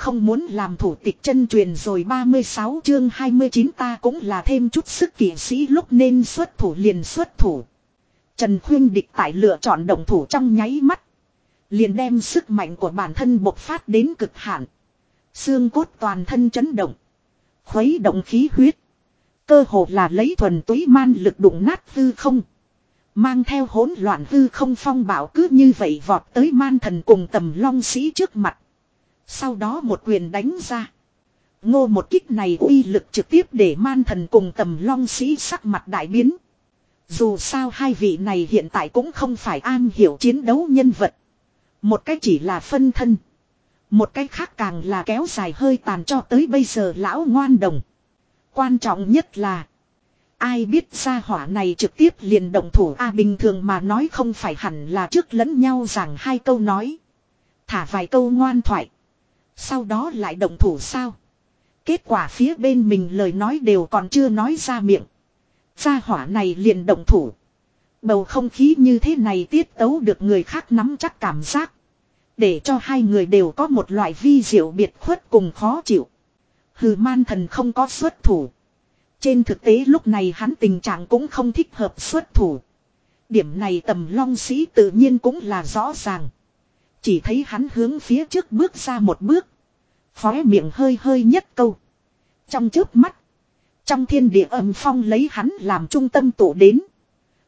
không muốn làm thủ tịch chân truyền rồi 36 chương 29 ta cũng là thêm chút sức kỷ sĩ lúc nên xuất thủ liền xuất thủ. Trần Khuyên Địch tại lựa chọn động thủ trong nháy mắt. Liền đem sức mạnh của bản thân bộc phát đến cực hạn. Xương cốt toàn thân chấn động. Khuấy động khí huyết. Cơ hồ là lấy thuần túy man lực đụng nát hư không. Mang theo hỗn loạn hư không phong bảo cứ như vậy vọt tới man thần cùng tầm long sĩ trước mặt. Sau đó một quyền đánh ra. Ngô một kích này uy lực trực tiếp để man thần cùng tầm long sĩ sắc mặt đại biến. Dù sao hai vị này hiện tại cũng không phải an hiểu chiến đấu nhân vật. Một cái chỉ là phân thân. Một cái khác càng là kéo dài hơi tàn cho tới bây giờ lão ngoan đồng. Quan trọng nhất là. Ai biết ra hỏa này trực tiếp liền động thủ A bình thường mà nói không phải hẳn là trước lẫn nhau rằng hai câu nói. Thả vài câu ngoan thoại. Sau đó lại động thủ sao. Kết quả phía bên mình lời nói đều còn chưa nói ra miệng. Gia hỏa này liền động thủ. Bầu không khí như thế này tiết tấu được người khác nắm chắc cảm giác. Để cho hai người đều có một loại vi diệu biệt khuất cùng khó chịu. Hừ, man thần không có xuất thủ. Trên thực tế lúc này hắn tình trạng cũng không thích hợp xuất thủ. Điểm này tầm long sĩ tự nhiên cũng là rõ ràng. Chỉ thấy hắn hướng phía trước bước ra một bước. Khóe miệng hơi hơi nhất câu. Trong trước mắt. Trong thiên địa âm phong lấy hắn làm trung tâm tụ đến.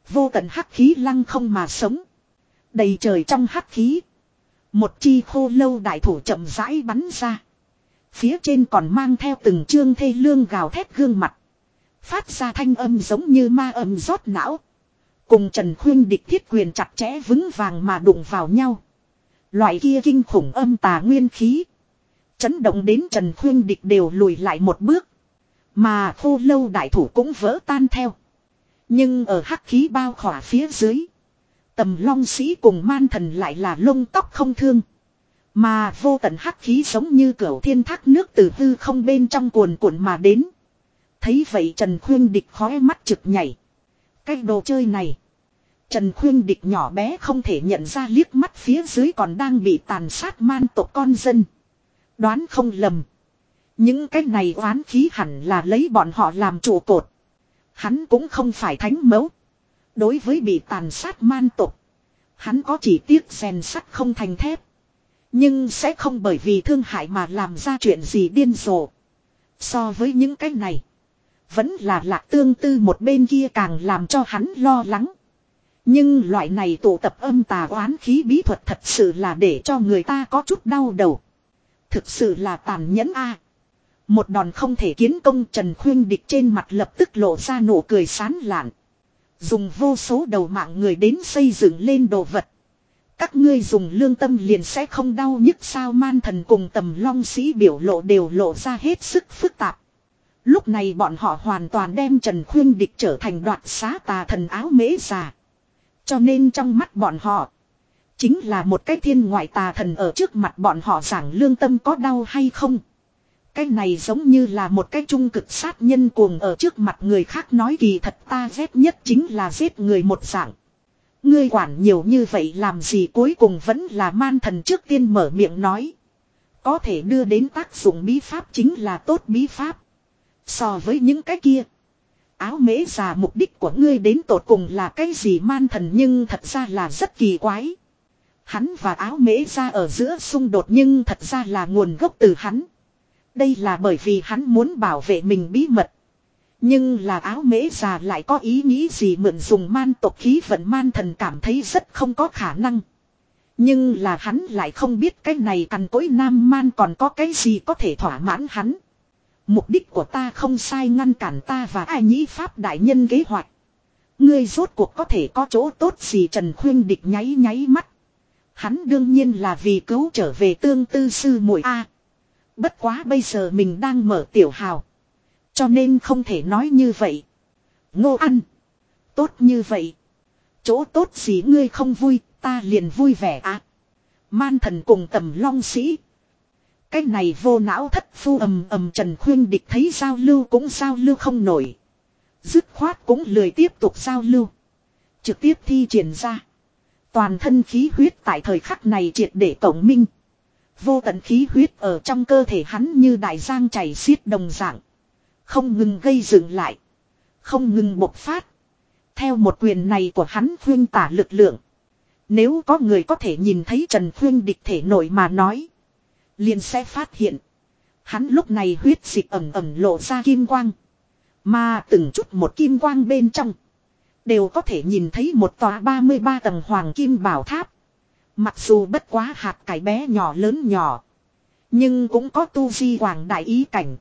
Vô tận hắc khí lăng không mà sống. Đầy trời trong hắc khí. Một chi khô lâu đại thủ chậm rãi bắn ra. Phía trên còn mang theo từng chương thê lương gào thét gương mặt. Phát ra thanh âm giống như ma âm rót não. Cùng Trần Khuyên địch thiết quyền chặt chẽ vững vàng mà đụng vào nhau. Loại kia kinh khủng âm tà nguyên khí. Chấn động đến Trần Khuyên địch đều lùi lại một bước. Mà khô lâu đại thủ cũng vỡ tan theo. Nhưng ở hắc khí bao khỏa phía dưới. Tầm long sĩ cùng man thần lại là lông tóc không thương. Mà vô tận hắc khí giống như cửa thiên thác nước từ hư không bên trong cuồn cuộn mà đến. Thấy vậy Trần Khuyên Địch khói mắt trực nhảy. Cái đồ chơi này. Trần Khuyên Địch nhỏ bé không thể nhận ra liếc mắt phía dưới còn đang bị tàn sát man tộc con dân. Đoán không lầm. Những cái này oán khí hẳn là lấy bọn họ làm trụ cột. Hắn cũng không phải thánh mẫu. Đối với bị tàn sát man tục. Hắn có chỉ tiếc rèn sắt không thành thép. Nhưng sẽ không bởi vì thương hại mà làm ra chuyện gì điên rồ. So với những cái này. Vẫn là lạc tương tư một bên kia càng làm cho hắn lo lắng. Nhưng loại này tụ tập âm tà oán khí bí thuật thật sự là để cho người ta có chút đau đầu. Thực sự là tàn nhẫn a. Một đòn không thể kiến công Trần Khuyên Địch trên mặt lập tức lộ ra nụ cười sán lạn. Dùng vô số đầu mạng người đến xây dựng lên đồ vật. Các ngươi dùng lương tâm liền sẽ không đau nhức sao man thần cùng tầm long sĩ biểu lộ đều lộ ra hết sức phức tạp. Lúc này bọn họ hoàn toàn đem Trần Khuyên Địch trở thành đoạt xá tà thần áo mễ già. Cho nên trong mắt bọn họ. Chính là một cái thiên ngoại tà thần ở trước mặt bọn họ giảng lương tâm có đau hay không. Cái này giống như là một cái trung cực sát nhân cuồng ở trước mặt người khác nói kỳ thật ta ghét nhất chính là giết người một dạng. Ngươi quản nhiều như vậy làm gì cuối cùng vẫn là man thần trước tiên mở miệng nói. Có thể đưa đến tác dụng bí pháp chính là tốt bí pháp. So với những cái kia. Áo mễ già mục đích của ngươi đến tột cùng là cái gì man thần nhưng thật ra là rất kỳ quái. Hắn và áo mễ ra ở giữa xung đột nhưng thật ra là nguồn gốc từ hắn. Đây là bởi vì hắn muốn bảo vệ mình bí mật. Nhưng là áo mễ già lại có ý nghĩ gì mượn dùng man tộc khí vận man thần cảm thấy rất không có khả năng. Nhưng là hắn lại không biết cái này cằn cối nam man còn có cái gì có thể thỏa mãn hắn. Mục đích của ta không sai ngăn cản ta và ai nhĩ pháp đại nhân kế hoạch. Ngươi rốt cuộc có thể có chỗ tốt gì Trần Khuyên địch nháy nháy mắt. Hắn đương nhiên là vì cứu trở về tương tư sư muội A. Bất quá bây giờ mình đang mở tiểu hào. Cho nên không thể nói như vậy. Ngô ăn. Tốt như vậy. Chỗ tốt gì ngươi không vui, ta liền vui vẻ à. Man thần cùng tầm long sĩ. Cái này vô não thất phu ầm ầm Trần Khuyên Địch thấy giao lưu cũng giao lưu không nổi. Dứt khoát cũng lười tiếp tục giao lưu. Trực tiếp thi triển ra. Toàn thân khí huyết tại thời khắc này triệt để tổng minh. Vô tận khí huyết ở trong cơ thể hắn như đại giang chảy xiết đồng dạng. Không ngừng gây dựng lại. Không ngừng bộc phát. Theo một quyền này của hắn khuyên tả lực lượng. Nếu có người có thể nhìn thấy Trần Khuyên địch thể nổi mà nói. Liền sẽ phát hiện. Hắn lúc này huyết dịch ẩm ẩm lộ ra kim quang. Mà từng chút một kim quang bên trong. Đều có thể nhìn thấy một tòa 33 tầng hoàng kim bảo tháp. Mặc dù bất quá hạt cải bé nhỏ lớn nhỏ. Nhưng cũng có tu di hoàng đại ý cảnh.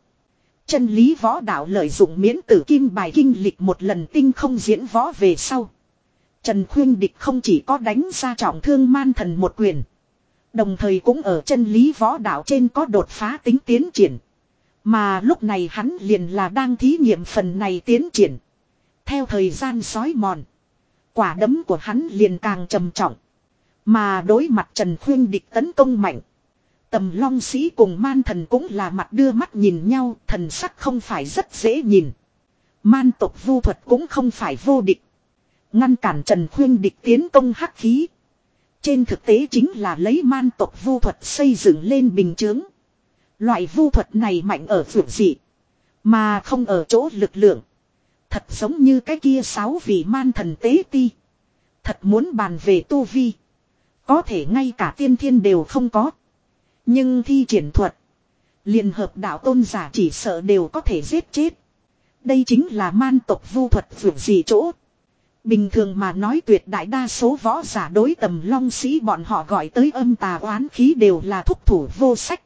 Chân lý võ đạo lợi dụng miễn tử kim bài kinh lịch một lần tinh không diễn võ về sau. Trần Khuyên Địch không chỉ có đánh ra trọng thương man thần một quyền. Đồng thời cũng ở chân lý võ đạo trên có đột phá tính tiến triển. Mà lúc này hắn liền là đang thí nghiệm phần này tiến triển. Theo thời gian sói mòn. Quả đấm của hắn liền càng trầm trọng. Mà đối mặt Trần Khuyên địch tấn công mạnh. Tầm long sĩ cùng man thần cũng là mặt đưa mắt nhìn nhau, thần sắc không phải rất dễ nhìn. Man tộc vu thuật cũng không phải vô địch. Ngăn cản Trần Khuyên địch tiến công hắc khí. Trên thực tế chính là lấy man tộc vu thuật xây dựng lên bình chướng. Loại vu thuật này mạnh ở vượt dị. Mà không ở chỗ lực lượng. Thật giống như cái kia sáu vị man thần tế ti. Thật muốn bàn về tu vi. Có thể ngay cả tiên thiên đều không có. Nhưng thi triển thuật. Liên hợp đạo tôn giả chỉ sợ đều có thể giết chết. Đây chính là man tộc vu thuật vượt gì chỗ. Bình thường mà nói tuyệt đại đa số võ giả đối tầm long sĩ bọn họ gọi tới âm tà oán khí đều là thúc thủ vô sách.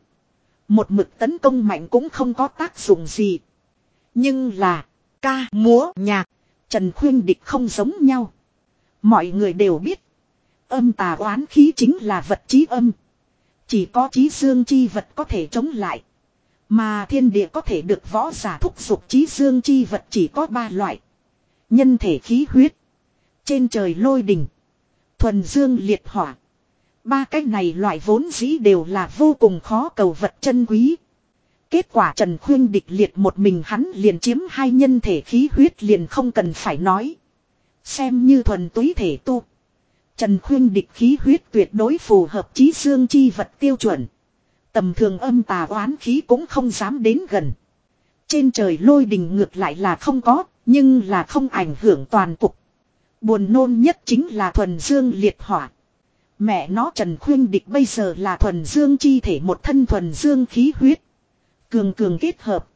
Một mực tấn công mạnh cũng không có tác dụng gì. Nhưng là ca, múa, nhạc, Trần Khuyên Địch không giống nhau. Mọi người đều biết. Âm tà oán khí chính là vật trí âm. Chỉ có trí dương chi vật có thể chống lại. Mà thiên địa có thể được võ giả thúc giục trí dương chi vật chỉ có ba loại. Nhân thể khí huyết. Trên trời lôi đỉnh. Thuần dương liệt hỏa. Ba cái này loại vốn dĩ đều là vô cùng khó cầu vật chân quý. Kết quả Trần Khuyên địch liệt một mình hắn liền chiếm hai nhân thể khí huyết liền không cần phải nói. Xem như thuần túy thể tu. Trần Khuyên địch khí huyết tuyệt đối phù hợp trí xương chi vật tiêu chuẩn. Tầm thường âm tà oán khí cũng không dám đến gần. Trên trời lôi đình ngược lại là không có, nhưng là không ảnh hưởng toàn cục. Buồn nôn nhất chính là thuần dương liệt hỏa. Mẹ nó Trần Khuyên Địch bây giờ là thuần dương chi thể một thân thuần dương khí huyết. Cường cường kết hợp.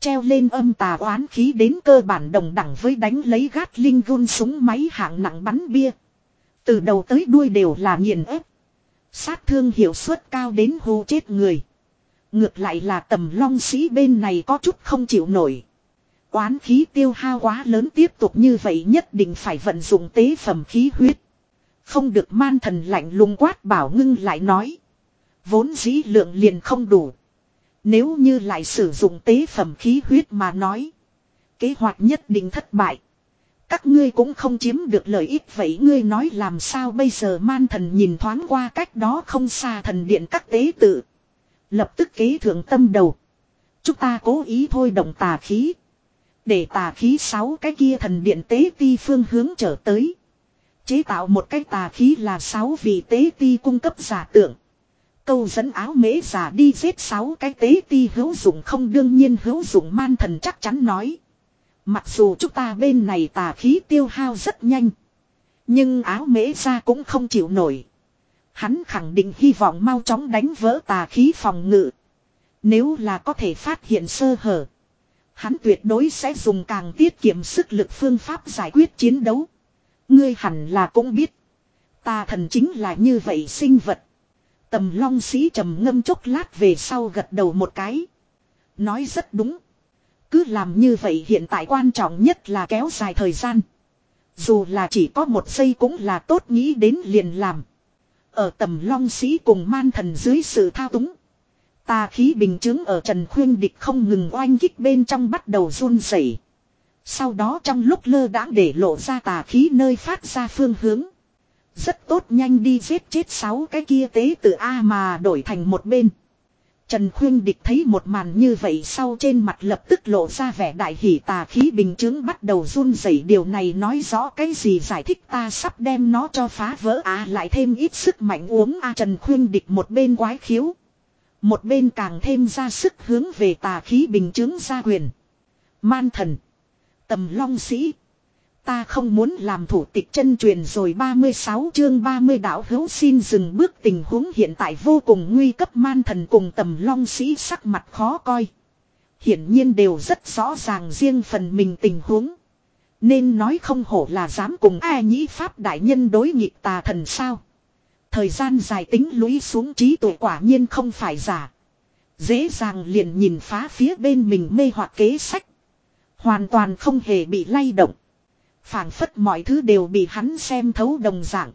Treo lên âm tà oán khí đến cơ bản đồng đẳng với đánh lấy gát linh gun súng máy hạng nặng bắn bia. Từ đầu tới đuôi đều là nghiền ép. Sát thương hiệu suất cao đến hô chết người. Ngược lại là tầm long sĩ bên này có chút không chịu nổi. Oán khí tiêu hao quá lớn tiếp tục như vậy nhất định phải vận dụng tế phẩm khí huyết. Không được man thần lạnh lùng quát bảo ngưng lại nói. Vốn dĩ lượng liền không đủ. Nếu như lại sử dụng tế phẩm khí huyết mà nói. Kế hoạch nhất định thất bại. Các ngươi cũng không chiếm được lợi ích, vậy ngươi nói làm sao bây giờ man thần nhìn thoáng qua cách đó không xa thần điện các tế tự. Lập tức kế thượng tâm đầu. Chúng ta cố ý thôi động tà khí. Để tà khí sáu cái kia thần điện tế ti phương hướng trở tới. Chế tạo một cái tà khí là sáu vị tế ti cung cấp giả tượng. Câu dẫn áo mễ giả đi giết sáu cái tế ti hữu dụng không đương nhiên hữu dụng man thần chắc chắn nói. Mặc dù chúng ta bên này tà khí tiêu hao rất nhanh. Nhưng áo mễ ra cũng không chịu nổi. Hắn khẳng định hy vọng mau chóng đánh vỡ tà khí phòng ngự. Nếu là có thể phát hiện sơ hở. Hắn tuyệt đối sẽ dùng càng tiết kiệm sức lực phương pháp giải quyết chiến đấu. Ngươi hẳn là cũng biết. Tà thần chính là như vậy sinh vật. Tầm long sĩ trầm ngâm chốc lát về sau gật đầu một cái. Nói rất đúng. Cứ làm như vậy hiện tại quan trọng nhất là kéo dài thời gian. Dù là chỉ có một giây cũng là tốt nghĩ đến liền làm. Ở tầm long sĩ cùng man thần dưới sự thao túng. Tà khí bình chứng ở Trần Khuyên Địch không ngừng oanh kích bên trong bắt đầu run rẩy. Sau đó trong lúc lơ đãng để lộ ra tà khí nơi phát ra phương hướng. Rất tốt nhanh đi giết chết sáu cái kia tế từ A mà đổi thành một bên. Trần Khuyên Địch thấy một màn như vậy sau trên mặt lập tức lộ ra vẻ đại hỷ tà khí bình chứng bắt đầu run rẩy điều này nói rõ cái gì giải thích ta sắp đem nó cho phá vỡ A lại thêm ít sức mạnh uống A Trần Khuyên Địch một bên quái khiếu. Một bên càng thêm ra sức hướng về tà khí bình chứng gia quyền. Man thần. Tầm long sĩ. Ta không muốn làm thủ tịch chân truyền rồi 36 chương 30 đạo hữu xin dừng bước tình huống hiện tại vô cùng nguy cấp man thần cùng tầm long sĩ sắc mặt khó coi. Hiển nhiên đều rất rõ ràng riêng phần mình tình huống. Nên nói không hổ là dám cùng ai nhĩ pháp đại nhân đối nghịch tà thần sao. Thời gian dài tính lũy xuống trí tuệ quả nhiên không phải giả. Dễ dàng liền nhìn phá phía bên mình mê hoặc kế sách. Hoàn toàn không hề bị lay động phảng phất mọi thứ đều bị hắn xem thấu đồng dạng.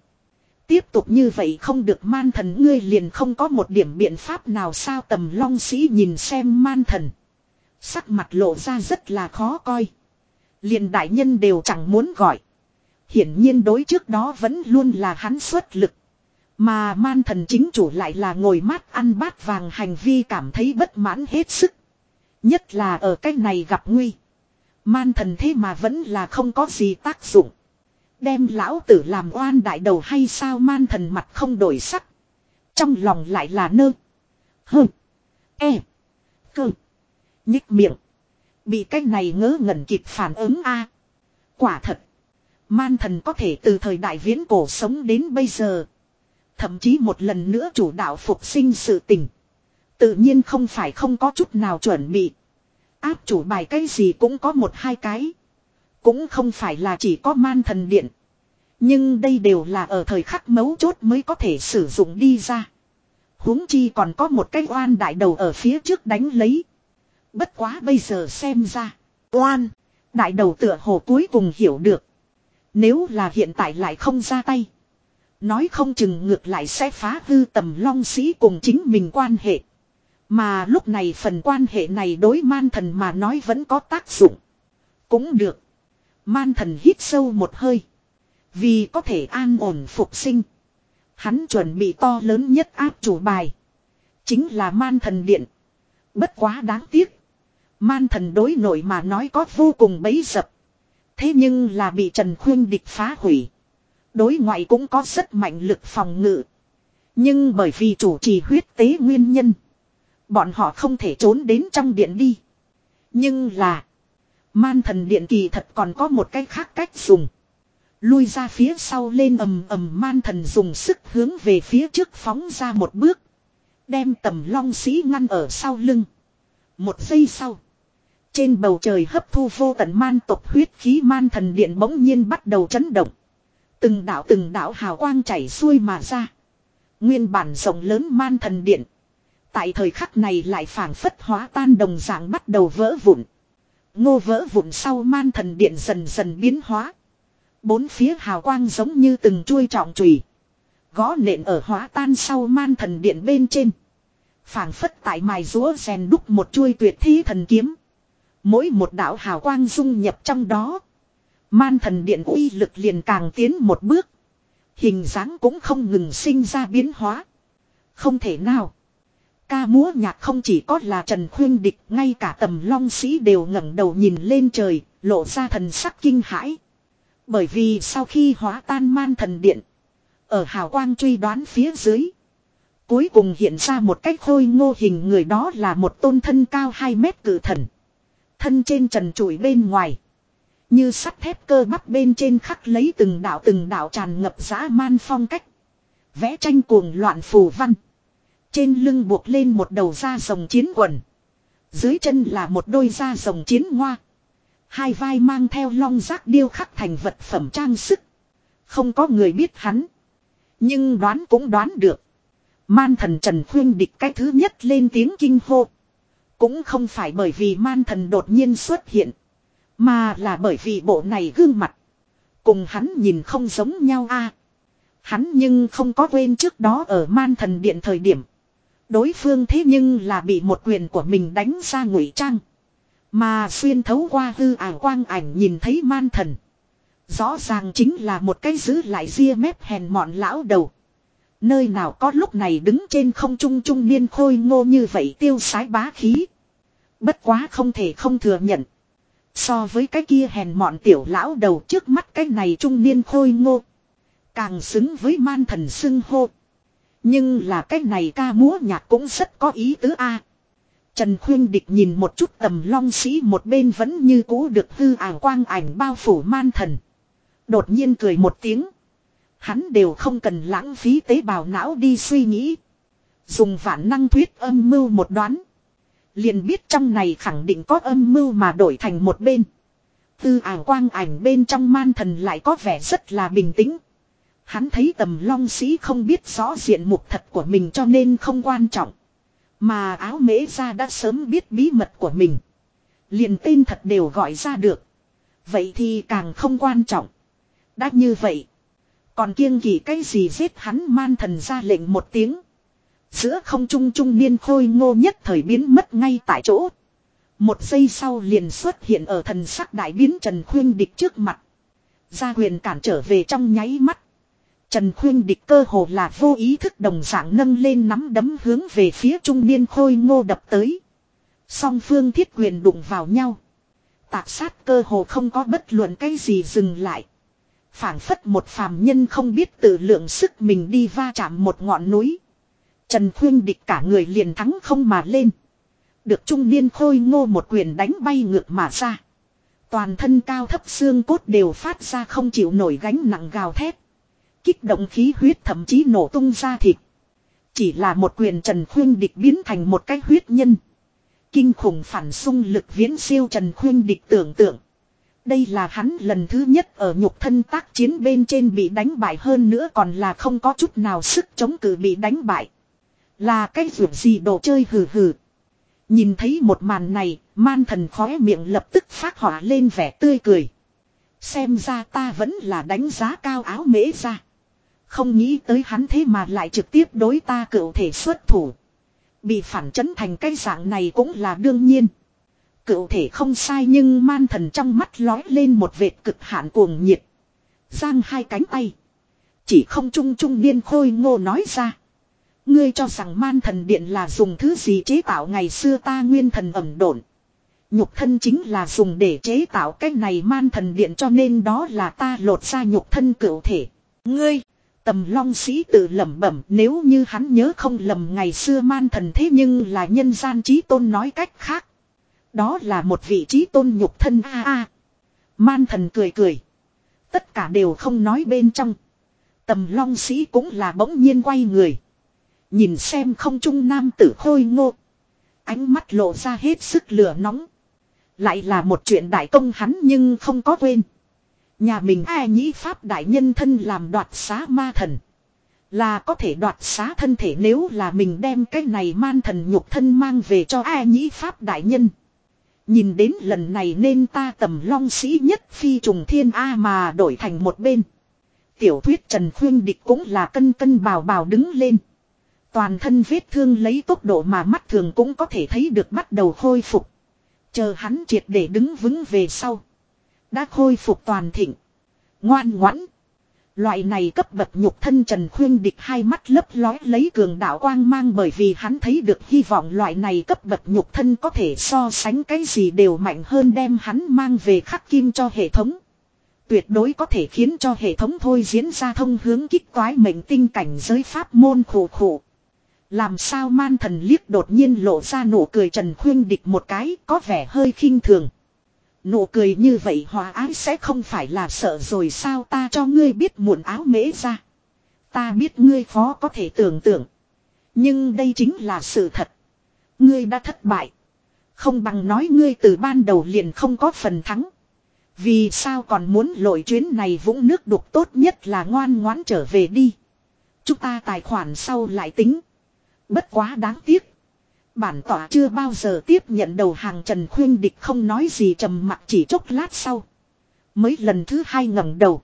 Tiếp tục như vậy không được man thần ngươi liền không có một điểm biện pháp nào sao tầm long sĩ nhìn xem man thần. Sắc mặt lộ ra rất là khó coi. Liền đại nhân đều chẳng muốn gọi. Hiển nhiên đối trước đó vẫn luôn là hắn xuất lực. Mà man thần chính chủ lại là ngồi mát ăn bát vàng hành vi cảm thấy bất mãn hết sức. Nhất là ở cái này gặp nguy. Man thần thế mà vẫn là không có gì tác dụng. Đem lão tử làm oan đại đầu hay sao man thần mặt không đổi sắc. Trong lòng lại là nơ. Hơ. E. Cơ. Nhích miệng. Bị cái này ngớ ngẩn kịp phản ứng a Quả thật. Man thần có thể từ thời đại viễn cổ sống đến bây giờ. Thậm chí một lần nữa chủ đạo phục sinh sự tình. Tự nhiên không phải không có chút nào chuẩn bị. Áp chủ bài cái gì cũng có một hai cái. Cũng không phải là chỉ có man thần điện. Nhưng đây đều là ở thời khắc mấu chốt mới có thể sử dụng đi ra. huống chi còn có một cái oan đại đầu ở phía trước đánh lấy. Bất quá bây giờ xem ra. Oan. Đại đầu tựa hồ cuối cùng hiểu được. Nếu là hiện tại lại không ra tay. Nói không chừng ngược lại sẽ phá hư tầm long sĩ cùng chính mình quan hệ. Mà lúc này phần quan hệ này đối man thần mà nói vẫn có tác dụng. Cũng được. Man thần hít sâu một hơi. Vì có thể an ổn phục sinh. Hắn chuẩn bị to lớn nhất áp chủ bài. Chính là man thần điện. Bất quá đáng tiếc. Man thần đối nội mà nói có vô cùng bấy dập. Thế nhưng là bị Trần Khuyên địch phá hủy. Đối ngoại cũng có rất mạnh lực phòng ngự. Nhưng bởi vì chủ trì huyết tế nguyên nhân. Bọn họ không thể trốn đến trong điện đi. Nhưng là. Man thần điện kỳ thật còn có một cái khác cách dùng. Lui ra phía sau lên ầm ầm, man thần dùng sức hướng về phía trước phóng ra một bước. Đem tầm long sĩ ngăn ở sau lưng. Một giây sau. Trên bầu trời hấp thu vô tận man tộc huyết khí, man thần điện bỗng nhiên bắt đầu chấn động. Từng đạo từng đạo hào quang chảy xuôi mà ra. Nguyên bản rộng lớn man thần điện. Tại thời khắc này lại phảng phất hóa tan đồng dạng bắt đầu vỡ vụn. Ngô vỡ vụn sau man thần điện dần dần biến hóa. Bốn phía hào quang giống như từng chuôi trọng chùy Gõ nện ở hóa tan sau man thần điện bên trên. phảng phất tại mài rúa rèn đúc một chuôi tuyệt thi thần kiếm. Mỗi một đạo hào quang dung nhập trong đó. Man thần điện uy lực liền càng tiến một bước. Hình dáng cũng không ngừng sinh ra biến hóa. Không thể nào. Ca múa nhạc không chỉ có là Trần Khuyên Địch, ngay cả tầm long sĩ đều ngẩng đầu nhìn lên trời, lộ ra thần sắc kinh hãi. Bởi vì sau khi hóa tan man thần điện, ở hào quang truy đoán phía dưới, cuối cùng hiện ra một cách khôi ngô hình người đó là một tôn thân cao 2 mét cử thần. Thân trên trần trụi bên ngoài, như sắt thép cơ bắp bên trên khắc lấy từng đạo từng đạo tràn ngập dã man phong cách. Vẽ tranh cuồng loạn phù văn. Trên lưng buộc lên một đầu da rồng chiến quần. Dưới chân là một đôi da rồng chiến ngoa. Hai vai mang theo long giác điêu khắc thành vật phẩm trang sức. Không có người biết hắn. Nhưng đoán cũng đoán được. Man thần Trần Khuyên địch cái thứ nhất lên tiếng kinh hô. Cũng không phải bởi vì man thần đột nhiên xuất hiện. Mà là bởi vì bộ này gương mặt. Cùng hắn nhìn không giống nhau a Hắn nhưng không có quên trước đó ở man thần điện thời điểm. Đối phương thế nhưng là bị một quyền của mình đánh ra ngụy trang. Mà xuyên thấu qua hư ảo quang ảnh nhìn thấy man thần. Rõ ràng chính là một cái giữ lại ria mép hèn mọn lão đầu. Nơi nào có lúc này đứng trên không trung trung niên khôi ngô như vậy tiêu sái bá khí. Bất quá không thể không thừa nhận. So với cái kia hèn mọn tiểu lão đầu trước mắt cái này trung niên khôi ngô. Càng xứng với man thần xưng hô. Nhưng là cái này ca múa nhạc cũng rất có ý tứ a. Trần Khuyên Địch nhìn một chút tầm long sĩ một bên vẫn như cũ được hư ảo quang ảnh bao phủ man thần. Đột nhiên cười một tiếng. Hắn đều không cần lãng phí tế bào não đi suy nghĩ. Dùng vạn năng thuyết âm mưu một đoán. Liền biết trong này khẳng định có âm mưu mà đổi thành một bên. Tư ảo quang ảnh bên trong man thần lại có vẻ rất là bình tĩnh. Hắn thấy tầm long sĩ không biết rõ diện mục thật của mình cho nên không quan trọng. Mà áo mễ ra đã sớm biết bí mật của mình. Liền tên thật đều gọi ra được. Vậy thì càng không quan trọng. Đã như vậy. Còn kiêng kỳ cái gì giết hắn man thần ra lệnh một tiếng. Giữa không trung trung niên khôi ngô nhất thời biến mất ngay tại chỗ. Một giây sau liền xuất hiện ở thần sắc đại biến Trần Khuyên Địch trước mặt. Gia huyền cản trở về trong nháy mắt. Trần Khuyên Địch cơ hồ là vô ý thức đồng dạng nâng lên nắm đấm hướng về phía trung niên khôi ngô đập tới. Song phương thiết quyền đụng vào nhau. Tạc sát cơ hồ không có bất luận cái gì dừng lại. phảng phất một phàm nhân không biết tự lượng sức mình đi va chạm một ngọn núi. Trần Khuyên Địch cả người liền thắng không mà lên. Được trung niên khôi ngô một quyền đánh bay ngược mà ra. Toàn thân cao thấp xương cốt đều phát ra không chịu nổi gánh nặng gào thét. Kích động khí huyết thậm chí nổ tung ra thịt. Chỉ là một quyền Trần Khuyên Địch biến thành một cái huyết nhân. Kinh khủng phản xung lực viễn siêu Trần Khuyên Địch tưởng tượng. Đây là hắn lần thứ nhất ở nhục thân tác chiến bên trên bị đánh bại hơn nữa còn là không có chút nào sức chống cự bị đánh bại. Là cái vượt gì đồ chơi hừ hừ. Nhìn thấy một màn này, man thần khóe miệng lập tức phát hỏa lên vẻ tươi cười. Xem ra ta vẫn là đánh giá cao áo mễ ra. Không nghĩ tới hắn thế mà lại trực tiếp đối ta cựu thể xuất thủ. Bị phản chấn thành cái dạng này cũng là đương nhiên. Cựu thể không sai nhưng man thần trong mắt lói lên một vệt cực hạn cuồng nhiệt. Giang hai cánh tay. Chỉ không trung trung niên khôi ngô nói ra. Ngươi cho rằng man thần điện là dùng thứ gì chế tạo ngày xưa ta nguyên thần ẩm độn. Nhục thân chính là dùng để chế tạo cái này man thần điện cho nên đó là ta lột ra nhục thân cựu thể. Ngươi, tầm long sĩ tự lẩm bẩm, nếu như hắn nhớ không lầm ngày xưa man thần thế nhưng là nhân gian trí tôn nói cách khác. Đó là một vị trí tôn nhục thân a a. Man thần cười cười. Tất cả đều không nói bên trong. Tầm long sĩ cũng là bỗng nhiên quay người. Nhìn xem không trung nam tử khôi ngô. Ánh mắt lộ ra hết sức lửa nóng. Lại là một chuyện đại công hắn nhưng không có quên. Nhà mình ai nhĩ pháp đại nhân thân làm đoạt xá ma thần. Là có thể đoạt xá thân thể nếu là mình đem cái này man thần nhục thân mang về cho ai nhĩ pháp đại nhân. Nhìn đến lần này nên ta tầm long sĩ nhất phi trùng thiên A mà đổi thành một bên. Tiểu thuyết Trần Khuyên Địch cũng là cân cân bào bào đứng lên. Toàn thân vết thương lấy tốc độ mà mắt thường cũng có thể thấy được bắt đầu khôi phục. Chờ hắn triệt để đứng vững về sau. Đã khôi phục toàn thịnh. Ngoan ngoãn. Loại này cấp bậc nhục thân Trần Khuyên địch hai mắt lấp lói lấy cường đạo quang mang bởi vì hắn thấy được hy vọng loại này cấp bậc nhục thân có thể so sánh cái gì đều mạnh hơn đem hắn mang về khắc kim cho hệ thống. Tuyệt đối có thể khiến cho hệ thống thôi diễn ra thông hướng kích toái mệnh tinh cảnh giới pháp môn khổ khổ. Làm sao man thần liếc đột nhiên lộ ra nụ cười Trần Khuyên địch một cái có vẻ hơi khinh thường. Nụ cười như vậy hòa ái sẽ không phải là sợ rồi sao ta cho ngươi biết muộn áo mễ ra. Ta biết ngươi khó có thể tưởng tượng. Nhưng đây chính là sự thật. Ngươi đã thất bại. Không bằng nói ngươi từ ban đầu liền không có phần thắng. Vì sao còn muốn lội chuyến này vũng nước đục tốt nhất là ngoan ngoãn trở về đi. Chúng ta tài khoản sau lại tính. Bất quá đáng tiếc. Bản tỏa chưa bao giờ tiếp nhận đầu hàng Trần Khuyên Địch không nói gì trầm mặc chỉ chốc lát sau. Mới lần thứ hai ngẩng đầu.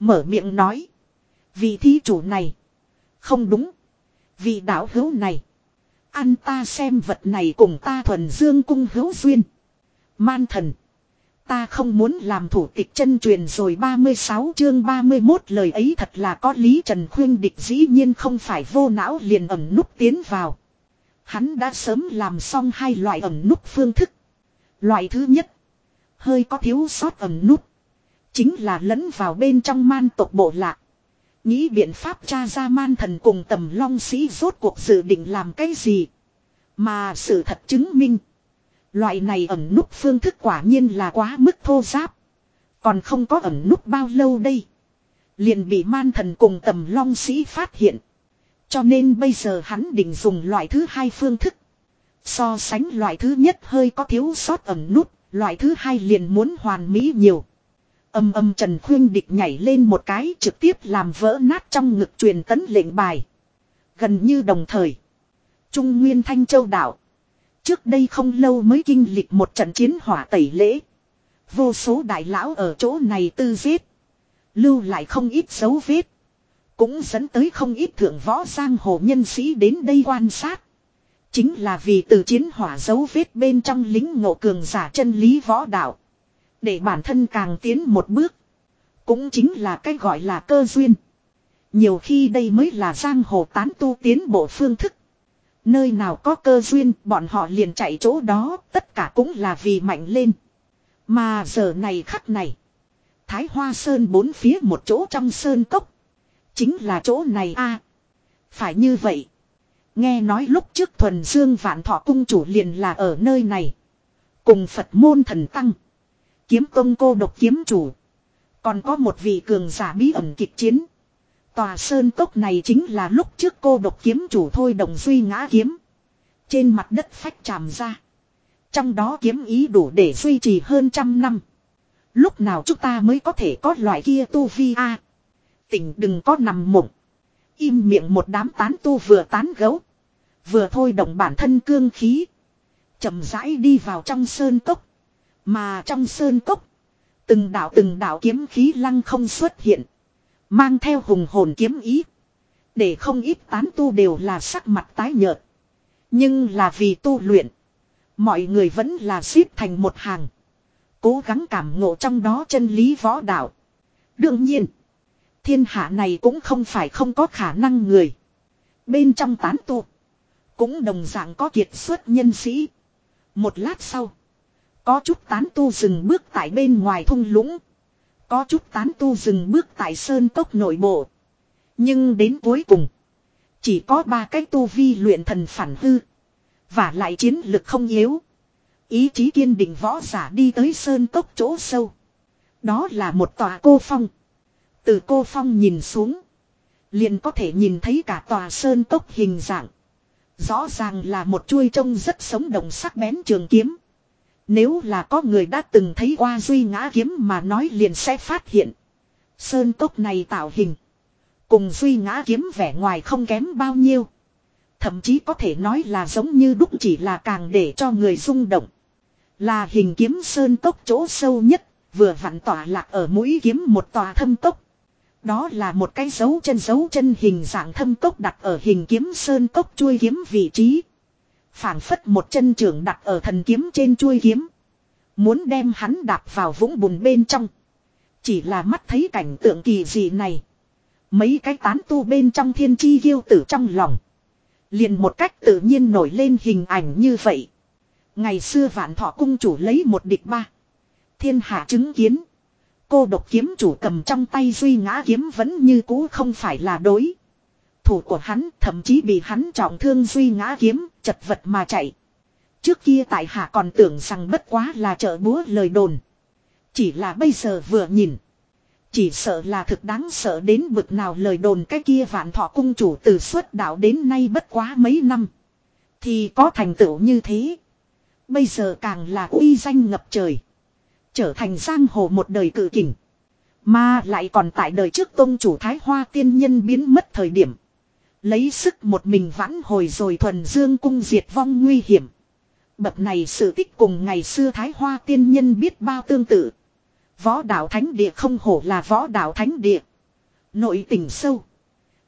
Mở miệng nói. Vị thí chủ này. Không đúng. Vị đạo hữu này. Ăn ta xem vật này cùng ta thuần dương cung hữu duyên. Man thần. Ta không muốn làm thủ tịch chân truyền rồi 36 chương 31 lời ấy thật là có lý Trần Khuyên Địch dĩ nhiên không phải vô não liền ẩm nút tiến vào. Hắn đã sớm làm xong hai loại ẩn nút phương thức. Loại thứ nhất. Hơi có thiếu sót ẩn nút. Chính là lẫn vào bên trong man tộc bộ lạc. Nghĩ biện pháp tra ra man thần cùng tầm long sĩ rốt cuộc dự định làm cái gì. Mà sự thật chứng minh. Loại này ẩn nút phương thức quả nhiên là quá mức thô giáp. Còn không có ẩn nút bao lâu đây. Liền bị man thần cùng tầm long sĩ phát hiện. Cho nên bây giờ hắn định dùng loại thứ hai phương thức. So sánh loại thứ nhất hơi có thiếu sót ẩn nút, loại thứ hai liền muốn hoàn mỹ nhiều. Âm âm Trần Khuyên Địch nhảy lên một cái trực tiếp làm vỡ nát trong ngực truyền tấn lệnh bài. Gần như đồng thời. Trung Nguyên Thanh Châu đảo. Trước đây không lâu mới kinh lịch một trận chiến hỏa tẩy lễ. Vô số đại lão ở chỗ này tư giết. Lưu lại không ít dấu vết. Cũng dẫn tới không ít thượng võ giang hồ nhân sĩ đến đây quan sát. Chính là vì từ chiến hỏa dấu vết bên trong lính ngộ cường giả chân lý võ đạo. Để bản thân càng tiến một bước. Cũng chính là cái gọi là cơ duyên. Nhiều khi đây mới là giang hồ tán tu tiến bộ phương thức. Nơi nào có cơ duyên, bọn họ liền chạy chỗ đó, tất cả cũng là vì mạnh lên. Mà giờ này khắc này. Thái Hoa Sơn bốn phía một chỗ trong sơn cốc. Chính là chỗ này a Phải như vậy. Nghe nói lúc trước thuần dương vạn thọ cung chủ liền là ở nơi này. Cùng Phật môn thần tăng. Kiếm công cô độc kiếm chủ. Còn có một vị cường giả bí ẩn kịch chiến. Tòa sơn cốc này chính là lúc trước cô độc kiếm chủ thôi đồng duy ngã kiếm. Trên mặt đất phách tràm ra. Trong đó kiếm ý đủ để duy trì hơn trăm năm. Lúc nào chúng ta mới có thể có loại kia tu vi a Tỉnh đừng có nằm mộng. Im miệng một đám tán tu vừa tán gấu. Vừa thôi động bản thân cương khí. chậm rãi đi vào trong sơn cốc. Mà trong sơn cốc. Từng đạo từng đạo kiếm khí lăng không xuất hiện. Mang theo hùng hồn kiếm ý. Để không ít tán tu đều là sắc mặt tái nhợt. Nhưng là vì tu luyện. Mọi người vẫn là xếp thành một hàng. Cố gắng cảm ngộ trong đó chân lý võ đạo. Đương nhiên. Thiên hạ này cũng không phải không có khả năng người. Bên trong tán tu. Cũng đồng dạng có kiệt xuất nhân sĩ. Một lát sau. Có chút tán tu dừng bước tại bên ngoài thung lũng. Có chút tán tu dừng bước tại sơn cốc nội bộ. Nhưng đến cuối cùng. Chỉ có ba cái tu vi luyện thần phản hư. Và lại chiến lực không yếu. Ý chí kiên định võ giả đi tới sơn cốc chỗ sâu. Đó là một tòa cô phong. Từ cô phong nhìn xuống. Liền có thể nhìn thấy cả tòa sơn cốc hình dạng. Rõ ràng là một chuôi trông rất sống động sắc bén trường kiếm. Nếu là có người đã từng thấy qua duy ngã kiếm mà nói liền sẽ phát hiện. Sơn cốc này tạo hình. Cùng duy ngã kiếm vẻ ngoài không kém bao nhiêu. Thậm chí có thể nói là giống như đúc chỉ là càng để cho người rung động. Là hình kiếm sơn cốc chỗ sâu nhất, vừa vặn tỏa lạc ở mũi kiếm một tòa thâm cốc. Đó là một cái dấu chân dấu chân hình dạng thâm cốc đặt ở hình kiếm sơn cốc chuôi kiếm vị trí phảng phất một chân trưởng đặt ở thần kiếm trên chuôi kiếm. Muốn đem hắn đạp vào vũng bùn bên trong. Chỉ là mắt thấy cảnh tượng kỳ dị này. Mấy cái tán tu bên trong thiên chi ghiêu tử trong lòng. Liền một cách tự nhiên nổi lên hình ảnh như vậy. Ngày xưa vạn thọ cung chủ lấy một địch ba. Thiên hạ chứng kiến. Cô độc kiếm chủ cầm trong tay duy ngã kiếm vẫn như cũ không phải là đối thủ của hắn thậm chí bị hắn trọng thương duy ngã kiếm, chật vật mà chạy. Trước kia tại hạ còn tưởng rằng bất quá là trợ búa lời đồn. Chỉ là bây giờ vừa nhìn. Chỉ sợ là thực đáng sợ đến bực nào lời đồn cái kia vạn thọ cung chủ từ xuất đạo đến nay bất quá mấy năm. Thì có thành tựu như thế. Bây giờ càng là uy danh ngập trời. Trở thành giang hồ một đời cự kình. Mà lại còn tại đời trước tôn chủ Thái Hoa tiên nhân biến mất thời điểm. Lấy sức một mình vãn hồi rồi thuần dương cung diệt vong nguy hiểm. Bậc này sự tích cùng ngày xưa Thái Hoa tiên nhân biết bao tương tự. Võ đạo thánh địa không hổ là võ đạo thánh địa. Nội tình sâu.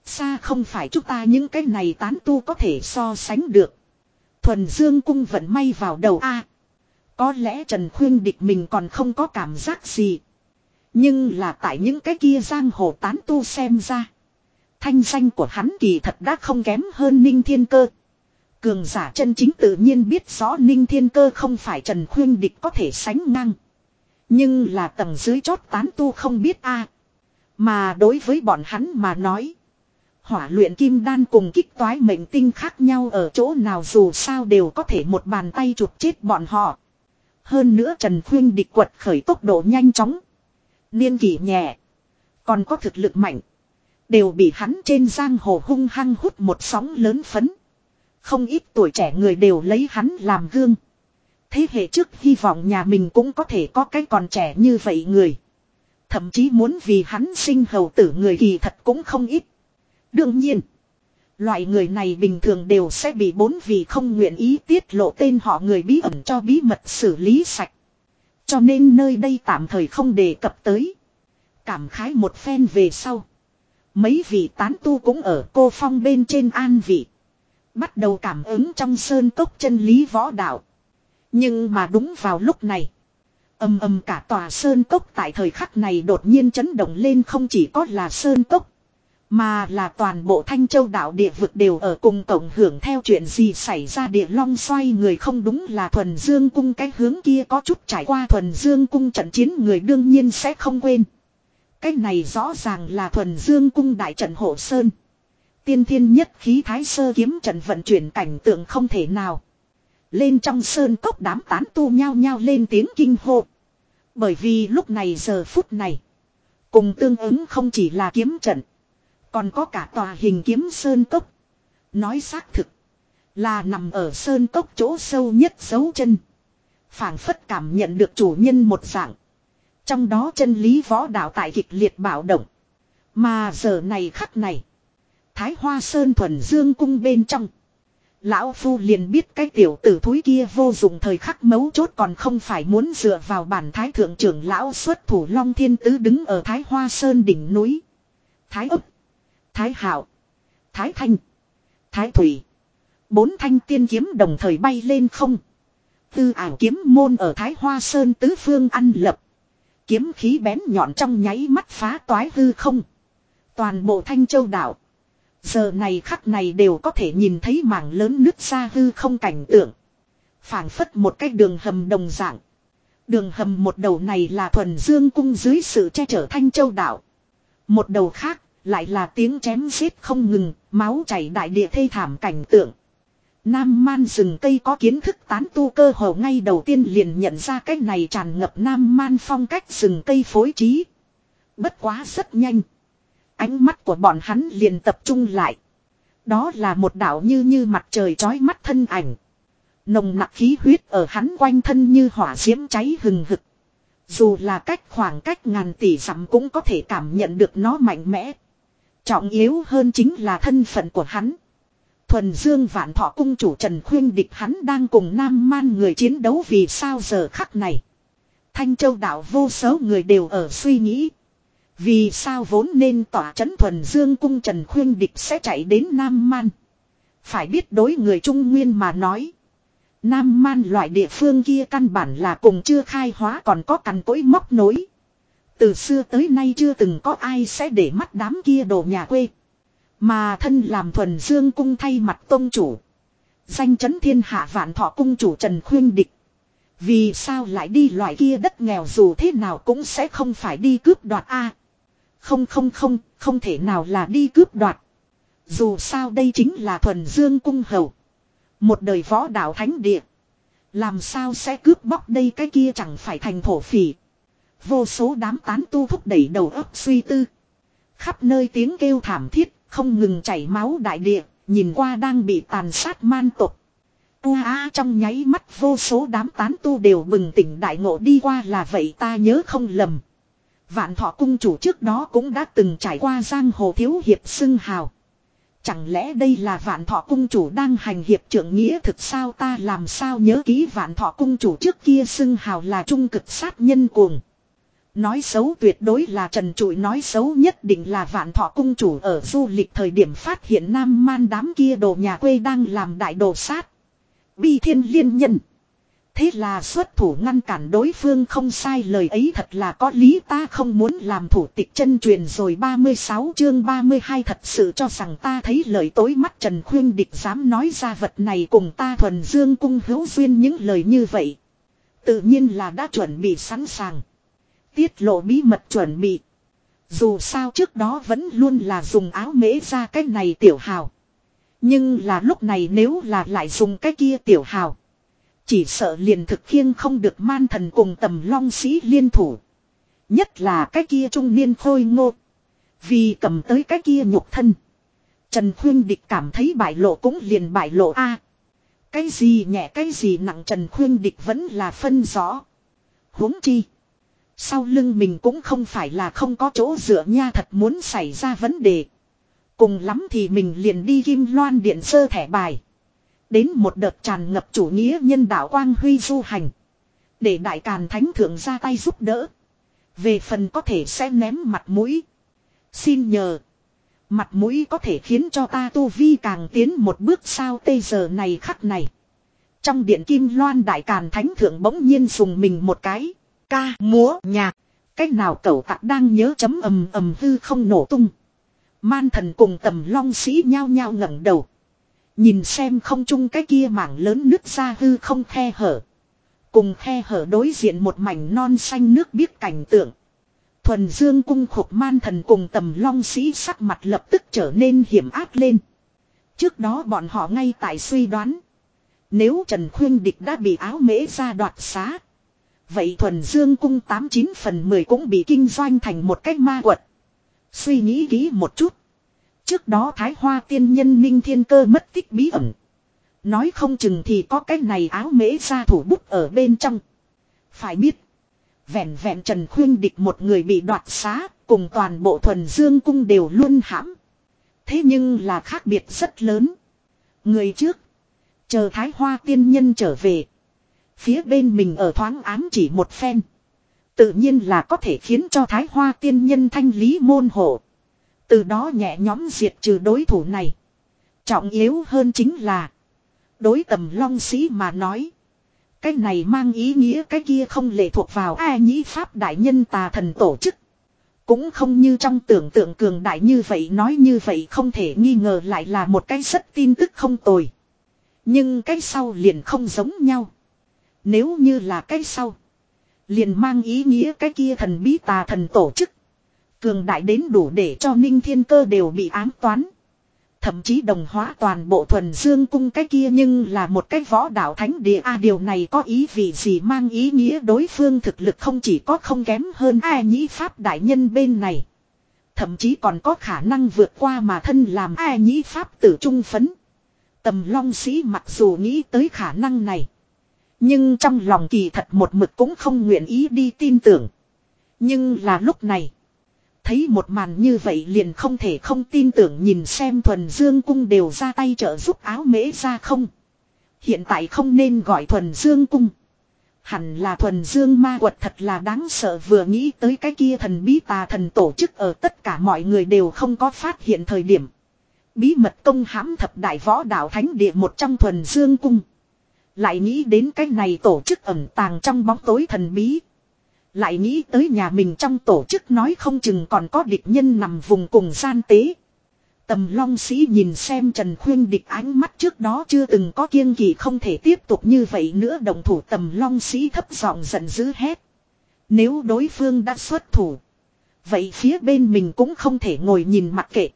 Xa không phải chúng ta những cái này tán tu có thể so sánh được. Thuần dương cung vẫn may vào đầu A có lẽ Trần Khuyên địch mình còn không có cảm giác gì. Nhưng là tại những cái kia giang hồ tán tu xem ra. Thanh danh của hắn kỳ thật đã không kém hơn Ninh Thiên Cơ. Cường giả chân chính tự nhiên biết rõ Ninh Thiên Cơ không phải Trần Khuyên Địch có thể sánh ngang. Nhưng là tầng dưới chót tán tu không biết a Mà đối với bọn hắn mà nói. Hỏa luyện kim đan cùng kích toái mệnh tinh khác nhau ở chỗ nào dù sao đều có thể một bàn tay chụp chết bọn họ. Hơn nữa Trần Khuyên địch quật khởi tốc độ nhanh chóng. Niên kỷ nhẹ. Còn có thực lực mạnh. Đều bị hắn trên giang hồ hung hăng hút một sóng lớn phấn. Không ít tuổi trẻ người đều lấy hắn làm gương. Thế hệ trước hy vọng nhà mình cũng có thể có cái còn trẻ như vậy người. Thậm chí muốn vì hắn sinh hầu tử người kỳ thật cũng không ít. Đương nhiên. Loại người này bình thường đều sẽ bị bốn vì không nguyện ý tiết lộ tên họ người bí ẩn cho bí mật xử lý sạch. Cho nên nơi đây tạm thời không đề cập tới. Cảm khái một phen về sau. Mấy vị tán tu cũng ở cô phong bên trên an vị. Bắt đầu cảm ứng trong sơn cốc chân lý võ đạo. Nhưng mà đúng vào lúc này. Âm âm cả tòa sơn cốc tại thời khắc này đột nhiên chấn động lên không chỉ có là sơn cốc. Mà là toàn bộ thanh châu đạo địa vực đều ở cùng cộng hưởng theo chuyện gì xảy ra địa long xoay người không đúng là thuần dương cung cái hướng kia có chút trải qua thuần dương cung trận chiến người đương nhiên sẽ không quên. Cái này rõ ràng là thuần dương cung đại trận hộ sơn. Tiên thiên nhất khí thái sơ kiếm trận vận chuyển cảnh tượng không thể nào. Lên trong sơn cốc đám tán tu nhao nhao lên tiếng kinh hô. Bởi vì lúc này giờ phút này. Cùng tương ứng không chỉ là kiếm trận. Còn có cả tòa hình kiếm sơn cốc. Nói xác thực. Là nằm ở sơn cốc chỗ sâu nhất dấu chân. phảng phất cảm nhận được chủ nhân một dạng. Trong đó chân lý võ đạo tại kịch liệt bạo động. Mà giờ này khắc này. Thái Hoa Sơn thuần dương cung bên trong. Lão Phu liền biết cái tiểu tử thúi kia vô dụng thời khắc mấu chốt còn không phải muốn dựa vào bản thái thượng trưởng lão xuất thủ Long Thiên Tứ đứng ở Thái Hoa Sơn đỉnh núi. Thái ấp. Thái Hạo. Thái Thanh. Thái Thủy. Bốn thanh tiên kiếm đồng thời bay lên không. Tư ảo kiếm môn ở Thái Hoa Sơn tứ phương ăn lập. Kiếm khí bén nhọn trong nháy mắt phá toái hư không. Toàn bộ thanh châu đảo. Giờ này khắc này đều có thể nhìn thấy mảng lớn nước xa hư không cảnh tượng. phảng phất một cái đường hầm đồng dạng. Đường hầm một đầu này là thuần dương cung dưới sự che chở thanh châu đảo. Một đầu khác lại là tiếng chém giết không ngừng, máu chảy đại địa thê thảm cảnh tượng. Nam man rừng cây có kiến thức tán tu cơ hồ ngay đầu tiên liền nhận ra cách này tràn ngập nam man phong cách rừng cây phối trí. Bất quá rất nhanh. Ánh mắt của bọn hắn liền tập trung lại. Đó là một đảo như như mặt trời trói mắt thân ảnh. Nồng nặc khí huyết ở hắn quanh thân như hỏa diễm cháy hừng hực. Dù là cách khoảng cách ngàn tỷ dặm cũng có thể cảm nhận được nó mạnh mẽ. Trọng yếu hơn chính là thân phận của hắn. Thuần Dương Vạn Thọ cung chủ Trần Khuyên địch hắn đang cùng Nam Man người chiến đấu vì sao giờ khắc này. Thanh Châu đạo vô số người đều ở suy nghĩ. Vì sao vốn nên tỏa chấn thuần dương cung Trần Khuyên Địch sẽ chạy đến Nam Man. Phải biết đối người Trung Nguyên mà nói. Nam Man loại địa phương kia căn bản là cùng chưa khai hóa còn có cằn cỗi móc nối. Từ xưa tới nay chưa từng có ai sẽ để mắt đám kia đồ nhà quê. Mà thân làm thuần dương cung thay mặt tôn chủ. Danh chấn thiên hạ vạn thọ cung chủ Trần Khuyên Địch. Vì sao lại đi loại kia đất nghèo dù thế nào cũng sẽ không phải đi cướp đoạt a không không không, không thể nào là đi cướp đoạt. Dù sao đây chính là thuần dương cung hầu. Một đời võ đạo thánh địa. Làm sao sẽ cướp bóc đây cái kia chẳng phải thành thổ phỉ. Vô số đám tán tu thúc đẩy đầu óc suy tư. Khắp nơi tiếng kêu thảm thiết, không ngừng chảy máu đại địa, nhìn qua đang bị tàn sát man tộc. U a trong nháy mắt vô số đám tán tu đều bừng tỉnh đại ngộ đi qua là vậy ta nhớ không lầm. Vạn thọ cung chủ trước đó cũng đã từng trải qua giang hồ thiếu hiệp xưng hào. Chẳng lẽ đây là vạn thọ cung chủ đang hành hiệp trưởng nghĩa thực sao ta làm sao nhớ ký vạn thọ cung chủ trước kia xưng hào là trung cực sát nhân cuồng. Nói xấu tuyệt đối là trần trụi, nói xấu nhất định là vạn thọ cung chủ ở du lịch thời điểm phát hiện nam man đám kia đồ nhà quê đang làm đại đồ sát. Bi thiên liên nhân. Thế là xuất thủ ngăn cản đối phương không sai, lời ấy thật là có lý, ta không muốn làm thủ tịch chân truyền rồi 36 chương 32 thật sự cho rằng ta thấy lời tối mắt Trần Khuyên Địch dám nói ra vật này cùng ta thuần dương cung hữu duyên những lời như vậy. Tự nhiên là đã chuẩn bị sẵn sàng. Tiết lộ bí mật chuẩn bị. Dù sao trước đó vẫn luôn là dùng áo mễ ra cái này tiểu hào. Nhưng là lúc này nếu là lại dùng cái kia tiểu hào. Chỉ sợ liền thực khiêng không được man thần cùng tầm long sĩ liên thủ. Nhất là cái kia trung niên khôi ngô. Vì cầm tới cái kia nhục thân. Trần Khuyên Địch cảm thấy bại lộ cũng liền bại lộ a Cái gì nhẹ cái gì nặng Trần Khuyên Địch vẫn là phân rõ. huống chi. Sau lưng mình cũng không phải là không có chỗ dựa nha, thật muốn xảy ra vấn đề. Cùng lắm thì mình liền đi kim loan điện sơ thẻ bài. Đến một đợt tràn ngập chủ nghĩa nhân đạo quang huy du hành. Để đại càn thánh thượng ra tay giúp đỡ. Về phần có thể sẽ ném mặt mũi. Xin nhờ. Mặt mũi có thể khiến cho ta tu vi càng tiến một bước sao tây giờ này khắc này. Trong điện kim loan đại càn thánh thượng bỗng nhiên dùng mình một cái. Ca, múa, nhạc. Cách nào cậu tạc đang nhớ chấm ầm ầm hư không nổ tung. Man thần cùng tầm long sĩ nhao nhao ngẩng đầu. Nhìn xem không chung cái kia mảng lớn nước ra hư không khe hở. Cùng khe hở đối diện một mảnh non xanh nước biết cảnh tượng. Thuần dương cung khục man thần cùng tầm long sĩ sắc mặt lập tức trở nên hiểm ác lên. Trước đó bọn họ ngay tại suy đoán. Nếu Trần Khuyên Địch đã bị áo mễ ra đoạt xá. Vậy thuần dương cung 89 phần 10 cũng bị kinh doanh thành một cách ma quật. Suy nghĩ kỹ một chút. Trước đó Thái Hoa tiên nhân minh Thiên Cơ mất tích bí ẩn. Nói không chừng thì có cái này áo mễ ra thủ bút ở bên trong. Phải biết. Vẹn vẹn Trần Khuyên Địch một người bị đoạt xá. Cùng toàn bộ thuần dương cung đều luôn hãm. Thế nhưng là khác biệt rất lớn. Người trước. Chờ Thái Hoa tiên nhân trở về. Phía bên mình ở thoáng ám chỉ một phen. Tự nhiên là có thể khiến cho Thái Hoa tiên nhân thanh lý môn hộ. Từ đó nhẹ nhóm diệt trừ đối thủ này. Trọng yếu hơn chính là. Đối tầm long sĩ mà nói. Cái này mang ý nghĩa cái kia không lệ thuộc vào ai nhĩ pháp đại nhân tà thần tổ chức. Cũng không như trong tưởng tượng cường đại như vậy nói như vậy không thể nghi ngờ lại là một cái rất tin tức không tồi. Nhưng cái sau liền không giống nhau. Nếu như là cái sau. Liền mang ý nghĩa cái kia thần bí tà thần tổ chức. Cường đại đến đủ để cho ninh thiên cơ đều bị ám toán. Thậm chí đồng hóa toàn bộ thuần dương cung cái kia nhưng là một cái võ đạo thánh địa a điều này có ý vị gì mang ý nghĩa đối phương thực lực không chỉ có không kém hơn ai nhĩ pháp đại nhân bên này. Thậm chí còn có khả năng vượt qua mà thân làm ai nhĩ pháp tử trung phấn. Tầm long sĩ mặc dù nghĩ tới khả năng này. Nhưng trong lòng kỳ thật một mực cũng không nguyện ý đi tin tưởng. Nhưng là lúc này. Thấy một màn như vậy liền không thể không tin tưởng nhìn xem thuần dương cung đều ra tay trợ giúp áo mễ ra không. Hiện tại không nên gọi thuần dương cung. Hẳn là thuần dương ma quật thật là đáng sợ vừa nghĩ tới cái kia thần bí tà thần tổ chức ở tất cả mọi người đều không có phát hiện thời điểm. Bí mật công hãm thập đại võ đạo thánh địa một trong thuần dương cung. Lại nghĩ đến cái này tổ chức ẩn tàng trong bóng tối thần bí. Lại nghĩ tới nhà mình trong tổ chức nói không chừng còn có địch nhân nằm vùng cùng gian tế. Tầm long sĩ nhìn xem Trần Khuyên địch ánh mắt trước đó chưa từng có kiêng kỳ không thể tiếp tục như vậy nữa đồng thủ tầm long sĩ thấp giọng giận dữ hét. Nếu đối phương đã xuất thủ. Vậy phía bên mình cũng không thể ngồi nhìn mặc kệ.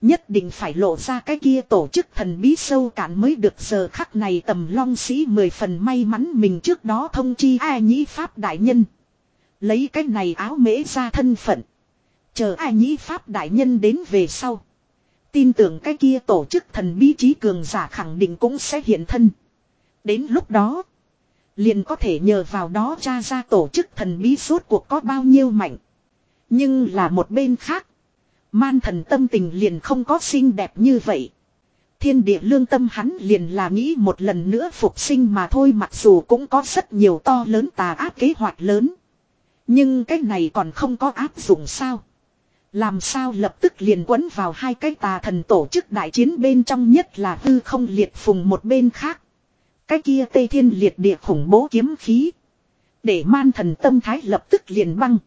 Nhất định phải lộ ra cái kia tổ chức thần bí sâu cạn mới được giờ khắc này tầm long sĩ mười phần may mắn mình trước đó thông chi ai nhĩ pháp đại nhân. Lấy cái này áo mễ ra thân phận. Chờ ai nhĩ pháp đại nhân đến về sau. Tin tưởng cái kia tổ chức thần bí trí cường giả khẳng định cũng sẽ hiện thân. Đến lúc đó. Liền có thể nhờ vào đó tra ra tổ chức thần bí suốt cuộc có bao nhiêu mạnh. Nhưng là một bên khác. Man thần tâm tình liền không có xinh đẹp như vậy. Thiên địa lương tâm hắn liền là nghĩ một lần nữa phục sinh mà thôi, mặc dù cũng có rất nhiều to lớn tà ác kế hoạch lớn. Nhưng cái này còn không có áp dụng sao. Làm sao lập tức liền quấn vào hai cái tà thần tổ chức đại chiến bên trong nhất là hư không liệt phùng một bên khác. Cái kia tây thiên liệt địa khủng bố kiếm khí. Để man thần tâm thái lập tức liền băng.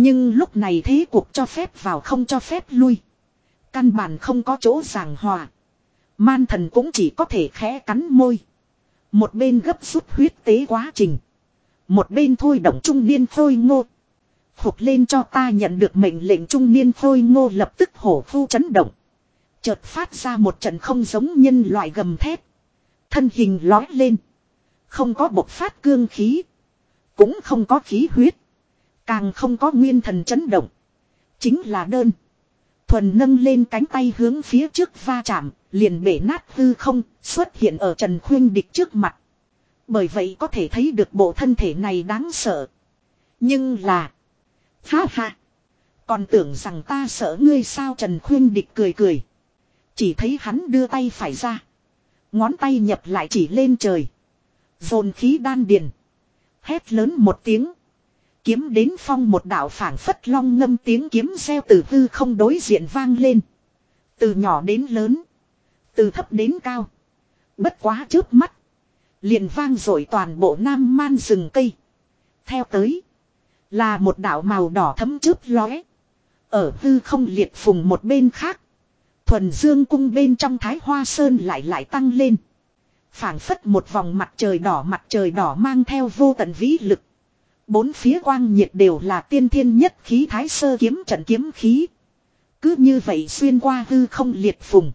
Nhưng lúc này thế cuộc cho phép vào không cho phép lui. Căn bản không có chỗ giảng hòa. Man thần cũng chỉ có thể khẽ cắn môi. Một bên gấp rút huyết tế quá trình. Một bên thôi động trung niên phôi ngô. Phục lên cho ta nhận được mệnh lệnh trung niên khôi ngô lập tức hổ phu chấn động. Chợt phát ra một trận không giống nhân loại gầm thép. Thân hình lói lên. Không có bộc phát cương khí. Cũng không có khí huyết. Càng không có nguyên thần chấn động. Chính là đơn. Thuần nâng lên cánh tay hướng phía trước va chạm, liền bể nát hư không, xuất hiện ở Trần Khuyên Địch trước mặt. Bởi vậy có thể thấy được bộ thân thể này đáng sợ. Nhưng là... Ha ha! Còn tưởng rằng ta sợ ngươi sao Trần Khuyên Địch cười cười. Chỉ thấy hắn đưa tay phải ra. Ngón tay nhập lại chỉ lên trời. Dồn khí đan điền. Hét lớn một tiếng. Kiếm đến phong một đạo phảng phất long ngâm tiếng kiếm xeo từ hư không đối diện vang lên. Từ nhỏ đến lớn. Từ thấp đến cao. Bất quá trước mắt. Liền vang rồi toàn bộ nam man rừng cây. Theo tới. Là một đạo màu đỏ thấm chớp lóe. Ở hư không liệt phùng một bên khác. Thuần dương cung bên trong thái hoa sơn lại lại tăng lên. phảng phất một vòng mặt trời đỏ mặt trời đỏ mang theo vô tận vĩ lực. Bốn phía quang nhiệt đều là tiên thiên nhất khí thái sơ kiếm trận kiếm khí. Cứ như vậy xuyên qua hư không liệt phùng.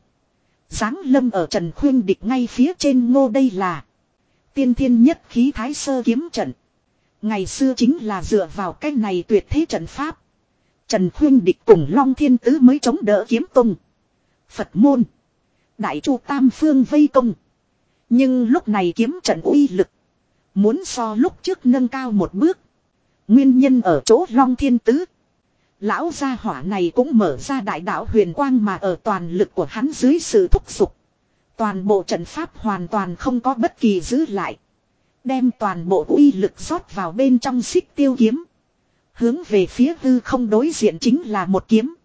Giáng lâm ở trần khuyên địch ngay phía trên ngô đây là. Tiên thiên nhất khí thái sơ kiếm trận. Ngày xưa chính là dựa vào cái này tuyệt thế trận pháp. Trần khuyên địch cùng Long Thiên Tứ mới chống đỡ kiếm tung. Phật môn. Đại chu Tam Phương vây công. Nhưng lúc này kiếm trận uy lực. Muốn so lúc trước nâng cao một bước. Nguyên nhân ở chỗ Long Thiên Tứ. Lão gia hỏa này cũng mở ra đại đạo huyền quang mà ở toàn lực của hắn dưới sự thúc giục. Toàn bộ trận pháp hoàn toàn không có bất kỳ giữ lại. Đem toàn bộ uy lực rót vào bên trong xích tiêu kiếm. Hướng về phía hư không đối diện chính là một kiếm.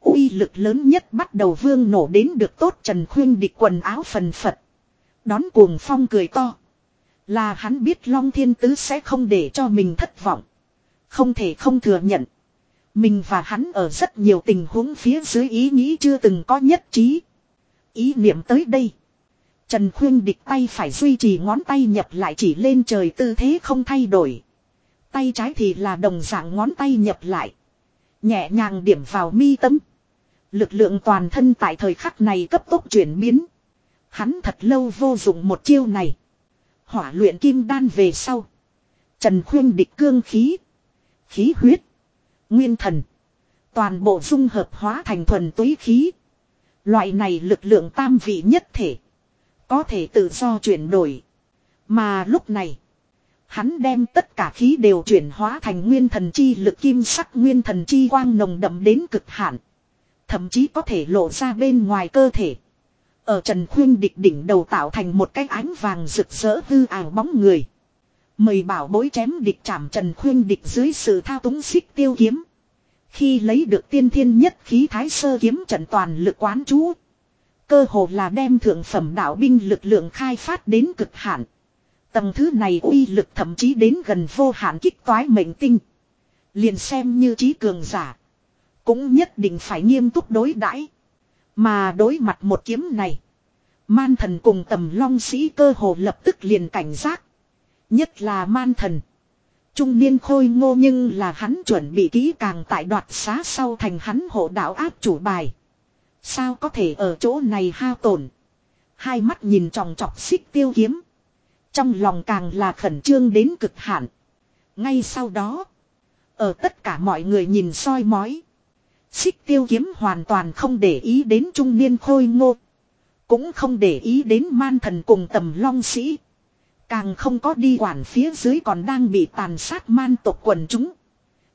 uy lực lớn nhất bắt đầu vương nổ đến được tốt Trần Khuyên địch quần áo phần phật. Đón cuồng phong cười to. Là hắn biết Long Thiên Tứ sẽ không để cho mình thất vọng. Không thể không thừa nhận. Mình và hắn ở rất nhiều tình huống phía dưới ý nghĩ chưa từng có nhất trí. Ý niệm tới đây. Trần Khuyên địch tay phải duy trì ngón tay nhập lại chỉ lên trời tư thế không thay đổi. Tay trái thì là đồng dạng ngón tay nhập lại. Nhẹ nhàng điểm vào mi tâm. Lực lượng toàn thân tại thời khắc này cấp tốc chuyển biến. Hắn thật lâu vô dụng một chiêu này. Hỏa luyện kim đan về sau. Trần Khuyên địch cương khí. Khí huyết. Nguyên thần. Toàn bộ dung hợp hóa thành thuần túy khí. Loại này lực lượng tam vị nhất thể. Có thể tự do chuyển đổi. Mà lúc này. Hắn đem tất cả khí đều chuyển hóa thành nguyên thần chi lực kim sắc nguyên thần chi quang nồng đậm đến cực hạn. Thậm chí có thể lộ ra bên ngoài cơ thể. Ở Trần Khuyên địch đỉnh đầu tạo thành một cái ánh vàng rực rỡ hư ảo bóng người. Mời bảo bối chém địch chạm Trần Khuyên địch dưới sự thao túng xích tiêu kiếm. Khi lấy được tiên thiên nhất khí thái sơ kiếm trận toàn lực quán chú. Cơ hồ là đem thượng phẩm đạo binh lực lượng khai phát đến cực hạn. Tầng thứ này uy lực thậm chí đến gần vô hạn kích toái mệnh tinh. Liền xem như trí cường giả. Cũng nhất định phải nghiêm túc đối đãi Mà đối mặt một kiếm này. Man thần cùng tầm long sĩ cơ hồ lập tức liền cảnh giác. Nhất là man thần. Trung niên khôi ngô nhưng là hắn chuẩn bị kỹ càng tại đoạt xá sau thành hắn hộ đạo áp chủ bài. Sao có thể ở chỗ này hao tổn. Hai mắt nhìn tròng trọc xích tiêu kiếm. Trong lòng càng là khẩn trương đến cực hạn. Ngay sau đó. Ở tất cả mọi người nhìn soi mói. Xích tiêu kiếm hoàn toàn không để ý đến trung niên khôi ngô. Cũng không để ý đến man thần cùng tầm long sĩ. Càng không có đi quản phía dưới còn đang bị tàn sát man tộc quần chúng.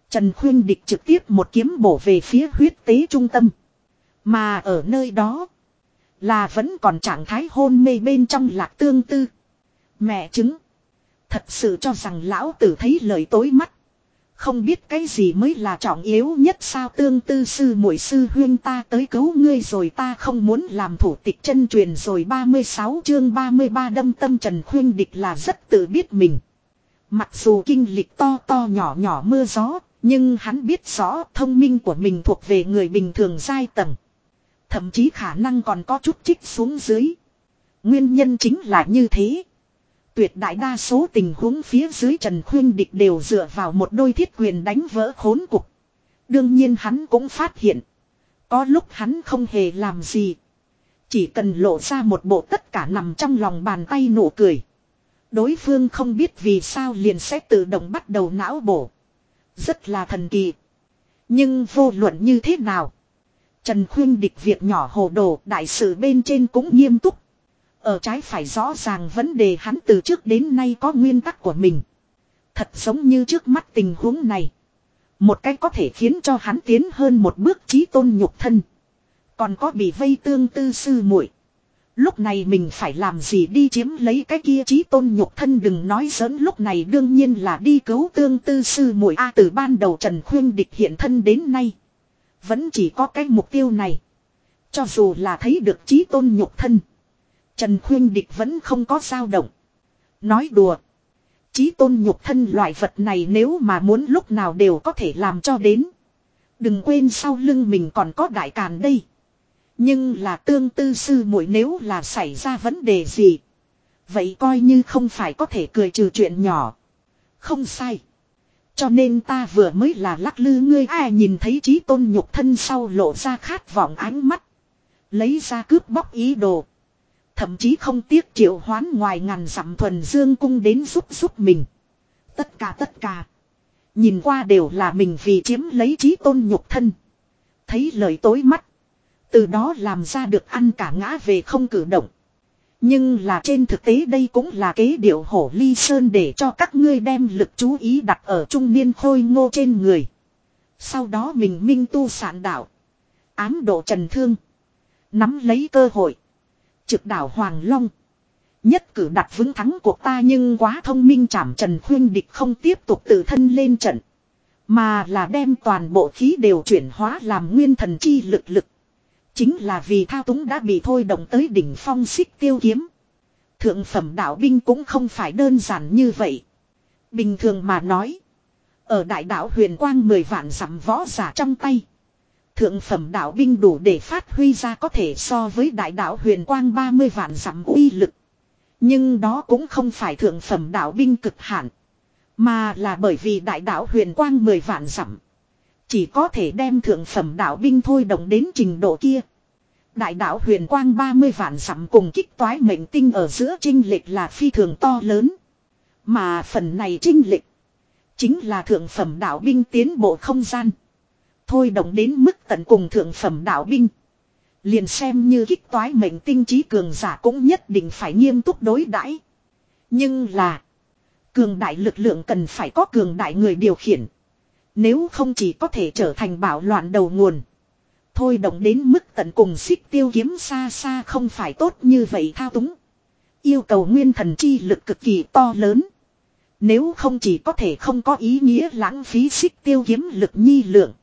Trần Khuyên Địch trực tiếp một kiếm bổ về phía huyết tế trung tâm. Mà ở nơi đó. Là vẫn còn trạng thái hôn mê bên trong lạc tương tư. Mẹ chứng. Thật sự cho rằng lão tử thấy lời tối mắt. Không biết cái gì mới là trọng yếu nhất sao tương tư sư muội sư huyên ta tới cứu ngươi rồi ta không muốn làm thủ tịch chân truyền rồi 36 chương 33 đâm tâm trần huyên địch là rất tự biết mình. Mặc dù kinh lịch to to nhỏ nhỏ mưa gió, nhưng hắn biết rõ thông minh của mình thuộc về người bình thường giai tầng. Thậm chí khả năng còn có chút trích xuống dưới. Nguyên nhân chính là như thế. Tuyệt đại đa số tình huống phía dưới Trần Khuyên Địch đều dựa vào một đôi thiết quyền đánh vỡ khốn cục. Đương nhiên hắn cũng phát hiện. Có lúc hắn không hề làm gì. Chỉ cần lộ ra một bộ tất cả nằm trong lòng bàn tay nụ cười. Đối phương không biết vì sao liền sẽ tự động bắt đầu não bổ. Rất là thần kỳ. Nhưng vô luận như thế nào. Trần Khuyên địch việc nhỏ hồ đồ đại sự bên trên cũng nghiêm túc. Ở trái phải rõ ràng vấn đề hắn từ trước đến nay có nguyên tắc của mình. Thật giống như trước mắt tình huống này. Một cách có thể khiến cho hắn tiến hơn một bước trí tôn nhục thân. Còn có bị vây tương tư sư muội Lúc này mình phải làm gì đi chiếm lấy cái kia trí tôn nhục thân đừng nói giỡn, lúc này đương nhiên là đi cứu tương tư sư muội A từ ban đầu Trần Khuyên địch hiện thân đến nay. Vẫn chỉ có cái mục tiêu này. Cho dù là thấy được trí tôn nhục thân. Trần Khuyên địch vẫn không có dao động. Nói đùa. Chí tôn nhục thân loại vật này nếu mà muốn lúc nào đều có thể làm cho đến. Đừng quên sau lưng mình còn có đại càn đây. Nhưng là tương tư sư muội nếu là xảy ra vấn đề gì. Vậy coi như không phải có thể cười trừ chuyện nhỏ. Không sai. Cho nên ta vừa mới là lắc lư ngươi ai nhìn thấy trí tôn nhục thân sau lộ ra khát vọng ánh mắt. Lấy ra cướp bóc ý đồ. Thậm chí không tiếc triệu hoán ngoài ngàn dặm thuần dương cung đến giúp giúp mình. Tất cả tất cả. Nhìn qua đều là mình vì chiếm lấy trí tôn nhục thân. Thấy lời tối mắt. Từ đó làm ra được ăn cả ngã về không cử động. Nhưng là trên thực tế đây cũng là kế điệu hổ ly sơn để cho các ngươi đem lực chú ý đặt ở trung niên khôi ngô trên người. Sau đó mình minh tu sản đạo. Ám độ trần thương. Nắm lấy cơ hội. Trực đảo Hoàng Long. Nhất cử đặt vững thắng cuộc ta nhưng quá thông minh chảm trần khuyên địch không tiếp tục tự thân lên trận. Mà là đem toàn bộ khí đều chuyển hóa làm nguyên thần chi lực lực. Chính là vì thao túng đã bị thôi động tới đỉnh phong xích tiêu kiếm. Thượng phẩm đạo binh cũng không phải đơn giản như vậy. Bình thường mà nói. Ở đại đạo huyền quang mười vạn dặm võ giả trong tay. Thượng phẩm đạo binh đủ để phát huy ra có thể so với đại đạo huyền quang 30 vạn giảm uy lực. Nhưng đó cũng không phải thượng phẩm đạo binh cực hạn. Mà là bởi vì đại đạo huyền quang 10 vạn giảm. Chỉ có thể đem thượng phẩm đạo binh thôi động đến trình độ kia. Đại đạo huyền quang 30 vạn dặm cùng kích toái mệnh tinh ở giữa trinh lịch là phi thường to lớn. Mà phần này trinh lịch chính là thượng phẩm đạo binh tiến bộ không gian. Thôi động đến mức tận cùng thượng phẩm đạo binh. Liền xem như kích toái mệnh tinh trí cường giả cũng nhất định phải nghiêm túc đối đãi. Nhưng là. Cường đại lực lượng cần phải có cường đại người điều khiển. Nếu không chỉ có thể trở thành bảo loạn đầu nguồn. Thôi động đến mức tận cùng xích tiêu kiếm xa xa không phải tốt như vậy thao túng. Yêu cầu nguyên thần chi lực cực kỳ to lớn. Nếu không chỉ có thể không có ý nghĩa lãng phí xích tiêu kiếm lực nhi lượng.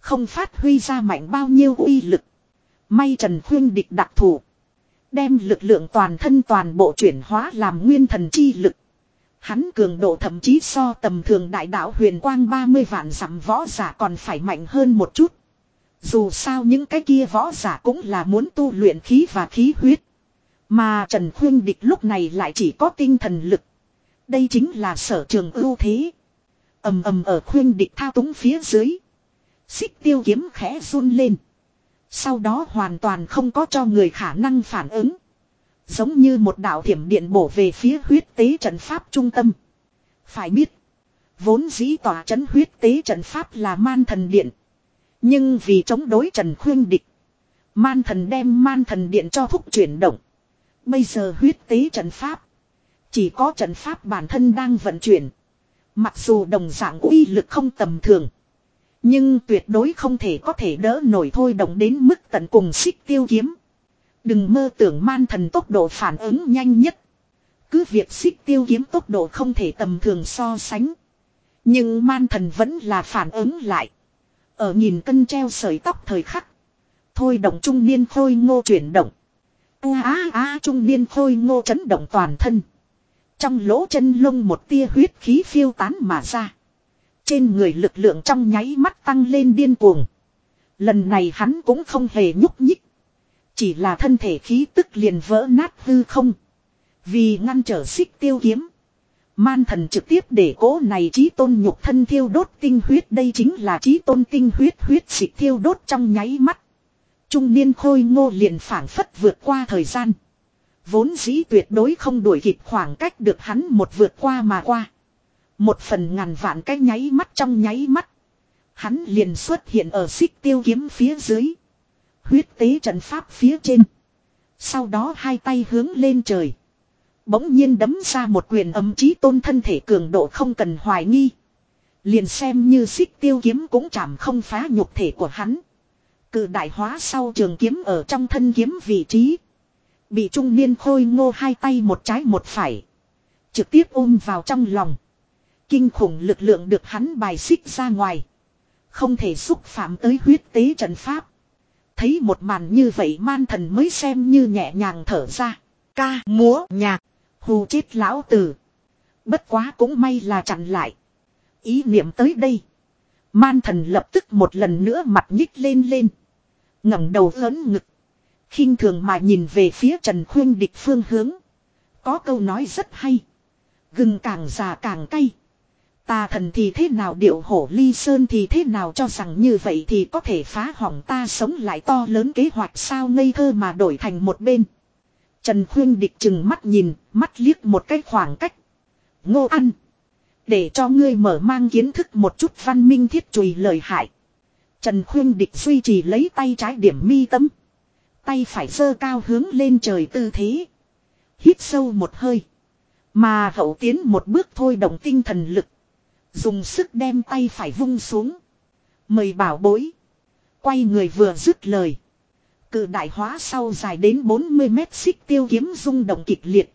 Không phát huy ra mạnh bao nhiêu uy lực. May Trần Khuyên địch đặc thù, Đem lực lượng toàn thân toàn bộ chuyển hóa làm nguyên thần chi lực. Hắn cường độ thậm chí so tầm thường đại đạo huyền quang 30 vạn dặm võ giả còn phải mạnh hơn một chút. Dù sao những cái kia võ giả cũng là muốn tu luyện khí và khí huyết. Mà Trần Khuyên Địch lúc này lại chỉ có tinh thần lực. Đây chính là sở trường ưu thế. ầm ầm ở Khuyên Địch thao túng phía dưới. Xích tiêu kiếm khẽ run lên. Sau đó hoàn toàn không có cho người khả năng phản ứng. Giống như một đạo thiểm điện bổ về phía huyết tế trận pháp trung tâm. Phải biết. Vốn dĩ tòa trấn huyết tế trận pháp là man thần điện. Nhưng vì chống đối trần khuyên địch. Man thần đem man thần điện cho thúc chuyển động. Bây giờ huyết tế trận pháp. Chỉ có trận pháp bản thân đang vận chuyển. Mặc dù đồng dạng uy lực không tầm thường. Nhưng tuyệt đối không thể có thể đỡ nổi thôi động đến mức tận cùng xích tiêu kiếm. Đừng mơ tưởng man thần tốc độ phản ứng nhanh nhất. Cứ việc xích tiêu kiếm tốc độ không thể tầm thường so sánh. Nhưng man thần vẫn là phản ứng lại. Ở nhìn cân treo sợi tóc thời khắc. Thôi động trung niên khôi ngô chuyển động. a á á trung niên khôi ngô chấn động toàn thân. Trong lỗ chân lông một tia huyết khí phiêu tán mà ra. Trên người lực lượng trong nháy mắt tăng lên điên cuồng. Lần này hắn cũng không hề nhúc nhích. Chỉ là thân thể khí tức liền vỡ nát hư không. Vì ngăn trở xích tiêu kiếm. Man thần trực tiếp để cố này trí tôn nhục thân thiêu đốt tinh huyết đây chính là trí tôn tinh huyết huyết xịt thiêu đốt trong nháy mắt. Trung niên khôi ngô liền phản phất vượt qua thời gian. Vốn dĩ tuyệt đối không đuổi kịp khoảng cách được hắn một vượt qua mà qua. Một phần ngàn vạn cái nháy mắt trong nháy mắt. Hắn liền xuất hiện ở xích tiêu kiếm phía dưới. Huyết tế trận pháp phía trên. Sau đó hai tay hướng lên trời. Bỗng nhiên đấm ra một quyền ấm chí tôn thân thể cường độ không cần hoài nghi. Liền xem như xích tiêu kiếm cũng chảm không phá nhục thể của hắn. Cự đại hóa sau trường kiếm ở trong thân kiếm vị trí. Bị trung niên khôi ngô hai tay một trái một phải. Trực tiếp ôm vào trong lòng. Kinh khủng lực lượng được hắn bài xích ra ngoài. Không thể xúc phạm tới huyết tế trận pháp. Thấy một màn như vậy man thần mới xem như nhẹ nhàng thở ra. Ca, múa, nhạc. Hù chết lão tử. Bất quá cũng may là chặn lại. Ý niệm tới đây. Man thần lập tức một lần nữa mặt nhích lên lên. ngẩng đầu lớn ngực khinh thường mà nhìn về phía Trần Khuyên địch phương hướng. Có câu nói rất hay. Gừng càng già càng cay. Ta thần thì thế nào điệu hổ ly sơn thì thế nào cho rằng như vậy thì có thể phá hỏng ta sống lại to lớn kế hoạch sao ngây thơ mà đổi thành một bên. Trần Khuyên địch chừng mắt nhìn, mắt liếc một cái khoảng cách. Ngô ăn. Để cho ngươi mở mang kiến thức một chút văn minh thiết chùi lời hại. Trần Khuyên địch duy trì lấy tay trái điểm mi tâm. Tay phải sơ cao hướng lên trời tư thế. Hít sâu một hơi. Mà hậu tiến một bước thôi động tinh thần lực. Dùng sức đem tay phải vung xuống. Mời bảo bối. Quay người vừa dứt lời. Cự đại hóa sau dài đến 40 mét xích tiêu kiếm rung động kịch liệt.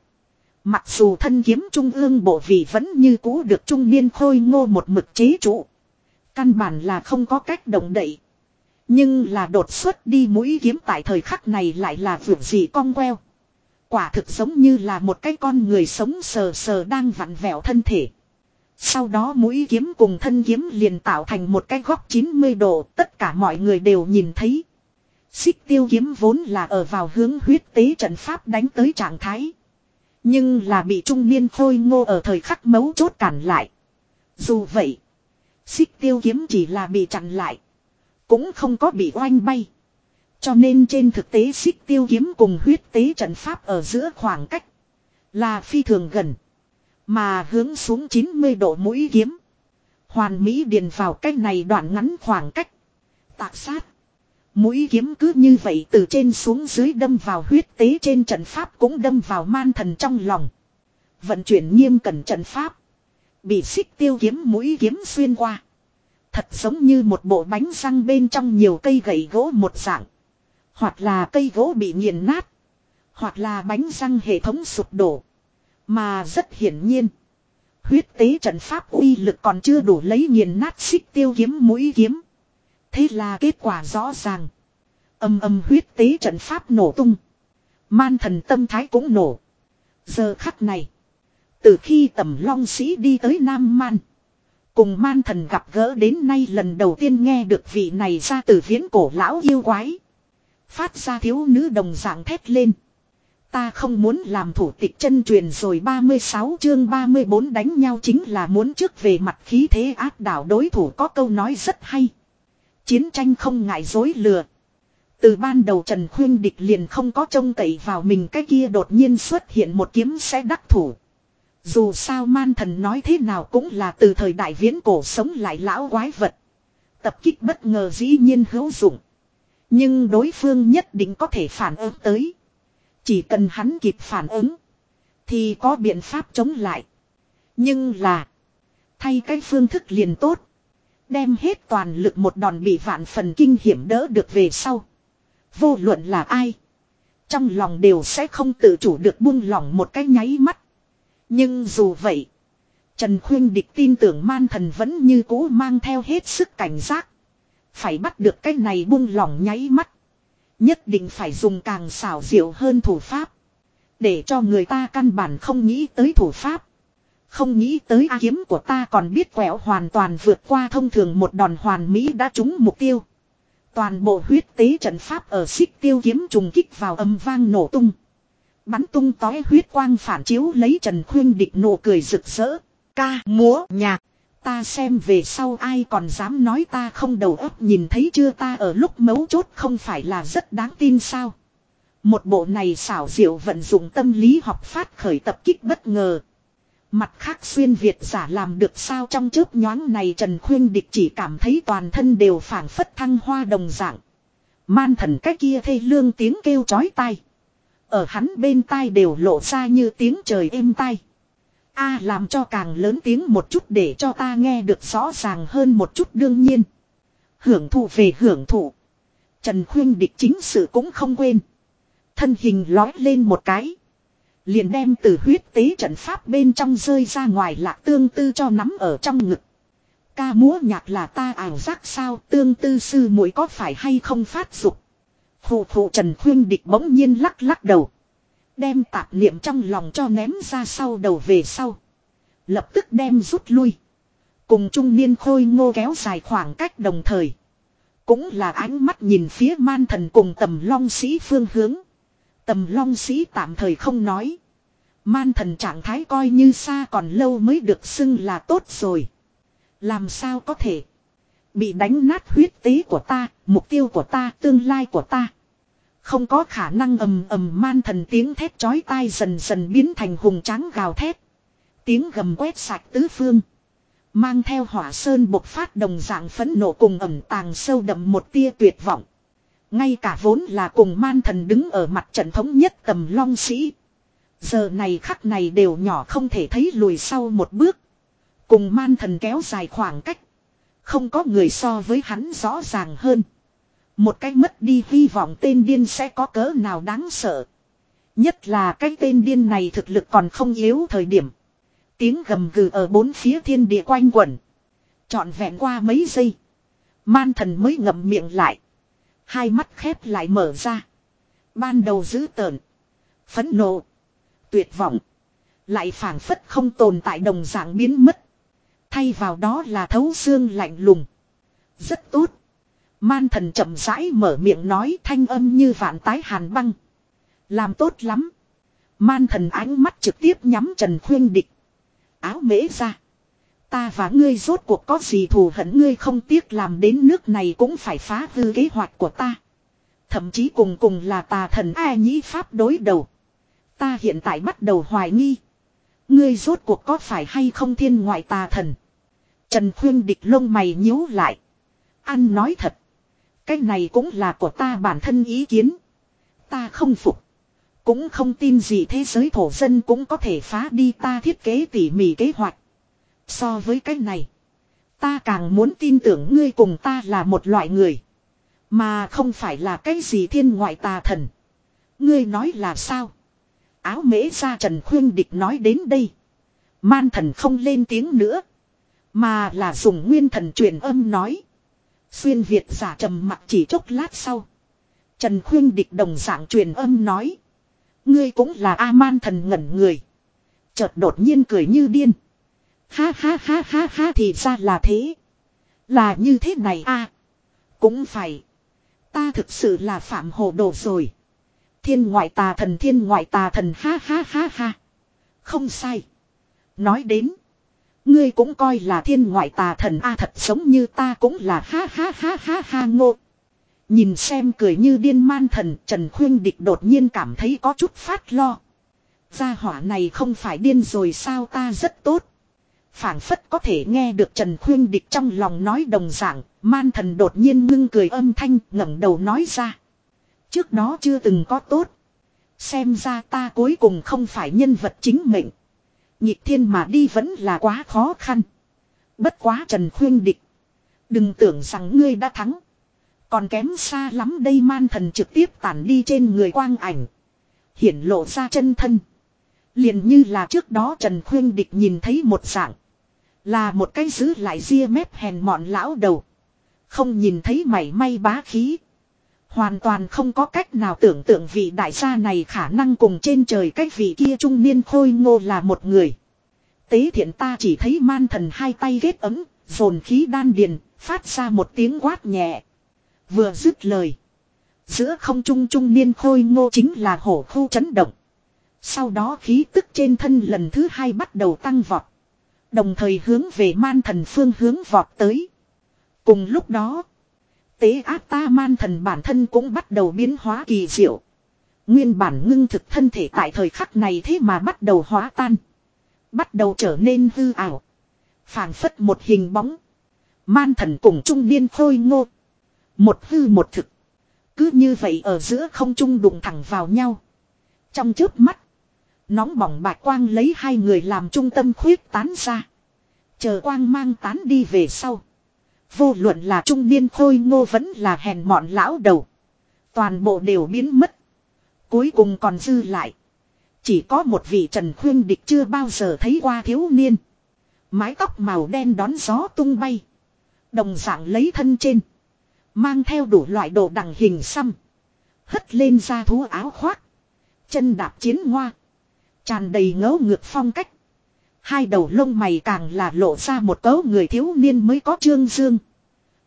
Mặc dù thân kiếm trung ương bộ vị vẫn như cũ được trung niên khôi ngô một mực chế trụ. Căn bản là không có cách động đậy. Nhưng là đột xuất đi mũi kiếm tại thời khắc này lại là vượt gì cong queo. Quả thực giống như là một cái con người sống sờ sờ đang vặn vẹo thân thể. Sau đó mũi kiếm cùng thân kiếm liền tạo thành một cái góc 90 độ, tất cả mọi người đều nhìn thấy. Xích tiêu kiếm vốn là ở vào hướng huyết tế trận pháp đánh tới trạng thái. Nhưng là bị trung niên khôi ngô ở thời khắc mấu chốt cản lại. Dù vậy, xích tiêu kiếm chỉ là bị chặn lại. Cũng không có bị oanh bay. Cho nên trên thực tế xích tiêu kiếm cùng huyết tế trận pháp ở giữa khoảng cách. Là phi thường gần. Mà hướng xuống 90 độ mũi kiếm. Hoàn Mỹ điền vào cách này đoạn ngắn khoảng cách. Tạc sát. Mũi kiếm cứ như vậy từ trên xuống dưới đâm vào huyết tế trên trận pháp cũng đâm vào man thần trong lòng. Vận chuyển nghiêm cẩn trận pháp. Bị xích tiêu kiếm mũi kiếm xuyên qua. Thật giống như một bộ bánh răng bên trong nhiều cây gậy gỗ một dạng. Hoặc là cây gỗ bị nghiền nát. Hoặc là bánh răng hệ thống sụp đổ. Mà rất hiển nhiên. Huyết tế trận pháp uy lực còn chưa đủ lấy nghiền nát xích tiêu kiếm mũi kiếm. Thế là kết quả rõ ràng. Âm âm huyết tế trận pháp nổ tung. Man thần tâm thái cũng nổ. Giờ khắc này. Từ khi tầm long sĩ đi tới Nam Man. Cùng man thần gặp gỡ đến nay lần đầu tiên nghe được vị này ra từ viễn cổ lão yêu quái. Phát ra thiếu nữ đồng dạng thét lên. Ta không muốn làm thủ tịch chân truyền rồi 36 chương 34 đánh nhau chính là muốn trước về mặt khí thế áp đảo đối thủ có câu nói rất hay. Chiến tranh không ngại dối lừa. Từ ban đầu Trần Khuyên Địch liền không có trông cậy vào mình, cái kia đột nhiên xuất hiện một kiếm sẽ đắc thủ. Dù sao man thần nói thế nào cũng là từ thời đại viễn cổ sống lại lão quái vật. Tập kích bất ngờ dĩ nhiên hữu dụng. Nhưng đối phương nhất định có thể phản ứng tới. Chỉ cần hắn kịp phản ứng. Thì có biện pháp chống lại. Nhưng là. Thay cái phương thức liền tốt. Đem hết toàn lực một đòn bị vạn phần kinh hiểm đỡ được về sau. Vô luận là ai. Trong lòng đều sẽ không tự chủ được buông lỏng một cái nháy mắt. Nhưng dù vậy. Trần Khuyên Địch tin tưởng man thần vẫn như cũ mang theo hết sức cảnh giác. Phải bắt được cái này buông lỏng nháy mắt. Nhất định phải dùng càng xảo diệu hơn thủ pháp. Để cho người ta căn bản không nghĩ tới thủ pháp. Không nghĩ tới A kiếm của ta còn biết quẹo hoàn toàn vượt qua thông thường một đòn hoàn mỹ đã trúng mục tiêu. Toàn bộ huyết tế trận pháp ở xích tiêu kiếm trùng kích vào âm vang nổ tung. Bắn tung tói huyết quang phản chiếu lấy Trần Khuyên Địch nụ cười rực rỡ. Ca, múa, nhạc. Ta xem về sau ai còn dám nói ta không đầu óc nhìn thấy chưa ta ở lúc mấu chốt không phải là rất đáng tin sao. Một bộ này xảo diệu vận dụng tâm lý học phát khởi tập kích bất ngờ. Mặt khác xuyên Việt giả làm được sao trong chớp nhoáng này Trần Khuyên Địch chỉ cảm thấy toàn thân đều phảng phất thăng hoa đồng dạng. Man thần cái kia thê lương tiếng kêu chói tai. Ở hắn bên tai đều lộ ra như tiếng trời êm tai. A làm cho càng lớn tiếng một chút để cho ta nghe được rõ ràng hơn một chút đương nhiên. Hưởng thụ về hưởng thụ. Trần Khuyên Địch chính sự cũng không quên. Thân hình lói lên một cái. Liền đem từ huyết tế trận pháp bên trong rơi ra ngoài lạc tương tư cho nắm ở trong ngực. Ca múa nhạc là ta ảo giác sao, tương tư sư muội có phải hay không phát dục. Phụ phụ Trần Khuyên Địch bỗng nhiên lắc lắc đầu. Đem tạp niệm trong lòng cho ném ra sau đầu về sau. Lập tức đem rút lui. Cùng trung niên khôi ngô kéo dài khoảng cách đồng thời. Cũng là ánh mắt nhìn phía man thần cùng tầm long sĩ phương hướng. Tầm long sĩ tạm thời không nói. Man thần trạng thái coi như xa còn lâu mới được xưng là tốt rồi. Làm sao có thể. Bị đánh nát huyết tế của ta, mục tiêu của ta, tương lai của ta. Không có khả năng ầm ầm man thần tiếng thét chói tai dần dần biến thành hùng tráng gào thét. Tiếng gầm quét sạch tứ phương. Mang theo hỏa sơn bộc phát đồng dạng phẫn nộ cùng ẩm tàng sâu đậm một tia tuyệt vọng. Ngay cả vốn là cùng man thần đứng ở mặt trận thống nhất tầm long sĩ. Giờ này khắc này đều nhỏ không thể thấy lùi sau một bước. Cùng man thần kéo dài khoảng cách. Không có người so với hắn rõ ràng hơn. Một cái mất đi hy vọng tên điên sẽ có cỡ nào đáng sợ. Nhất là cái tên điên này thực lực còn không yếu thời điểm. Tiếng gầm gừ ở bốn phía thiên địa quanh quẩn. Trọn vẹn qua mấy giây. Man thần mới ngậm miệng lại. Hai mắt khép lại mở ra. Ban đầu giữ tợn. Phấn nộ. Tuyệt vọng. Lại phảng phất không tồn tại đồng dạng biến mất. Thay vào đó là thấu xương lạnh lùng. Rất tốt. Man thần chậm rãi mở miệng nói thanh âm như vạn tái hàn băng. Làm tốt lắm. Man thần ánh mắt trực tiếp nhắm Trần Khuyên Địch. Áo mễ ra. Ta và ngươi rốt cuộc có gì thù hận ngươi không tiếc làm đến nước này cũng phải phá hư kế hoạch của ta. Thậm chí cùng cùng là tà thần A nhĩ pháp đối đầu. Ta hiện tại bắt đầu hoài nghi. Ngươi rốt cuộc có phải hay không thiên ngoại tà thần. Trần Khuyên địch lông mày nhíu lại. Ăn nói thật. Cái này cũng là của ta bản thân ý kiến. Ta không phục. Cũng không tin gì thế giới thổ dân cũng có thể phá đi ta thiết kế tỉ mỉ kế hoạch. So với cái này. Ta càng muốn tin tưởng ngươi cùng ta là một loại người. Mà không phải là cái gì thiên ngoại tà thần. Ngươi nói là sao? Áo mễ ra Trần Khuyên Địch nói đến đây. Man thần không lên tiếng nữa. Mà là dùng nguyên thần truyền âm nói. Xuyên Việt giả trầm mặt chỉ chốc lát sau. Trần Khuyên Địch đồng dạng truyền âm nói. Ngươi cũng là A-man thần ngẩn người. Chợt đột nhiên cười như điên. Ha ha ha ha ha thì ra là thế. Là như thế này a Cũng phải. Ta thực sự là phạm hồ đồ rồi. Thiên ngoại tà thần, thiên ngoại tà thần, ha ha ha ha. Không sai. Nói đến. Ngươi cũng coi là thiên ngoại tà thần a thật giống như ta cũng là ha ha ha ha ha ngô. Nhìn xem cười như điên man thần Trần Khuyên Địch đột nhiên cảm thấy có chút phát lo. Gia hỏa này không phải điên rồi sao ta rất tốt phảng phất có thể nghe được Trần Khuyên Địch trong lòng nói đồng dạng, man thần đột nhiên ngưng cười âm thanh ngẩng đầu nói ra. Trước đó chưa từng có tốt. Xem ra ta cuối cùng không phải nhân vật chính mệnh. Nhịp thiên mà đi vẫn là quá khó khăn. Bất quá Trần Khuyên Địch. Đừng tưởng rằng ngươi đã thắng. Còn kém xa lắm đây man thần trực tiếp tản đi trên người quang ảnh. Hiển lộ ra chân thân. Liền như là trước đó Trần Khuyên Địch nhìn thấy một dạng. Là một cái giữ lại ria mép hèn mọn lão đầu. Không nhìn thấy mảy may bá khí. Hoàn toàn không có cách nào tưởng tượng vị đại gia này khả năng cùng trên trời cách vị kia trung niên khôi ngô là một người. Tế thiện ta chỉ thấy man thần hai tay ghét ấm, dồn khí đan điền, phát ra một tiếng quát nhẹ. Vừa dứt lời. Giữa không trung trung niên khôi ngô chính là hổ khu chấn động. Sau đó khí tức trên thân lần thứ hai bắt đầu tăng vọt. Đồng thời hướng về man thần phương hướng vọt tới. Cùng lúc đó, tế áp ta man thần bản thân cũng bắt đầu biến hóa kỳ diệu. Nguyên bản ngưng thực thân thể tại thời khắc này thế mà bắt đầu hóa tan. Bắt đầu trở nên hư ảo. phảng phất một hình bóng. Man thần cùng trung niên khôi ngô. Một hư một thực. Cứ như vậy ở giữa không trung đụng thẳng vào nhau. Trong trước mắt. Nóng bỏng bạc quang lấy hai người làm trung tâm khuyết tán ra. Chờ quang mang tán đi về sau. Vô luận là trung niên khôi ngô vẫn là hèn mọn lão đầu. Toàn bộ đều biến mất. Cuối cùng còn dư lại. Chỉ có một vị trần khuyên địch chưa bao giờ thấy qua thiếu niên. Mái tóc màu đen đón gió tung bay. Đồng dạng lấy thân trên. Mang theo đủ loại đồ đằng hình xăm. Hất lên ra thú áo khoác. Chân đạp chiến ngoa. Tràn đầy ngấu ngược phong cách. Hai đầu lông mày càng là lộ ra một cấu người thiếu niên mới có trương dương.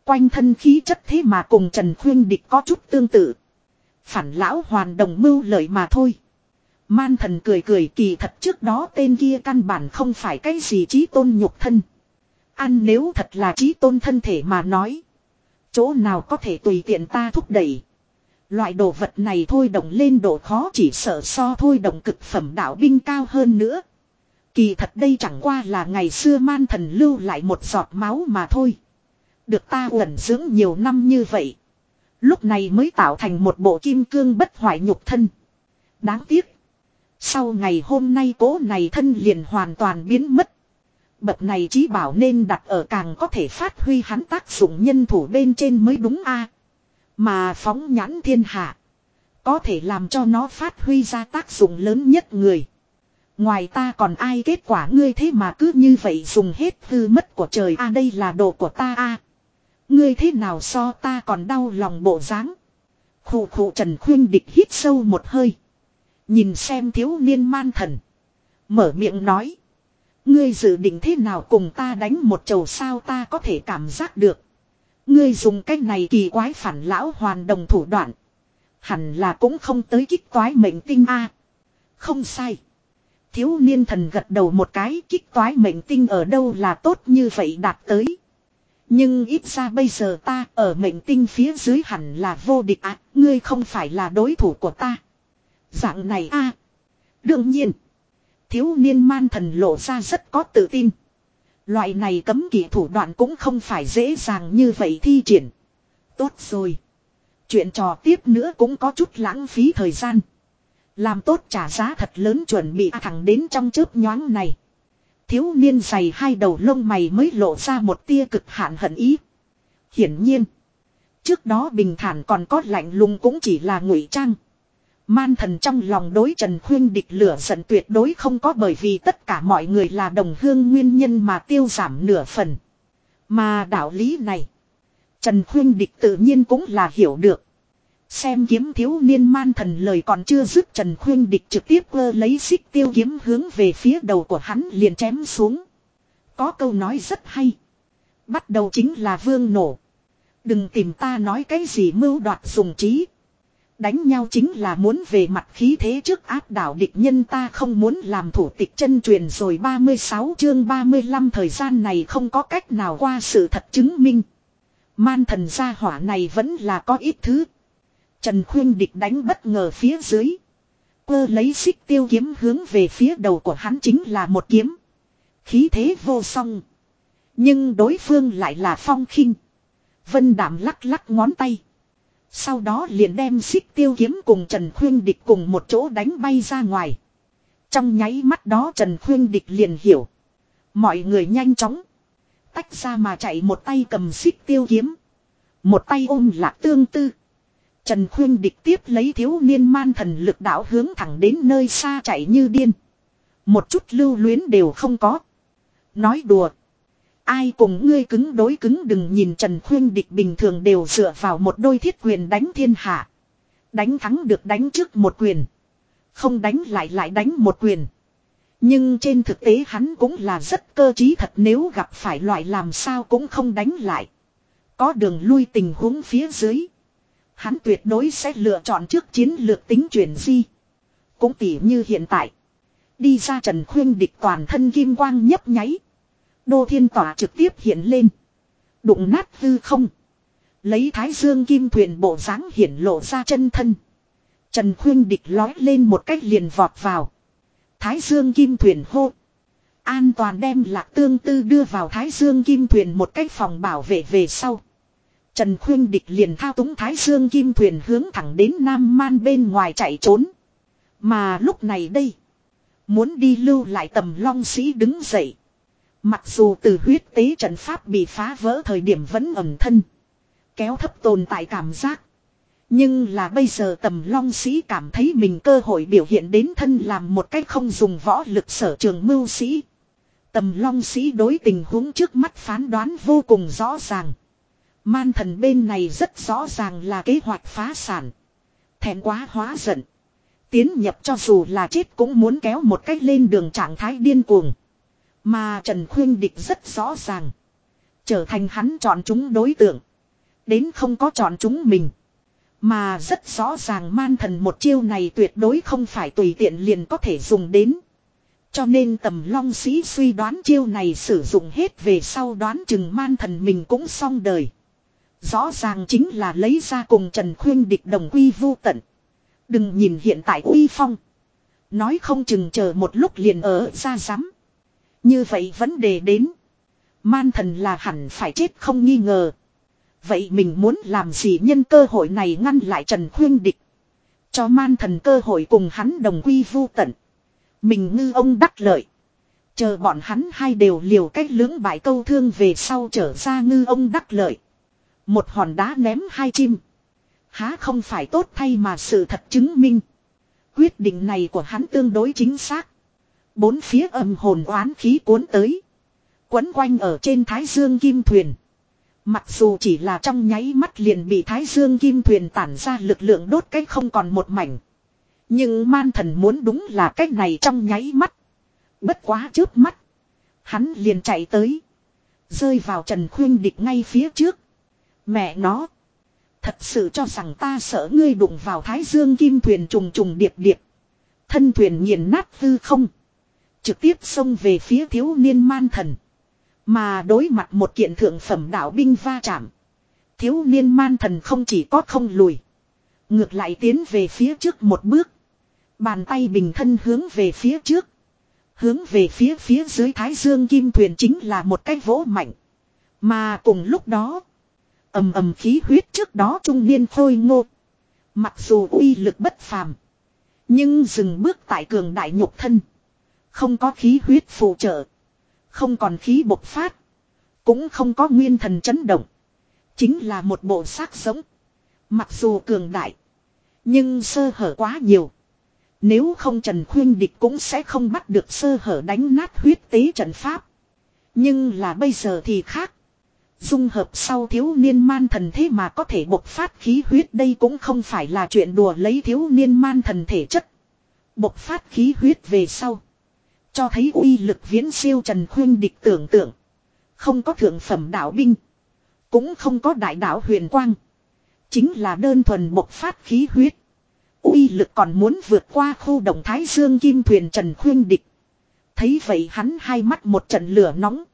Quanh thân khí chất thế mà cùng Trần Khuyên Địch có chút tương tự. Phản lão hoàn đồng mưu lợi mà thôi. Man thần cười cười kỳ thật trước đó tên kia căn bản không phải cái gì trí tôn nhục thân. Ăn nếu thật là trí tôn thân thể mà nói. Chỗ nào có thể tùy tiện ta thúc đẩy. Loại đồ vật này thôi động lên độ khó chỉ sợ so thôi động cực phẩm đạo binh cao hơn nữa. Kỳ thật đây chẳng qua là ngày xưa man thần lưu lại một giọt máu mà thôi. Được ta uẩn dưỡng nhiều năm như vậy. Lúc này mới tạo thành một bộ kim cương bất hoại nhục thân. Đáng tiếc. Sau ngày hôm nay cố này thân liền hoàn toàn biến mất. Bậc này trí bảo nên đặt ở càng có thể phát huy hắn tác dụng nhân thủ bên trên mới đúng a Mà phóng nhãn thiên hạ. Có thể làm cho nó phát huy ra tác dụng lớn nhất người. Ngoài ta còn ai kết quả ngươi thế mà cứ như vậy dùng hết hư mất của trời a, đây là đồ của ta a Ngươi thế nào so ta còn đau lòng bộ dáng Khủ khủ Trần Khuyên Địch hít sâu một hơi. Nhìn xem thiếu niên man thần. Mở miệng nói. Ngươi dự định thế nào cùng ta đánh một chầu sao ta có thể cảm giác được. Ngươi dùng cách này kỳ quái phản lão hoàn đồng thủ đoạn. Hẳn là cũng không tới kích toái mệnh tinh a Không sai. Thiếu niên thần gật đầu một cái kích toái mệnh tinh ở đâu là tốt như vậy đạt tới. Nhưng ít ra bây giờ ta ở mệnh tinh phía dưới hẳn là vô địch ạ, ngươi không phải là đối thủ của ta. Dạng này a Đương nhiên. Thiếu niên man thần lộ ra rất có tự tin. Loại này cấm kỵ thủ đoạn cũng không phải dễ dàng như vậy thi triển. Tốt rồi. Chuyện trò tiếp nữa cũng có chút lãng phí thời gian. Làm tốt trả giá thật lớn chuẩn bị à thẳng đến trong chớp nhoáng này. Thiếu niên dày hai đầu lông mày mới lộ ra một tia cực hạn hận ý. Hiển nhiên. Trước đó bình thản còn có lạnh lùng cũng chỉ là ngụy trang. Man thần trong lòng đối Trần Khuyên địch lửa giận tuyệt đối không có bởi vì tất cả mọi người là đồng hương nguyên nhân mà tiêu giảm nửa phần. Mà đạo lý này. Trần Khuyên địch tự nhiên cũng là hiểu được. Xem kiếm thiếu niên man thần lời còn chưa dứt Trần Khuyên địch trực tiếp cơ lấy xích tiêu kiếm hướng về phía đầu của hắn liền chém xuống. Có câu nói rất hay. Bắt đầu chính là vương nổ. Đừng tìm ta nói cái gì mưu đoạt dùng trí. Đánh nhau chính là muốn về mặt khí thế trước áp đảo địch nhân ta không muốn làm thủ tịch chân truyền rồi 36 chương 35 thời gian này không có cách nào qua sự thật chứng minh. Man thần gia hỏa này vẫn là có ít thứ. Trần Khuyên địch đánh bất ngờ phía dưới. Cơ lấy xích tiêu kiếm hướng về phía đầu của hắn chính là một kiếm. Khí thế vô song. Nhưng đối phương lại là phong khinh. Vân đảm lắc lắc ngón tay. Sau đó liền đem xích tiêu kiếm cùng Trần Khuyên Địch cùng một chỗ đánh bay ra ngoài. Trong nháy mắt đó Trần Khuyên Địch liền hiểu. Mọi người nhanh chóng. Tách ra mà chạy một tay cầm xích tiêu kiếm. Một tay ôm lạc tương tư. Trần Khuyên Địch tiếp lấy thiếu niên man thần lực đạo hướng thẳng đến nơi xa chạy như điên. Một chút lưu luyến đều không có. Nói đùa. Ai cùng ngươi cứng đối cứng đừng nhìn Trần Khuyên địch bình thường đều dựa vào một đôi thiết quyền đánh thiên hạ. Đánh thắng được đánh trước một quyền. Không đánh lại lại đánh một quyền. Nhưng trên thực tế hắn cũng là rất cơ trí thật nếu gặp phải loại làm sao cũng không đánh lại. Có đường lui tình huống phía dưới. Hắn tuyệt đối sẽ lựa chọn trước chiến lược tính chuyển di. Cũng tỉ như hiện tại. Đi ra Trần Khuyên địch toàn thân kim quang nhấp nháy. Đô thiên tỏa trực tiếp hiện lên. Đụng nát hư không. Lấy thái dương kim thuyền bộ dáng hiển lộ ra chân thân. Trần Khuyên địch lói lên một cách liền vọt vào. Thái dương kim thuyền hô. An toàn đem lạc tương tư đưa vào thái dương kim thuyền một cách phòng bảo vệ về sau. Trần Khuyên Địch liền thao túng Thái Dương Kim Thuyền hướng thẳng đến Nam Man bên ngoài chạy trốn. Mà lúc này đây. Muốn đi lưu lại tầm long sĩ đứng dậy. Mặc dù từ huyết tế trận pháp bị phá vỡ thời điểm vẫn ẩm thân. Kéo thấp tồn tại cảm giác. Nhưng là bây giờ tầm long sĩ cảm thấy mình cơ hội biểu hiện đến thân làm một cách không dùng võ lực sở trường mưu sĩ. Tầm long sĩ đối tình huống trước mắt phán đoán vô cùng rõ ràng. Man thần bên này rất rõ ràng là kế hoạch phá sản. Thèm quá hóa giận. Tiến nhập cho dù là chết cũng muốn kéo một cách lên đường trạng thái điên cuồng. Mà Trần Khuyên Địch rất rõ ràng. Trở thành hắn chọn chúng đối tượng. Đến không có chọn chúng mình. Mà rất rõ ràng man thần một chiêu này tuyệt đối không phải tùy tiện liền có thể dùng đến. Cho nên tầm long sĩ suy đoán chiêu này sử dụng hết về sau đoán chừng man thần mình cũng xong đời. Rõ ràng chính là lấy ra cùng Trần Khuyên địch đồng quy vu tận. Đừng nhìn hiện tại uy phong. Nói không chừng chờ một lúc liền ở ra rắm. Như vậy vấn đề đến. Man thần là hẳn phải chết không nghi ngờ. Vậy mình muốn làm gì nhân cơ hội này ngăn lại Trần Khuyên địch. Cho man thần cơ hội cùng hắn đồng quy vu tận. Mình ngư ông đắc lợi. Chờ bọn hắn hai đều liều cách lưỡng bại câu thương về sau trở ra ngư ông đắc lợi. Một hòn đá ném hai chim. Há không phải tốt thay mà sự thật chứng minh. Quyết định này của hắn tương đối chính xác. Bốn phía âm hồn oán khí cuốn tới. Quấn quanh ở trên thái dương kim thuyền. Mặc dù chỉ là trong nháy mắt liền bị thái dương kim thuyền tản ra lực lượng đốt cách không còn một mảnh. Nhưng man thần muốn đúng là cách này trong nháy mắt. Bất quá trước mắt. Hắn liền chạy tới. Rơi vào trần khuyên địch ngay phía trước. Mẹ nó. Thật sự cho rằng ta sợ ngươi đụng vào thái dương kim thuyền trùng trùng điệp điệp. Thân thuyền nghiền nát hư không. Trực tiếp xông về phía thiếu niên man thần. Mà đối mặt một kiện thượng phẩm đạo binh va chạm. Thiếu niên man thần không chỉ có không lùi. Ngược lại tiến về phía trước một bước. Bàn tay bình thân hướng về phía trước. Hướng về phía phía dưới thái dương kim thuyền chính là một cái vỗ mạnh. Mà cùng lúc đó ầm ầm khí huyết trước đó trung niên khôi ngô. Mặc dù uy lực bất phàm. Nhưng dừng bước tại cường đại nhục thân. Không có khí huyết phù trợ. Không còn khí bộc phát. Cũng không có nguyên thần chấn động. Chính là một bộ xác sống. Mặc dù cường đại. Nhưng sơ hở quá nhiều. Nếu không Trần Khuyên Địch cũng sẽ không bắt được sơ hở đánh nát huyết tế trận pháp. Nhưng là bây giờ thì khác. Dung hợp sau thiếu niên man thần thế mà có thể bộc phát khí huyết, đây cũng không phải là chuyện đùa lấy thiếu niên man thần thể chất. Bộc phát khí huyết về sau. Cho thấy uy lực viễn siêu trần khuyên địch tưởng tượng. Không có thượng phẩm đạo binh. Cũng không có đại đạo huyền quang. Chính là đơn thuần bộc phát khí huyết. uy lực còn muốn vượt qua khu động thái dương kim thuyền trần khuyên địch. Thấy vậy hắn hai mắt một trận lửa nóng.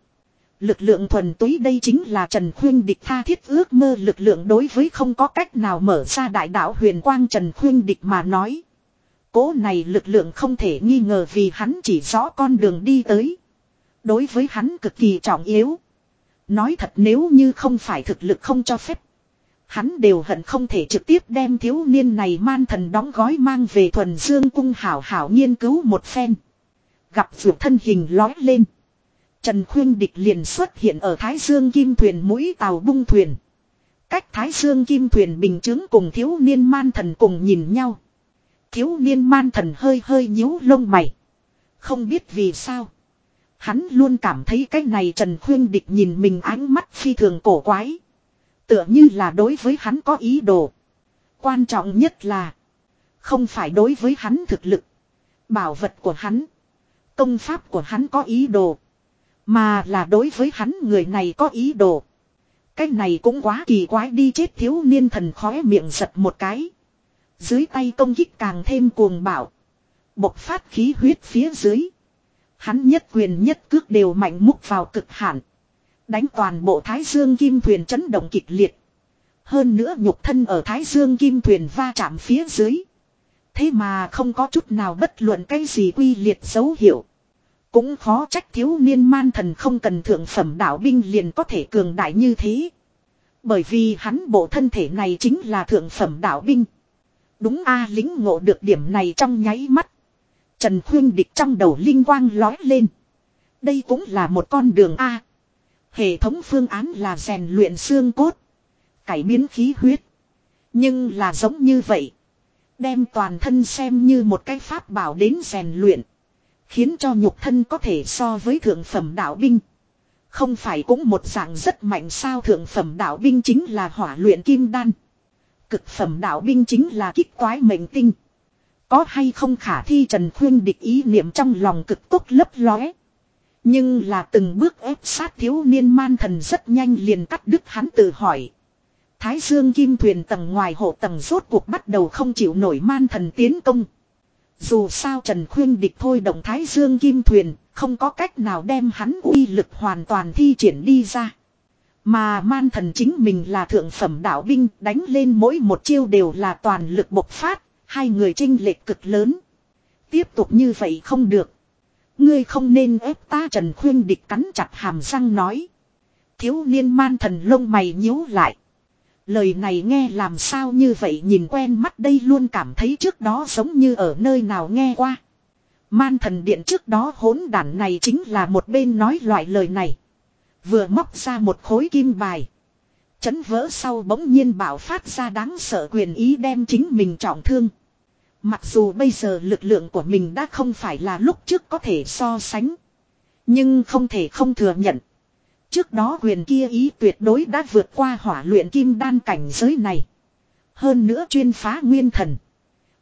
Lực lượng thuần túy đây chính là Trần Khuyên Địch tha thiết ước mơ lực lượng đối với không có cách nào mở ra đại đạo huyền quang Trần Khuyên Địch mà nói. Cố này lực lượng không thể nghi ngờ vì hắn chỉ rõ con đường đi tới. Đối với hắn cực kỳ trọng yếu. Nói thật nếu như không phải thực lực không cho phép. Hắn đều hận không thể trực tiếp đem thiếu niên này man thần đóng gói mang về thuần dương cung hảo hảo nghiên cứu một phen. Gặp vượt thân hình lói lên. Trần Khuyên Địch liền xuất hiện ở Thái Dương Kim Thuyền mũi tàu bung thuyền. Cách Thái Dương Kim Thuyền bình chứng cùng thiếu niên man thần cùng nhìn nhau. Thiếu niên man thần hơi hơi nhíu lông mày. Không biết vì sao. Hắn luôn cảm thấy cái này Trần Khuyên Địch nhìn mình ánh mắt phi thường cổ quái. Tựa như là đối với hắn có ý đồ. Quan trọng nhất là. Không phải đối với hắn thực lực. Bảo vật của hắn. Công pháp của hắn có ý đồ. Mà là đối với hắn người này có ý đồ. Cái này cũng quá kỳ quái đi chết thiếu niên thần khóe miệng giật một cái. Dưới tay công kích càng thêm cuồng bạo. Bộc phát khí huyết phía dưới. Hắn nhất quyền nhất cước đều mạnh múc vào cực hạn. Đánh toàn bộ Thái Dương Kim Thuyền chấn động kịch liệt. Hơn nữa nhục thân ở Thái Dương Kim Thuyền va chạm phía dưới. Thế mà không có chút nào bất luận cái gì quy liệt dấu hiệu. Cũng khó trách thiếu niên man thần không cần thượng phẩm đạo binh liền có thể cường đại như thế. Bởi vì hắn bộ thân thể này chính là thượng phẩm đạo binh. Đúng a lính ngộ được điểm này trong nháy mắt. Trần Khuyên Địch trong đầu linh quang lói lên. Đây cũng là một con đường A. Hệ thống phương án là rèn luyện xương cốt. Cải biến khí huyết. Nhưng là giống như vậy. Đem toàn thân xem như một cái pháp bảo đến rèn luyện. Khiến cho nhục thân có thể so với thượng phẩm đạo binh. Không phải cũng một dạng rất mạnh sao thượng phẩm đạo binh chính là hỏa luyện kim đan. Cực phẩm đạo binh chính là kích toái mệnh tinh. Có hay không khả thi Trần Khuyên địch ý niệm trong lòng cực tốt lấp lóe. Nhưng là từng bước ép sát thiếu niên man thần rất nhanh liền cắt đứt hắn tự hỏi. Thái Dương Kim Thuyền tầng ngoài hộ tầng rốt cuộc bắt đầu không chịu nổi man thần tiến công. Dù sao Trần Khuyên địch thôi động Thái Dương Kim Thuyền, không có cách nào đem hắn uy lực hoàn toàn thi triển đi ra. Mà man thần chính mình là thượng phẩm đạo binh đánh lên mỗi một chiêu đều là toàn lực bộc phát, hai người trinh lệch cực lớn. Tiếp tục như vậy không được. Ngươi không nên ép ta Trần Khuyên địch cắn chặt hàm răng nói. Thiếu niên man thần lông mày nhíu lại. Lời này nghe làm sao như vậy nhìn quen mắt đây luôn cảm thấy trước đó giống như ở nơi nào nghe qua. Man thần điện trước đó hỗn đản này chính là một bên nói loại lời này. Vừa móc ra một khối kim bài. Chấn vỡ sau bỗng nhiên bảo phát ra đáng sợ quyền ý đem chính mình trọng thương. Mặc dù bây giờ lực lượng của mình đã không phải là lúc trước có thể so sánh. Nhưng không thể không thừa nhận. Trước đó quyền kia ý tuyệt đối đã vượt qua hỏa luyện kim đan cảnh giới này. Hơn nữa chuyên phá nguyên thần.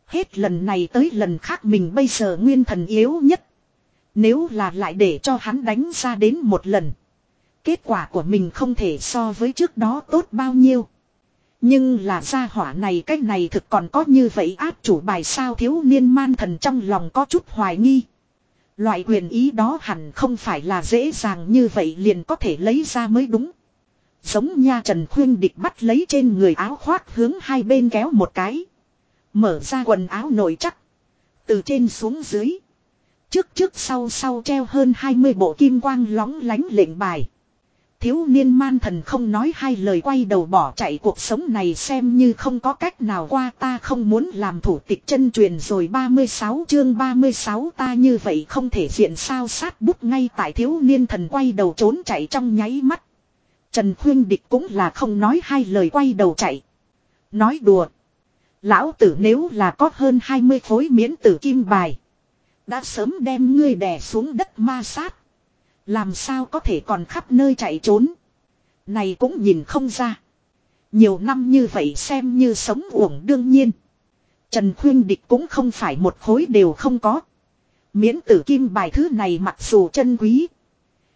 Hết lần này tới lần khác mình bây giờ nguyên thần yếu nhất. Nếu là lại để cho hắn đánh ra đến một lần. Kết quả của mình không thể so với trước đó tốt bao nhiêu. Nhưng là gia hỏa này cách này thực còn có như vậy áp chủ bài sao thiếu niên man thần trong lòng có chút hoài nghi. Loại quyền ý đó hẳn không phải là dễ dàng như vậy liền có thể lấy ra mới đúng. Giống nha Trần Khuyên địch bắt lấy trên người áo khoác hướng hai bên kéo một cái. Mở ra quần áo nổi chắc. Từ trên xuống dưới. Trước trước sau sau treo hơn 20 bộ kim quang lóng lánh lệnh bài. Thiếu niên man thần không nói hai lời quay đầu bỏ chạy cuộc sống này xem như không có cách nào qua ta không muốn làm thủ tịch chân truyền rồi 36 chương 36 ta như vậy không thể diện sao sát bút ngay tại thiếu niên thần quay đầu trốn chạy trong nháy mắt. Trần Khuyên Địch cũng là không nói hai lời quay đầu chạy. Nói đùa. Lão tử nếu là có hơn 20 khối miễn tử kim bài. Đã sớm đem ngươi đè xuống đất ma sát. Làm sao có thể còn khắp nơi chạy trốn. Này cũng nhìn không ra. Nhiều năm như vậy xem như sống uổng đương nhiên. Trần Khuyên Địch cũng không phải một khối đều không có. Miễn tử kim bài thứ này mặc dù chân quý.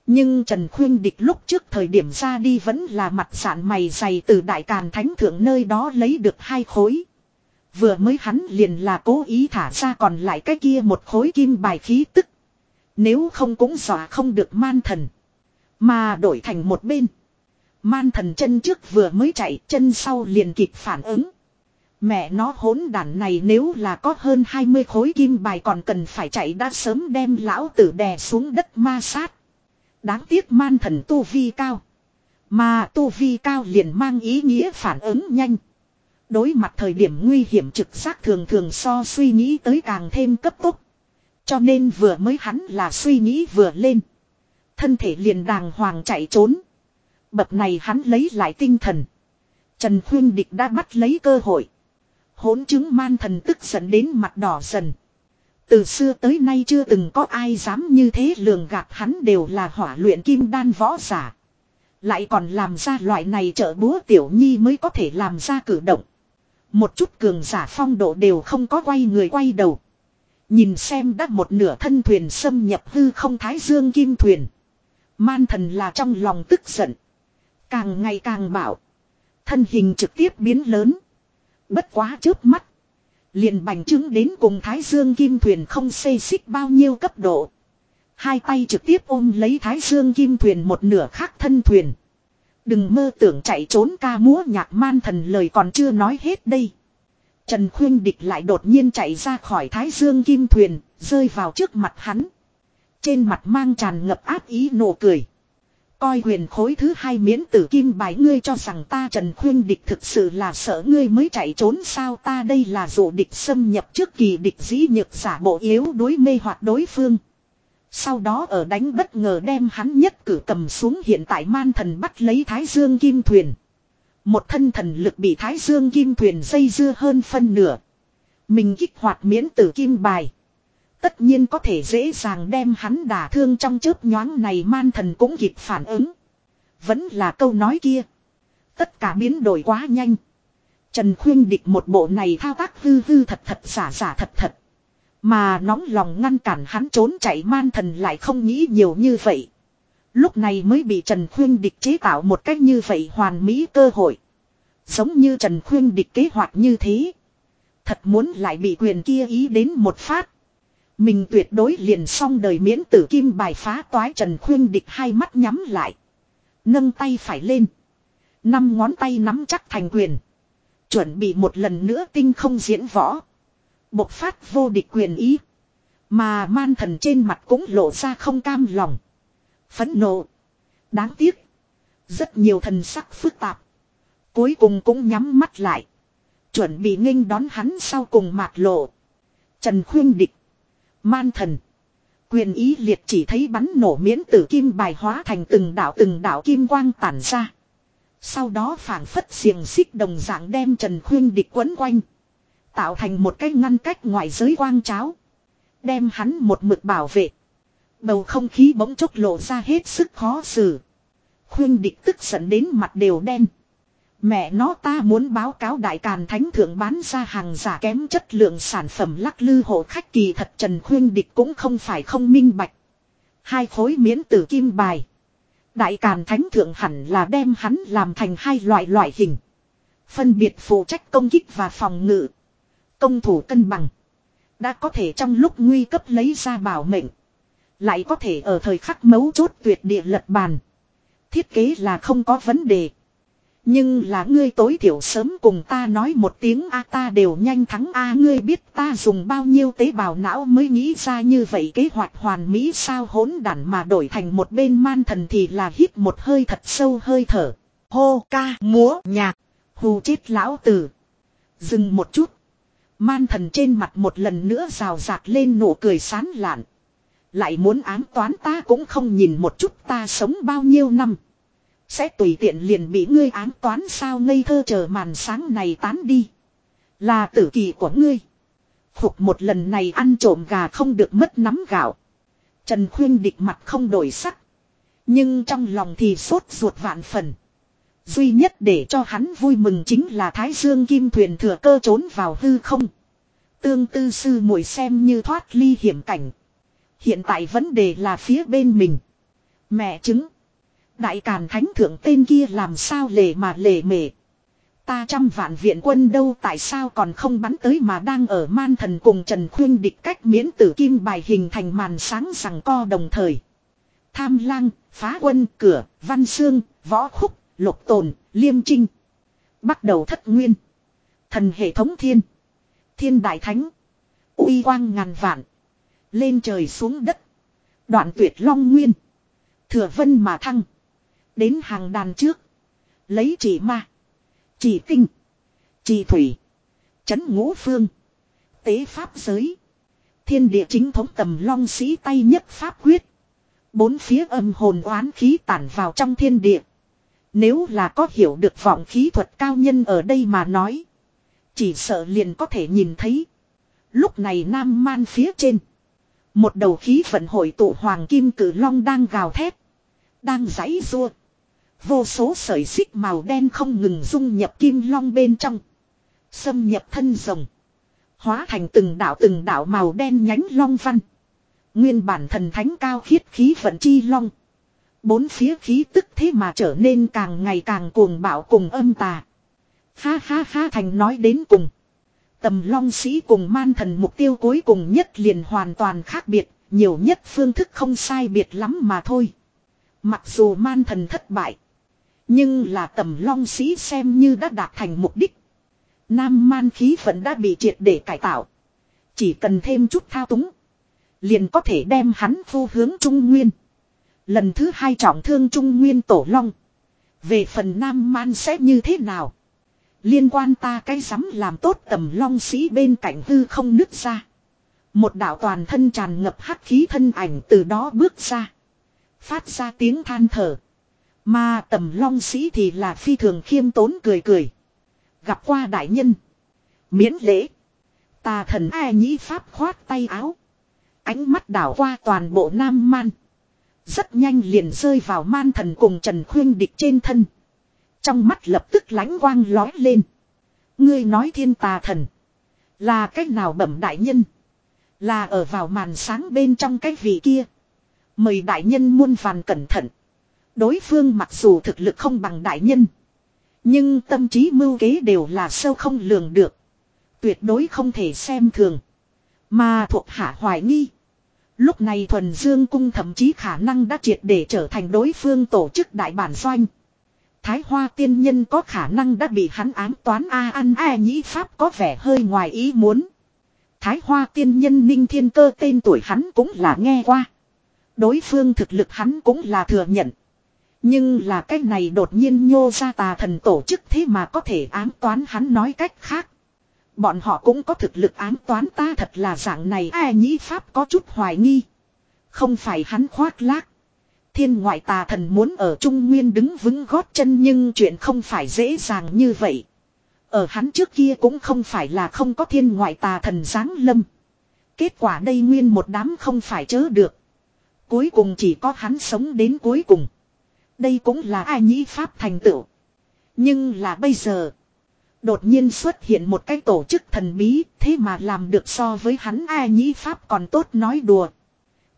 Nhưng Trần Khuyên Địch lúc trước thời điểm ra đi vẫn là mặt sạn mày dày từ Đại Càn Thánh Thượng nơi đó lấy được hai khối. Vừa mới hắn liền là cố ý thả ra còn lại cái kia một khối kim bài khí tức. Nếu không cũng dọa không được man thần. Mà đổi thành một bên. Man thần chân trước vừa mới chạy, chân sau liền kịp phản ứng. Mẹ nó hỗn đản này nếu là có hơn 20 khối kim bài còn cần phải chạy đã sớm đem lão tử đè xuống đất ma sát. Đáng tiếc man thần tu vi cao. Mà tu vi cao liền mang ý nghĩa phản ứng nhanh. Đối mặt thời điểm nguy hiểm trực giác thường thường so suy nghĩ tới càng thêm cấp tốc. Cho nên vừa mới hắn là suy nghĩ vừa lên. Thân thể liền đàng hoàng chạy trốn. Bậc này hắn lấy lại tinh thần. Trần Khuyên Địch đã bắt lấy cơ hội. Hỗn chứng man thần tức giận đến mặt đỏ dần. Từ xưa tới nay chưa từng có ai dám như thế lường gạt hắn đều là hỏa luyện kim đan võ giả. Lại còn làm ra loại này trợ búa tiểu nhi mới có thể làm ra cử động. Một chút cường giả phong độ đều không có quay người quay đầu. Nhìn xem đã một nửa thân thuyền xâm nhập hư không thái dương kim thuyền. Man thần là trong lòng tức giận. Càng ngày càng bảo. Thân hình trực tiếp biến lớn. Bất quá trước mắt. Liền bành trướng đến cùng Thái Dương Kim Thuyền không xây xích bao nhiêu cấp độ. Hai tay trực tiếp ôm lấy Thái Dương Kim Thuyền một nửa khác thân thuyền. Đừng mơ tưởng chạy trốn ca múa nhạc man thần lời còn chưa nói hết đây. Trần Khuyên Địch lại đột nhiên chạy ra khỏi Thái Dương Kim Thuyền, rơi vào trước mặt hắn. Trên mặt mang tràn ngập áp ý nụ cười. Coi huyền khối thứ hai miễn tử kim bài ngươi cho rằng ta Trần Khuyên Địch thực sự là sợ ngươi mới chạy trốn sao ta đây là dụ địch xâm nhập trước kỳ địch dĩ nhược giả bộ yếu đối mê hoặc đối phương. Sau đó ở đánh bất ngờ đem hắn nhất cử cầm xuống hiện tại man thần bắt lấy Thái Dương Kim Thuyền. Một thân thần lực bị Thái Dương Kim Thuyền dây dưa hơn phân nửa. Mình kích hoạt miễn tử kim bài. Tất nhiên có thể dễ dàng đem hắn đả thương trong chớp nhoáng này man thần cũng kịp phản ứng. Vẫn là câu nói kia. Tất cả biến đổi quá nhanh. Trần khuyên địch một bộ này thao tác hư hư thật thật giả giả thật thật. Mà nóng lòng ngăn cản hắn trốn chạy man thần lại không nghĩ nhiều như vậy. Lúc này mới bị Trần Khuyên Địch chế tạo một cách như vậy hoàn mỹ cơ hội. Giống như Trần Khuyên Địch kế hoạch như thế. Thật muốn lại bị quyền kia ý đến một phát. Mình tuyệt đối liền xong đời miễn tử kim bài phá toái Trần Khuyên Địch hai mắt nhắm lại. Nâng tay phải lên. Năm ngón tay nắm chắc thành quyền. Chuẩn bị một lần nữa tinh không diễn võ. Bộc phát vô địch quyền ý. Mà man thần trên mặt cũng lộ ra không cam lòng. Phẫn nộ. Đáng tiếc. Rất nhiều thần sắc phức tạp. Cuối cùng cũng nhắm mắt lại. Chuẩn bị nghênh đón hắn sau cùng mạc lộ. Trần khuyên địch. Man thần. Quyền ý liệt chỉ thấy bắn nổ miễn tử kim bài hóa thành từng đảo từng đảo kim quang tản ra. Sau đó phảng phất xiềng xích đồng dạng đem Trần Khuyên địch quấn quanh. Tạo thành một cái ngăn cách ngoại giới quang cháo. Đem hắn một mực bảo vệ. Bầu không khí bỗng chốc lộ ra hết sức khó xử. Khuyên địch tức giận đến mặt đều đen. Mẹ nó ta muốn báo cáo đại càn thánh thượng bán ra hàng giả kém chất lượng sản phẩm lắc lư hộ khách kỳ thật Trần Khuyên Địch cũng không phải không minh bạch. Hai khối miễn tử kim bài. Đại càn thánh thượng hẳn là đem hắn làm thành hai loại loại hình. Phân biệt phụ trách công kích và phòng ngự. Công thủ cân bằng. Đã có thể trong lúc nguy cấp lấy ra bảo mệnh. Lại có thể ở thời khắc mấu chốt tuyệt địa lật bàn. Thiết kế là không có vấn đề. Nhưng là ngươi tối thiểu sớm cùng ta nói một tiếng a, ta đều nhanh thắng a, ngươi biết ta dùng bao nhiêu tế bào não mới nghĩ ra như vậy kế hoạch hoàn mỹ sao hỗn đản mà đổi thành một bên man thần thì là hít một hơi thật sâu hơi thở. Hô ca múa nhạc. Hù chết lão tử. Dừng một chút. Man thần trên mặt một lần nữa rào rạc lên nụ cười sán lạn. Lại muốn ám toán ta cũng không nhìn một chút ta sống bao nhiêu năm. Sẽ tùy tiện liền bị ngươi ám toán sao ngây thơ chờ màn sáng này tán đi. Là tử kỳ của ngươi. Phục một lần này ăn trộm gà không được mất nắm gạo. Trần khuyên địch mặt không đổi sắc. Nhưng trong lòng thì sốt ruột vạn phần. Duy nhất để cho hắn vui mừng chính là Thái Dương Kim Thuyền thừa cơ trốn vào hư không. Tương tư sư muội xem như thoát ly hiểm cảnh. Hiện tại vấn đề là phía bên mình. Mẹ chứng. Đại Càn Thánh Thượng tên kia làm sao lề mà lề mề. Ta trăm vạn viện quân đâu tại sao còn không bắn tới mà đang ở man thần cùng Trần Khuyên địch cách miễn tử kim bài hình thành màn sáng rằng co đồng thời. Tham lang, phá quân, cửa, văn xương, võ khúc, lục tồn, liêm trinh. Bắt đầu thất nguyên. Thần hệ thống thiên. Thiên đại thánh. uy quang ngàn vạn. Lên trời xuống đất. Đoạn tuyệt long nguyên. Thừa vân mà thăng. Đến hàng đàn trước. Lấy chỉ ma. Chỉ tinh. Chỉ thủy. Chấn ngũ phương. Tế pháp giới. Thiên địa chính thống tầm long sĩ tay nhất pháp quyết. Bốn phía âm hồn oán khí tản vào trong thiên địa. Nếu là có hiểu được vọng khí thuật cao nhân ở đây mà nói. Chỉ sợ liền có thể nhìn thấy. Lúc này nam man phía trên. Một đầu khí vận hội tụ hoàng kim cử long đang gào thét. Đang giãy rua. Vô số sợi xích màu đen không ngừng dung nhập kim long bên trong. Xâm nhập thân rồng. Hóa thành từng đạo từng đạo màu đen nhánh long văn. Nguyên bản thần thánh cao khiết khí vận chi long. Bốn phía khí tức thế mà trở nên càng ngày càng cuồng bạo cùng âm tà. Ha ha ha thành nói đến cùng. Tầm long sĩ cùng man thần mục tiêu cuối cùng nhất liền hoàn toàn khác biệt, nhiều nhất phương thức không sai biệt lắm mà thôi. Mặc dù man thần thất bại, nhưng là tầm long sĩ xem như đã đạt thành mục đích. Nam man khí vẫn đã bị triệt để cải tạo. Chỉ cần thêm chút thao túng. Liền có thể đem hắn vô hướng Trung Nguyên. Lần thứ hai trọng thương Trung Nguyên Tổ Long. Về phần Nam Man sẽ như thế nào? Liên quan ta cái dám làm tốt tầm long sĩ bên cạnh hư không nứt ra. Một đạo toàn thân tràn ngập hắc khí thân ảnh từ đó bước ra. Phát ra tiếng than thở. Mà tầm long sĩ thì là phi thường khiêm tốn cười cười. Gặp qua đại nhân. Miễn lễ. Tà thần ai nhĩ pháp khoát tay áo. Ánh mắt đảo qua toàn bộ nam man. Rất nhanh liền rơi vào man thần cùng Trần Khuyên địch trên thân. Trong mắt lập tức lánh quang lói lên. Ngươi nói thiên tà thần. Là cách nào bẩm đại nhân. Là ở vào màn sáng bên trong cái vị kia. Mời đại nhân muôn vàn cẩn thận. Đối phương mặc dù thực lực không bằng đại nhân. Nhưng tâm trí mưu kế đều là sâu không lường được. Tuyệt đối không thể xem thường. Mà thuộc hạ hoài nghi. Lúc này thuần dương cung thậm chí khả năng đã triệt để trở thành đối phương tổ chức đại bản doanh. Thái hoa tiên nhân có khả năng đã bị hắn ám toán A ăn A nhĩ pháp có vẻ hơi ngoài ý muốn. Thái hoa tiên nhân ninh thiên cơ tên tuổi hắn cũng là nghe qua. Đối phương thực lực hắn cũng là thừa nhận. Nhưng là cái này đột nhiên nhô ra tà thần tổ chức thế mà có thể ám toán hắn nói cách khác. Bọn họ cũng có thực lực ám toán ta thật là dạng này a nhĩ pháp có chút hoài nghi. Không phải hắn khoác lác. Thiên ngoại tà thần muốn ở Trung Nguyên đứng vững gót chân nhưng chuyện không phải dễ dàng như vậy. Ở hắn trước kia cũng không phải là không có thiên ngoại tà thần giáng lâm. Kết quả đây nguyên một đám không phải chớ được. Cuối cùng chỉ có hắn sống đến cuối cùng. Đây cũng là ai nhĩ pháp thành tựu. Nhưng là bây giờ. Đột nhiên xuất hiện một cái tổ chức thần bí, thế mà làm được so với hắn ai nhĩ pháp còn tốt nói đùa.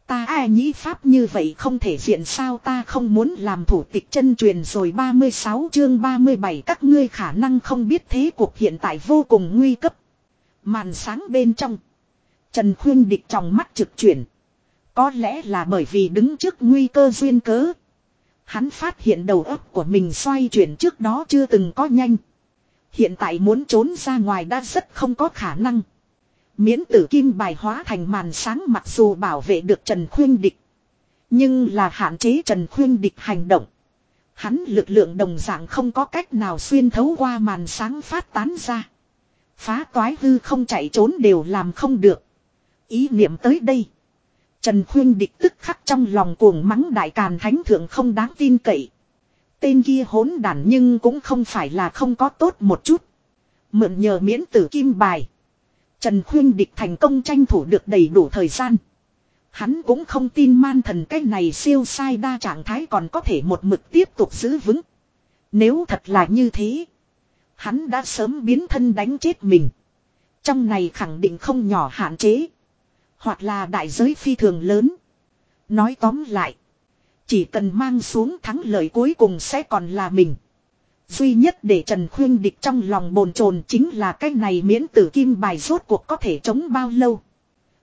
Ta ai nghĩ pháp như vậy không thể diện sao ta không muốn làm thủ tịch chân truyền rồi 36 chương 37 các ngươi khả năng không biết thế cuộc hiện tại vô cùng nguy cấp. Màn sáng bên trong. Trần Khuyên địch trong mắt trực chuyển. Có lẽ là bởi vì đứng trước nguy cơ duyên cớ. Hắn phát hiện đầu óc của mình xoay chuyển trước đó chưa từng có nhanh. Hiện tại muốn trốn ra ngoài đã rất không có khả năng. Miễn tử kim bài hóa thành màn sáng mặc dù bảo vệ được Trần Khuyên Địch. Nhưng là hạn chế Trần Khuyên Địch hành động. Hắn lực lượng đồng dạng không có cách nào xuyên thấu qua màn sáng phát tán ra. Phá toái hư không chạy trốn đều làm không được. Ý niệm tới đây. Trần Khuyên Địch tức khắc trong lòng cuồng mắng đại càn thánh thượng không đáng tin cậy. Tên kia hỗn đản nhưng cũng không phải là không có tốt một chút. Mượn nhờ miễn tử kim bài. Trần Khuyên Địch thành công tranh thủ được đầy đủ thời gian. Hắn cũng không tin man thần cái này siêu sai đa trạng thái còn có thể một mực tiếp tục giữ vững. Nếu thật là như thế. Hắn đã sớm biến thân đánh chết mình. Trong này khẳng định không nhỏ hạn chế. Hoặc là đại giới phi thường lớn. Nói tóm lại. Chỉ cần mang xuống thắng lợi cuối cùng sẽ còn là mình. Duy nhất để Trần Khuyên địch trong lòng bồn chồn chính là cái này miễn tử kim bài rốt cuộc có thể chống bao lâu.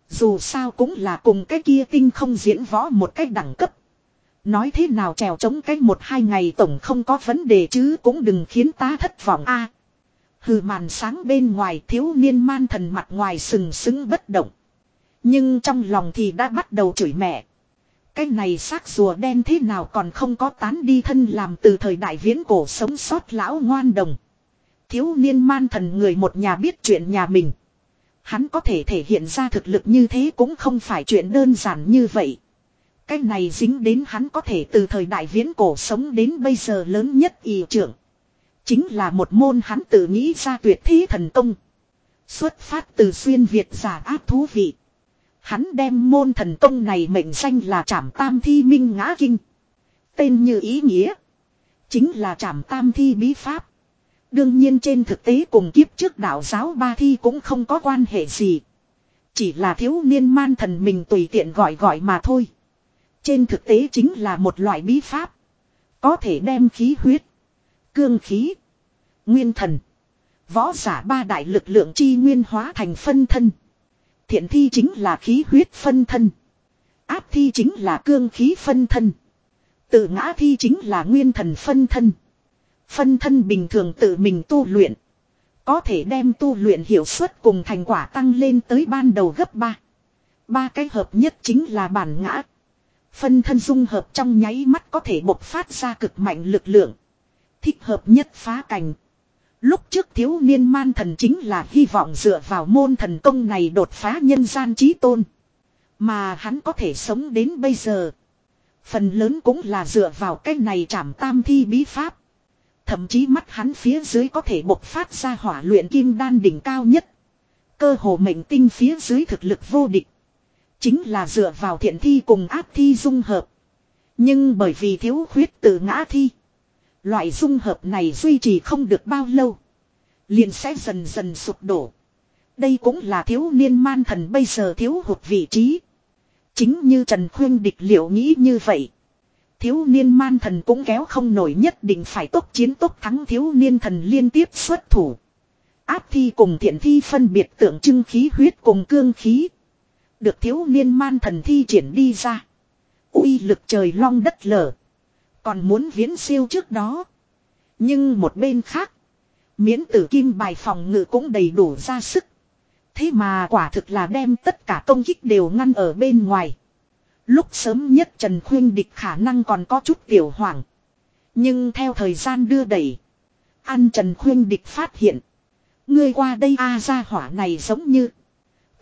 Dù sao cũng là cùng cái kia tinh không diễn võ một cách đẳng cấp. Nói thế nào trèo chống cái một hai ngày tổng không có vấn đề chứ cũng đừng khiến ta thất vọng a. hừ, màn sáng bên ngoài thiếu niên man thần mặt ngoài sừng sững bất động. Nhưng trong lòng thì đã bắt đầu chửi mẹ. Cái này xác rùa đen thế nào còn không có tán đi thân làm từ thời đại viễn cổ sống sót lão ngoan đồng. Thiếu niên man thần người một nhà biết chuyện nhà mình. Hắn có thể thể hiện ra thực lực như thế cũng không phải chuyện đơn giản như vậy. Cái này dính đến hắn có thể từ thời đại viễn cổ sống đến bây giờ lớn nhất y trưởng. Chính là một môn hắn tự nghĩ ra tuyệt thế thần công. Xuất phát từ xuyên Việt giả áp thú vị. Hắn đem môn thần công này mệnh danh là trảm tam thi minh ngã kinh. Tên như ý nghĩa. Chính là trảm tam thi bí pháp. Đương nhiên trên thực tế cùng kiếp trước đạo giáo ba thi cũng không có quan hệ gì. Chỉ là thiếu niên man thần mình tùy tiện gọi gọi mà thôi. Trên thực tế chính là một loại bí pháp. Có thể đem khí huyết, cương khí, nguyên thần, Võ giả ba đại lực lượng chi nguyên hóa thành phân thân. Thiện thi chính là khí huyết phân thân. Áp thi chính là cương khí phân thân. Tự ngã thi chính là nguyên thần phân thân. Phân thân bình thường tự mình tu luyện. Có thể đem tu luyện hiệu suất cùng thành quả tăng lên tới ban đầu gấp 3. Ba cái hợp nhất chính là bản ngã. Phân thân dung hợp trong nháy mắt có thể bộc phát ra cực mạnh lực lượng. Thích hợp nhất phá cảnh. Lúc trước thiếu niên man thần chính là hy vọng dựa vào môn thần công này đột phá nhân gian trí tôn. Mà hắn có thể sống đến bây giờ. Phần lớn cũng là dựa vào cái này trảm tam thi bí pháp. Thậm chí mắt hắn phía dưới có thể bộc phát ra hỏa luyện kim đan đỉnh cao nhất. Cơ hồ mệnh tinh phía dưới thực lực vô địch. Chính là dựa vào thiện thi cùng ác thi dung hợp. Nhưng bởi vì thiếu khuyết từ ngã thi. Loại dung hợp này duy trì không được bao lâu. Liền sẽ dần dần sụp đổ. Đây cũng là thiếu niên man thần bây giờ thiếu hụt vị trí. Chính như Trần Khuyên địch liệu nghĩ như vậy. Thiếu niên man thần cũng kéo không nổi nhất định phải tốt chiến tốt thắng thiếu niên thần liên tiếp xuất thủ. Áp thi cùng thiện thi phân biệt tượng trưng khí huyết cùng cương khí. Được thiếu niên man thần thi triển đi ra. uy lực trời long đất lở. Còn muốn viễn siêu trước đó. Nhưng một bên khác. Miễn tử kim bài phòng ngự cũng đầy đủ ra sức. Thế mà quả thực là đem tất cả công kích đều ngăn ở bên ngoài. Lúc sớm nhất Trần Khuyên Địch khả năng còn có chút tiểu hoảng. Nhưng theo thời gian đưa đẩy. Ăn Trần Khuyên Địch phát hiện. Ngươi qua đây a, ra hỏa này giống như.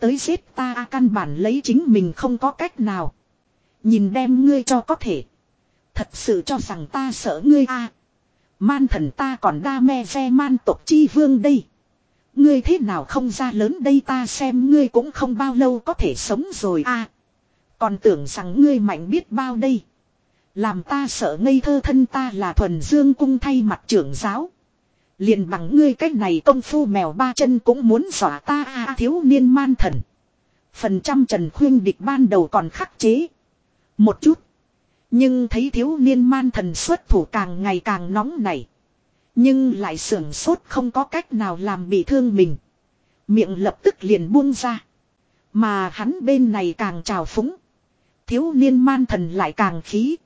Tới giết ta a, căn bản lấy chính mình không có cách nào. Nhìn đem ngươi cho có thể. Thật sự cho rằng ta sợ ngươi a Man thần ta còn đa me ve man tộc chi vương đây. Ngươi thế nào không ra lớn đây ta xem ngươi cũng không bao lâu có thể sống rồi a Còn tưởng rằng ngươi mạnh biết bao đây. Làm ta sợ ngây thơ thân ta là thuần dương cung thay mặt trưởng giáo. Liền bằng ngươi cách này công phu mèo ba chân cũng muốn dọa ta a thiếu niên man thần. Phần trăm trần khuyên địch ban đầu còn khắc chế. Một chút. Nhưng thấy thiếu niên man thần xuất thủ càng ngày càng nóng nảy. Nhưng lại sưởng sốt không có cách nào làm bị thương mình. Miệng lập tức liền buông ra. Mà hắn bên này càng trào phúng. Thiếu niên man thần lại càng khí.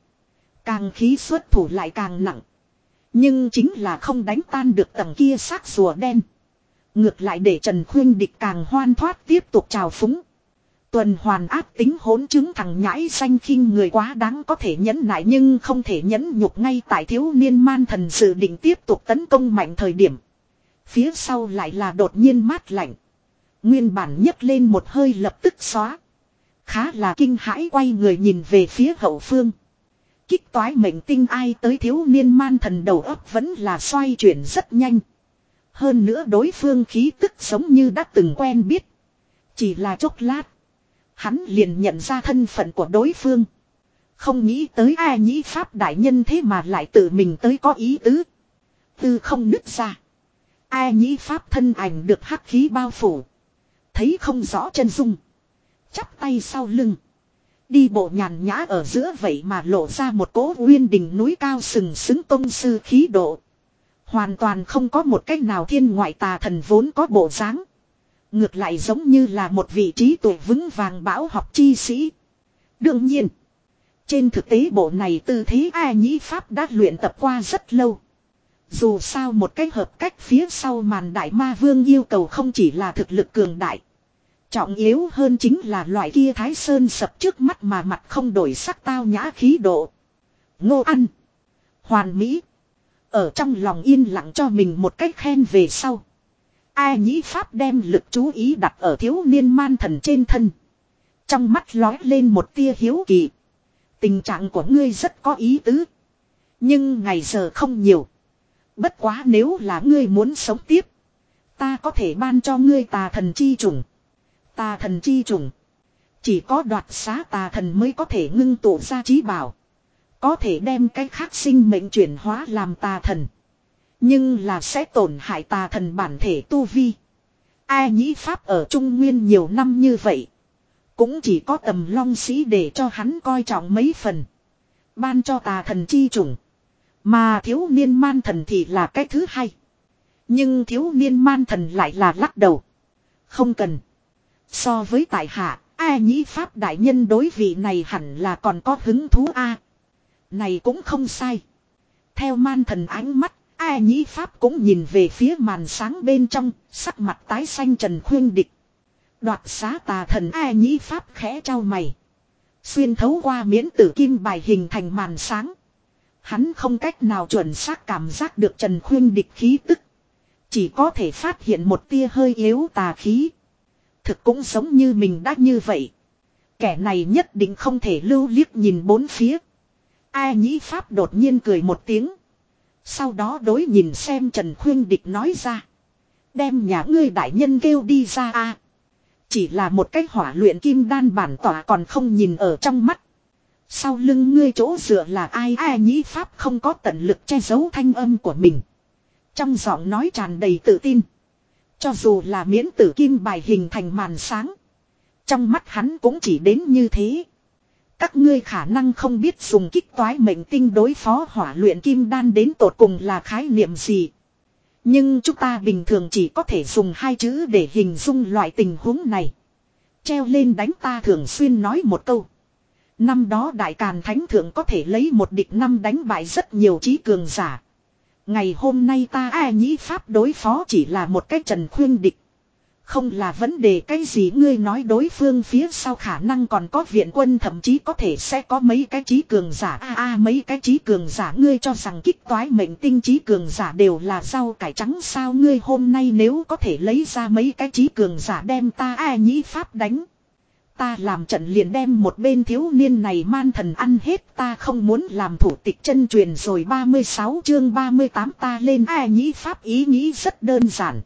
Càng khí xuất thủ lại càng nặng. Nhưng chính là không đánh tan được tầng kia xác rùa đen. Ngược lại để Trần Khuyên Địch càng hoan thoát tiếp tục trào phúng. Tuần hoàn áp tính hỗn chứng thằng nhãi xanh khinh người quá đáng có thể nhẫn nại nhưng không thể nhẫn nhục ngay tại thiếu niên man thần dự định tiếp tục tấn công mạnh thời điểm. Phía sau lại là đột nhiên mát lạnh. Nguyên bản nhấc lên một hơi lập tức xóa. Khá là kinh hãi quay người nhìn về phía hậu phương. Kích toái mệnh tinh ai tới thiếu niên man thần đầu óc vẫn là xoay chuyển rất nhanh. Hơn nữa đối phương khí tức giống như đã từng quen biết. Chỉ là chốc lát. Hắn liền nhận ra thân phận của đối phương. Không nghĩ tới ai nhĩ pháp đại nhân thế mà lại tự mình tới có ý tứ. Tư không nứt ra. Ai nhĩ pháp thân ảnh được hắc khí bao phủ. Thấy không rõ chân dung. Chắp tay sau lưng. Đi bộ nhàn nhã ở giữa vậy mà lộ ra một cỗ nguyên đỉnh núi cao sừng sững công sư khí độ. Hoàn toàn không có một cách nào thiên ngoại tà thần vốn có bộ dáng. Ngược lại giống như là một vị trí tuổi vững vàng bão học chi sĩ. Đương nhiên. Trên thực tế bộ này tư thế ai nhĩ Pháp đã luyện tập qua rất lâu. Dù sao một cách hợp cách phía sau màn đại ma vương yêu cầu không chỉ là thực lực cường đại. Trọng yếu hơn chính là loại kia thái sơn sập trước mắt mà mặt không đổi sắc tao nhã khí độ. Ngô ăn. Hoàn mỹ. Ở trong lòng yên lặng cho mình một cách khen về sau. Ai nhĩ Pháp đem lực chú ý đặt ở thiếu niên man thần trên thân. Trong mắt lói lên một tia hiếu kỳ. Tình trạng của ngươi rất có ý tứ. Nhưng ngày giờ không nhiều. Bất quá nếu là ngươi muốn sống tiếp. Ta có thể ban cho ngươi tà thần chi trùng. Tà thần chi trùng. Chỉ có đoạt xá tà thần mới có thể ngưng tụ ra trí bảo. Có thể đem cái khác sinh mệnh chuyển hóa làm tà thần. Nhưng là sẽ tổn hại tà thần bản thể tu vi. Ai nhĩ Pháp ở Trung Nguyên nhiều năm như vậy. Cũng chỉ có tầm long sĩ để cho hắn coi trọng mấy phần. Ban cho tà thần chi chủng. Mà thiếu niên man thần thì là cái thứ hai. Nhưng thiếu niên man thần lại là lắc đầu. Không cần. So với tại hạ, A nhĩ Pháp đại nhân đối vị này hẳn là còn có hứng thú A. Này cũng không sai. Theo man thần ánh mắt, A nhĩ Pháp cũng nhìn về phía màn sáng bên trong, sắc mặt tái xanh trần khuyên địch. Đoạt xá tà thần A nhĩ Pháp khẽ trao mày. Xuyên thấu qua miễn tử kim bài hình thành màn sáng. Hắn không cách nào chuẩn xác cảm giác được Trần Khuyên địch khí tức. Chỉ có thể phát hiện một tia hơi yếu tà khí. Thực cũng giống như mình đã như vậy. Kẻ này nhất định không thể lưu liếc nhìn bốn phía. Ai nhĩ Pháp đột nhiên cười một tiếng. Sau đó đối nhìn xem Trần Khuyên Địch nói ra. Đem nhà ngươi đại nhân kêu đi ra a Chỉ là một cách hỏa luyện kim đan bản tỏa còn không nhìn ở trong mắt. Sau lưng ngươi chỗ dựa là ai ai nhĩ Pháp không có tận lực che giấu thanh âm của mình. Trong giọng nói tràn đầy tự tin. Cho dù là miễn tử kim bài hình thành màn sáng. Trong mắt hắn cũng chỉ đến như thế. Các ngươi khả năng không biết dùng kích toái mệnh tinh đối phó hỏa luyện kim đan đến tột cùng là khái niệm gì. Nhưng chúng ta bình thường chỉ có thể dùng hai chữ để hình dung loại tình huống này. Treo lên đánh ta thường xuyên nói một câu. Năm đó đại càn thánh thượng có thể lấy một địch năm đánh bại rất nhiều trí cường giả. Ngày hôm nay ta ai nhĩ pháp đối phó chỉ là một cái trần khuyên địch. Không là vấn đề cái gì ngươi nói đối phương phía sau khả năng còn có viện quân, thậm chí có thể sẽ có mấy cái trí cường giả. A a, mấy cái trí cường giả ngươi cho rằng kích toái mệnh tinh trí cường giả đều là rau cải trắng sao? Ngươi hôm nay nếu có thể lấy ra mấy cái trí cường giả đem ta ai nhĩ pháp đánh. Ta làm trận liền đem một bên thiếu niên này man thần ăn hết. Ta không muốn làm thủ tịch chân truyền rồi. 36 chương 38 ta lên a nhĩ pháp. Ý nghĩ rất đơn giản.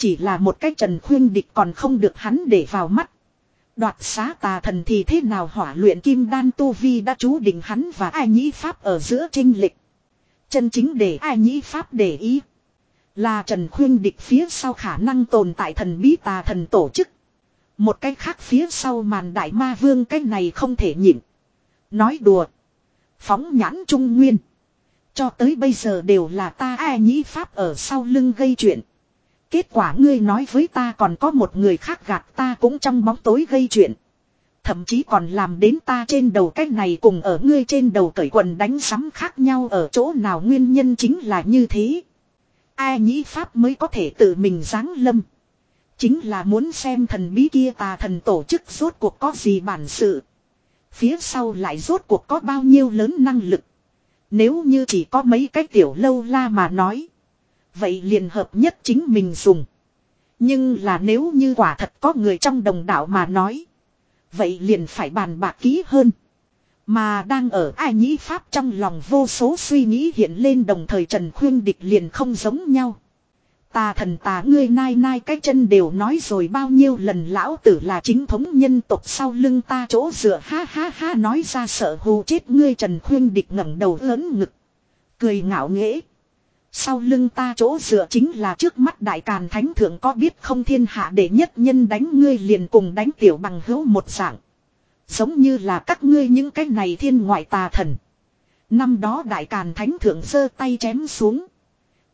Chỉ là một cách trần khuyên địch còn không được hắn để vào mắt. Đoạt xá tà thần thì thế nào hỏa luyện kim đan tu vi đã chú định hắn và ai nhĩ pháp ở giữa trinh lịch. Chân chính để ai nhĩ pháp để ý. Là trần khuyên địch phía sau khả năng tồn tại thần bí tà thần tổ chức. Một cái khác phía sau màn đại ma vương cái này không thể nhịn. Nói đùa. Phóng nhãn trung nguyên. Cho tới bây giờ đều là ta ai nhĩ pháp ở sau lưng gây chuyện. Kết quả ngươi nói với ta còn có một người khác gạt ta cũng trong bóng tối gây chuyện. Thậm chí còn làm đến ta trên đầu cái này cùng ở ngươi trên đầu cởi quần đánh sắm khác nhau ở chỗ nào nguyên nhân chính là như thế. Ai nhĩ pháp mới có thể tự mình giáng lâm. Chính là muốn xem thần bí kia tà thần tổ chức rốt cuộc có gì bản sự. Phía sau lại rốt cuộc có bao nhiêu lớn năng lực. Nếu như chỉ có mấy cái tiểu lâu la mà nói. Vậy liền hợp nhất chính mình dùng. Nhưng là nếu như quả thật có người trong đồng đạo mà nói. Vậy liền phải bàn bạc kỹ hơn. Mà đang ở ai nhĩ Pháp trong lòng vô số suy nghĩ hiện lên đồng thời Trần Khuyên Địch liền không giống nhau. Tà thần tà ngươi nai nai cái chân đều nói rồi bao nhiêu lần lão tử là chính thống nhân tộc sau lưng ta chỗ dựa ha ha ha nói ra sợ hù chết ngươi Trần Khuyên Địch ngẩng đầu lớn ngực. Cười ngạo nghễ. Sau lưng ta chỗ dựa chính là trước mắt đại càn thánh thượng có biết không thiên hạ để nhất nhân đánh ngươi liền cùng đánh tiểu bằng hữu một dạng. Giống như là các ngươi những cái này thiên ngoại tà thần. Năm đó đại càn thánh thượng giơ tay chém xuống.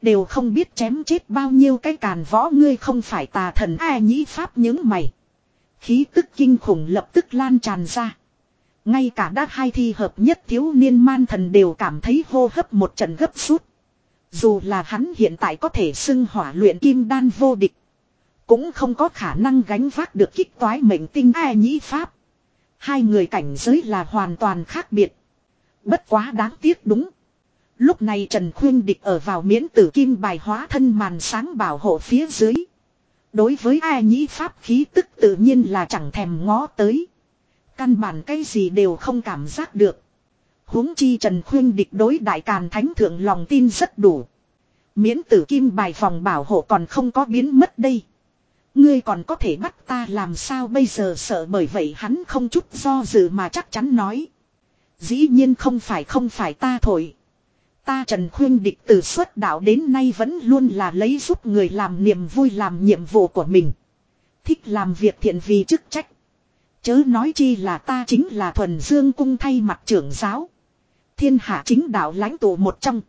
Đều không biết chém chết bao nhiêu cái càn võ ngươi không phải tà thần ai nhĩ pháp những mày. Khí tức kinh khủng lập tức lan tràn ra. Ngay cả đã hai thi hợp nhất thiếu niên man thần đều cảm thấy hô hấp một trận gấp rút. Dù là hắn hiện tại có thể xưng hỏa luyện kim đan vô địch. Cũng không có khả năng gánh vác được kích toái mệnh tinh ai nhĩ pháp. Hai người cảnh giới là hoàn toàn khác biệt. Bất quá đáng tiếc đúng. Lúc này Trần Khuyên Địch ở vào miễn tử kim bài hóa thân màn sáng bảo hộ phía dưới. Đối với ai nhĩ pháp khí tức tự nhiên là chẳng thèm ngó tới. Căn bản cái gì đều không cảm giác được huống chi Trần Khuyên địch đối đại càn thánh thượng lòng tin rất đủ. Miễn tử kim bài phòng bảo hộ còn không có biến mất đây. Ngươi còn có thể bắt ta làm sao bây giờ sợ bởi vậy hắn không chút do dự mà chắc chắn nói. Dĩ nhiên không phải không phải ta thổi. Ta Trần Khuyên địch từ xuất đạo đến nay vẫn luôn là lấy giúp người làm niềm vui làm nhiệm vụ của mình. Thích làm việc thiện vì chức trách. Chớ nói chi là ta chính là thuần dương cung thay mặt trưởng giáo. Thiên hạ chính đạo lãnh tụ một trong.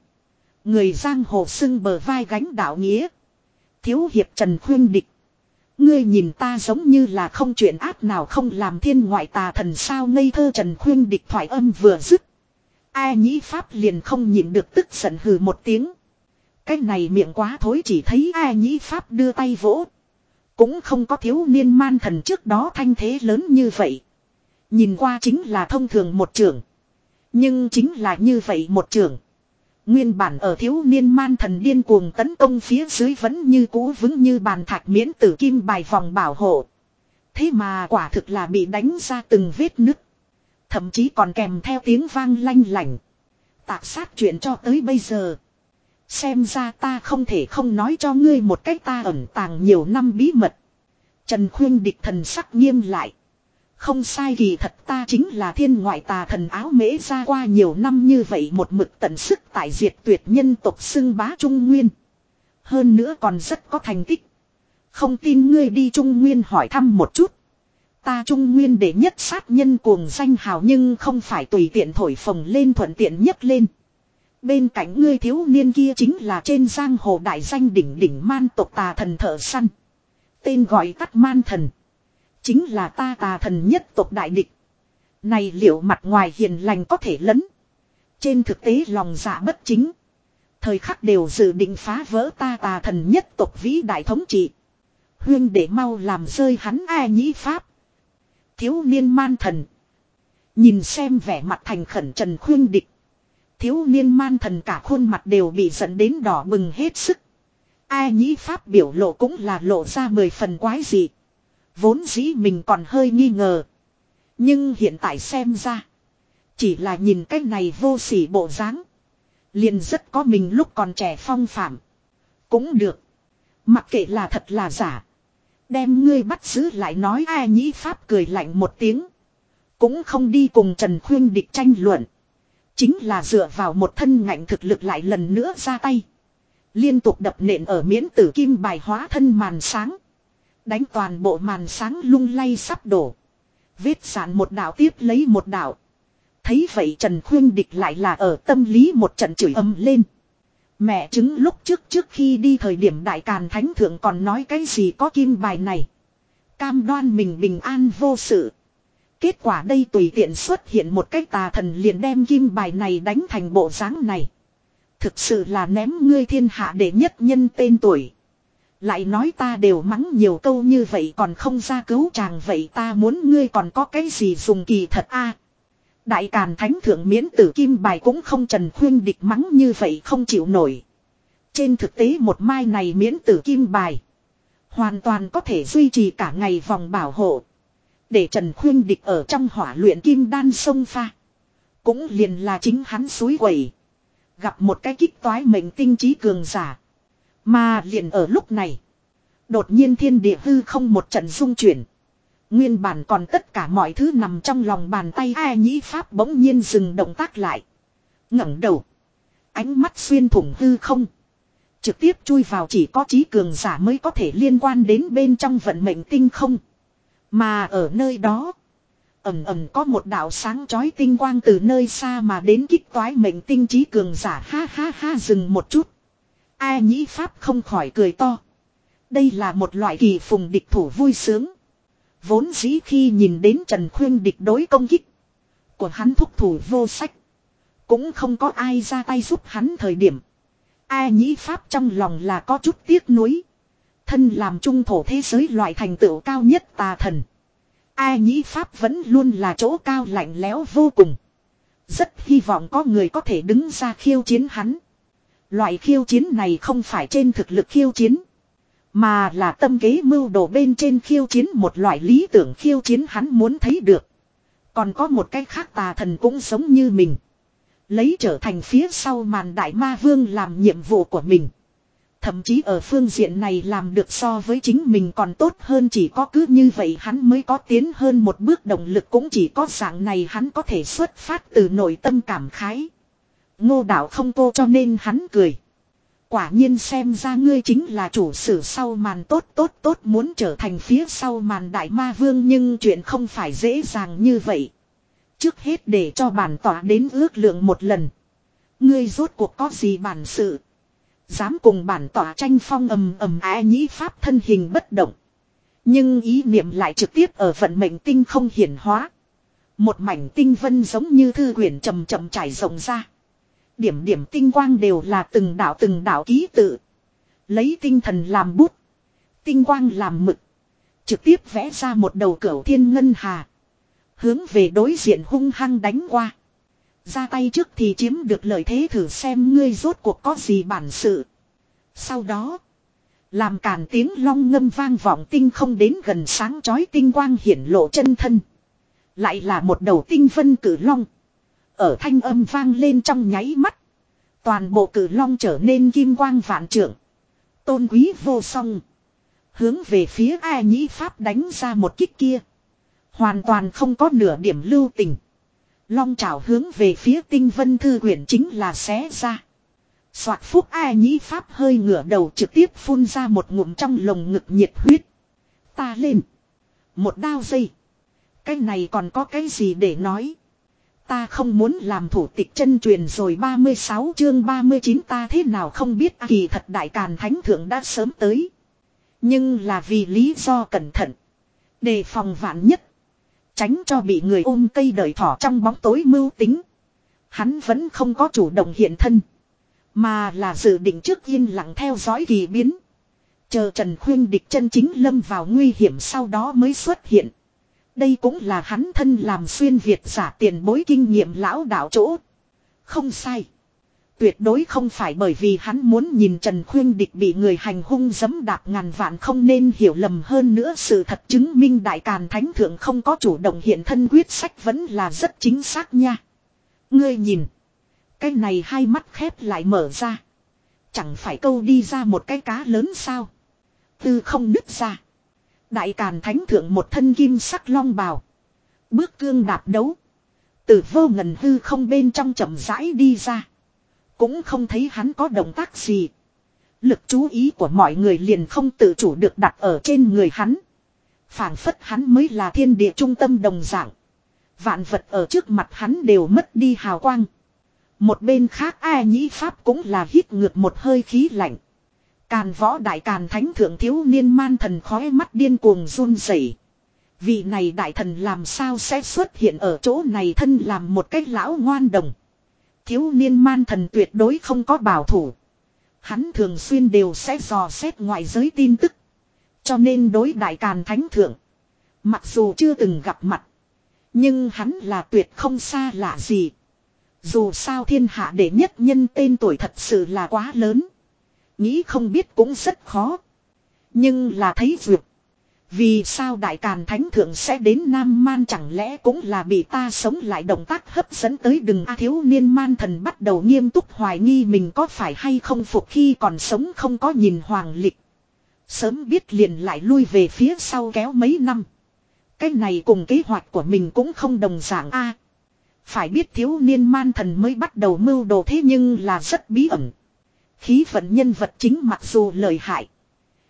Người giang hồ xưng bờ vai gánh đạo nghĩa. Thiếu hiệp Trần Khuyên Địch. Ngươi nhìn ta giống như là không chuyện ác nào không làm thiên ngoại tà thần sao ngây thơ Trần Khuyên Địch thoại âm vừa dứt. Ai nhĩ Pháp liền không nhịn được tức giận hừ một tiếng. Cái này miệng quá thối chỉ thấy ai nhĩ Pháp đưa tay vỗ. Cũng không có thiếu niên man thần trước đó thanh thế lớn như vậy. Nhìn qua chính là thông thường một trưởng. Nhưng chính là như vậy một trường Nguyên bản ở thiếu niên man thần điên cuồng tấn công phía dưới vẫn như cũ vững như bàn thạch miễn tử kim bài vòng bảo hộ. Thế mà quả thực là bị đánh ra từng vết nứt. Thậm chí còn kèm theo tiếng vang lanh lảnh. Tạc sát chuyện cho tới bây giờ. Xem ra ta không thể không nói cho ngươi một cách ta ẩn tàng nhiều năm bí mật. Trần khuyên địch thần sắc nghiêm lại. Không sai kỳ thật ta chính là thiên ngoại tà thần áo mễ ra qua nhiều năm như vậy một mực tận sức tại diệt tuyệt nhân tộc xưng bá Trung Nguyên. Hơn nữa còn rất có thành tích. Không tin ngươi đi Trung Nguyên hỏi thăm một chút. Ta Trung Nguyên để nhất sát nhân cuồng danh hào nhưng không phải tùy tiện thổi phồng lên thuận tiện nhất lên. Bên cạnh ngươi thiếu niên kia chính là trên giang hồ đại danh đỉnh đỉnh man tộc tà thần thợ săn. Tên gọi tắt man thần. Chính là ta tà thần nhất tộc đại địch. Này liệu mặt ngoài hiền lành có thể lấn. Trên thực tế lòng dạ bất chính. Thời khắc đều dự định phá vỡ ta tà thần nhất tộc vĩ đại thống trị. Huyên để mau làm rơi hắn ai nhĩ pháp. Thiếu niên man thần. Nhìn xem vẻ mặt thành khẩn trần khuyên địch. Thiếu niên man thần cả khuôn mặt đều bị dẫn đến đỏ bừng hết sức. Ai nhĩ pháp biểu lộ cũng là lộ ra mười phần quái dị. Vốn dĩ mình còn hơi nghi ngờ. Nhưng hiện tại xem ra. Chỉ là nhìn cái này vô sỉ bộ dáng, liền rất có mình lúc còn trẻ phong phạm. Cũng được. Mặc kệ là thật là giả. Đem ngươi bắt giữ lại nói ai nhĩ pháp cười lạnh một tiếng. Cũng không đi cùng Trần Khuyên địch tranh luận. Chính là dựa vào một thân ngạnh thực lực lại lần nữa ra tay. Liên tục đập nện ở miễn tử kim bài hóa thân màn sáng. Đánh toàn bộ màn sáng lung lay sắp đổ. Vết sản một đảo tiếp lấy một đảo. Thấy vậy Trần Khuyên Địch lại là ở tâm lý một trận chửi âm lên. Mẹ chứng lúc trước trước khi đi thời điểm đại càn thánh thượng còn nói cái gì có kim bài này. Cam đoan mình bình an vô sự. Kết quả đây tùy tiện xuất hiện một cái tà thần liền đem kim bài này đánh thành bộ dáng này. Thực sự là ném ngươi thiên hạ để nhất nhân tên tuổi. Lại nói ta đều mắng nhiều câu như vậy còn không ra cứu chàng vậy ta muốn ngươi còn có cái gì dùng kỳ thật a Đại Càn Thánh Thượng miễn tử kim bài cũng không trần khuyên địch mắng như vậy không chịu nổi. Trên thực tế một mai này miễn tử kim bài. Hoàn toàn có thể duy trì cả ngày vòng bảo hộ. Để Trần Khuyên Địch ở trong hỏa luyện kim đan sông pha. Cũng liền là chính hắn suối quẩy. Gặp một cái kích toái mệnh tinh trí cường giả. Mà liền ở lúc này. Đột nhiên thiên địa hư không một trận rung chuyển. Nguyên bản còn tất cả mọi thứ nằm trong lòng bàn tay ai nhĩ pháp bỗng nhiên dừng động tác lại. ngẩng đầu. Ánh mắt xuyên thủng hư không. Trực tiếp chui vào chỉ có trí cường giả mới có thể liên quan đến bên trong vận mệnh tinh không. Mà ở nơi đó. Ẩm ẩm có một đạo sáng chói tinh quang từ nơi xa mà đến kích toái mệnh tinh trí cường giả, ha ha ha, dừng một chút. Ai nhĩ pháp không khỏi cười to. Đây là một loại kỳ phùng địch thủ vui sướng. Vốn dĩ khi nhìn đến Trần Khuyên địch đối công kích. Của hắn thúc thủ vô sách. Cũng không có ai ra tay giúp hắn thời điểm. Ai nhĩ Pháp trong lòng là có chút tiếc nuối. Thân làm trung thổ thế giới loại thành tựu cao nhất tà thần. Ai nhĩ Pháp vẫn luôn là chỗ cao lạnh lẽo vô cùng. Rất hy vọng có người có thể đứng ra khiêu chiến hắn. Loại khiêu chiến này không phải trên thực lực khiêu chiến. Mà là tâm kế mưu đồ bên trên khiêu chiến một loại lý tưởng khiêu chiến hắn muốn thấy được. Còn có một cái khác tà thần cũng giống như mình. Lấy trở thành phía sau màn đại ma vương làm nhiệm vụ của mình. Thậm chí ở phương diện này làm được so với chính mình còn tốt hơn chỉ có cứ như vậy hắn mới có tiến hơn một bước động lực cũng chỉ có dạng này hắn có thể xuất phát từ nội tâm cảm khái. Ngô đạo không cô cho nên hắn cười. Quả nhiên xem ra ngươi chính là chủ sử sau màn tốt tốt tốt muốn trở thành phía sau màn đại ma vương nhưng chuyện không phải dễ dàng như vậy. Trước hết để cho bản tỏa đến ước lượng một lần. Ngươi rốt cuộc có gì bản sự. Dám cùng bản tỏa tranh phong ầm ầm á nhĩ pháp thân hình bất động. Nhưng ý niệm lại trực tiếp ở vận mệnh tinh không hiển hóa. Một mảnh tinh vân giống như thư quyển chậm chậm trải rộng ra. Điểm điểm tinh quang đều là từng đạo từng đạo ký tự. Lấy tinh thần làm bút. Tinh quang làm mực. Trực tiếp vẽ ra một đầu cẩu thiên ngân hà. Hướng về đối diện hung hăng đánh qua. Ra tay trước thì chiếm được lợi thế thử xem ngươi rốt cuộc có gì bản sự. Sau đó. Làm càn tiếng long ngâm vang vọng tinh không đến gần sáng chói tinh quang hiển lộ chân thân. Lại là một đầu tinh vân cử long. Ở thanh âm vang lên trong nháy mắt. Toàn bộ cử long trở nên kim quang vạn trưởng. Tôn quý vô song. Hướng về phía A Nhĩ Pháp đánh ra một kích kia. Hoàn toàn không có nửa điểm lưu tình. Long trảo hướng về phía tinh vân thư quyển chính là xé ra. Soạt phúc A Nhĩ Pháp hơi ngửa đầu trực tiếp phun ra một ngụm trong lồng ngực nhiệt huyết. Ta lên. Một đao dây. Cái này còn có cái gì để nói. Ta không muốn làm thủ tịch chân truyền rồi 36 chương 39 ta thế nào không biết à, kỳ thật đại càn thánh thượng đã sớm tới. Nhưng là vì lý do cẩn thận. Đề phòng vạn nhất. Tránh cho bị người ôm cây đời thỏ trong bóng tối mưu tính. Hắn vẫn không có chủ động hiện thân. Mà là dự định trước yên lặng theo dõi kỳ biến. Chờ Trần Khuyên địch chân chính lâm vào nguy hiểm sau đó mới xuất hiện. Đây cũng là hắn thân làm xuyên Việt giả tiền bối kinh nghiệm lão đạo chỗ. Không sai. Tuyệt đối không phải bởi vì hắn muốn nhìn Trần Khuyên Địch bị người hành hung dấm đạp ngàn vạn không nên hiểu lầm hơn nữa sự thật chứng minh Đại Càn Thánh Thượng không có chủ động hiện thân quyết sách vẫn là rất chính xác nha. Ngươi nhìn. Cái này hai mắt khép lại mở ra. Chẳng phải câu đi ra một cái cá lớn sao. Tư không nứt ra. Đại Càn Thánh Thượng một thân kim sắc long bào. Bước cương đạp đấu. Từ vô ngần hư không bên trong chậm rãi đi ra. Cũng không thấy hắn có động tác gì. Lực chú ý của mọi người liền không tự chủ được đặt ở trên người hắn. phảng phất hắn mới là thiên địa trung tâm đồng dạng. Vạn vật ở trước mặt hắn đều mất đi hào quang. Một bên khác ai nhĩ pháp cũng là hít ngược một hơi khí lạnh. Càn võ đại càn thánh thượng thiếu niên man thần khói mắt điên cuồng run rẩy. Vị này đại thần làm sao sẽ xuất hiện ở chỗ này thân làm một cách lão ngoan đồng. Thiếu niên man thần tuyệt đối không có bảo thủ. Hắn thường xuyên đều sẽ dò xét ngoại giới tin tức. Cho nên đối đại càn thánh thượng. Mặc dù chưa từng gặp mặt. Nhưng hắn là tuyệt không xa lạ gì. Dù sao thiên hạ đệ nhất nhân tên tuổi thật sự là quá lớn. Nghĩ không biết cũng rất khó. Nhưng là thấy vượt. Vì sao đại càn thánh thượng sẽ đến Nam Man chẳng lẽ cũng là bị ta sống lại động tác hấp dẫn tới đừng a thiếu niên man thần bắt đầu nghiêm túc hoài nghi mình có phải hay không phục khi còn sống không có nhìn hoàng lịch. Sớm biết liền lại lui về phía sau kéo mấy năm. Cái này cùng kế hoạch của mình cũng không đồng dạng a. phải biết thiếu niên man thần mới bắt đầu mưu đồ thế nhưng là rất bí ẩn. Khí vận nhân vật chính mặc dù lợi hại.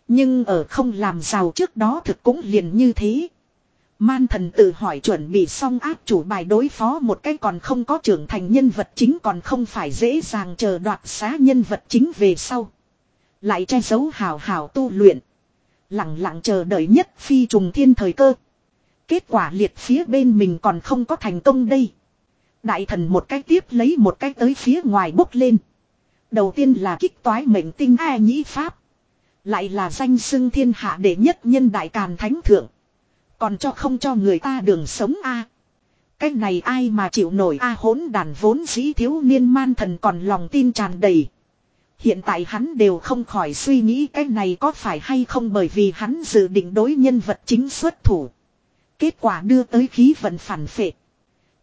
Nhưng ở không làm giàu trước đó thực cũng liền như thế. Man thần tự hỏi chuẩn bị xong áp chủ bài đối phó một cái còn không có trưởng thành nhân vật chính còn không phải dễ dàng chờ đoạt xá nhân vật chính về sau. Lại che giấu hào hào tu luyện. Lặng lặng chờ đợi nhất phi trùng thiên thời cơ. Kết quả liệt phía bên mình còn không có thành công đây. Đại thần một cái tiếp lấy một cái tới phía ngoài bốc lên. Đầu tiên là kích toái mệnh tinh A nhĩ pháp. Lại là danh xưng thiên hạ đệ nhất nhân đại càn thánh thượng. Còn cho không cho người ta đường sống a. Cái này ai mà chịu nổi a hỗn đàn vốn dĩ thiếu niên man thần còn lòng tin tràn đầy. Hiện tại hắn đều không khỏi suy nghĩ cái này có phải hay không bởi vì hắn dự định đối nhân vật chính xuất thủ. Kết quả đưa tới khí vận phản phệ.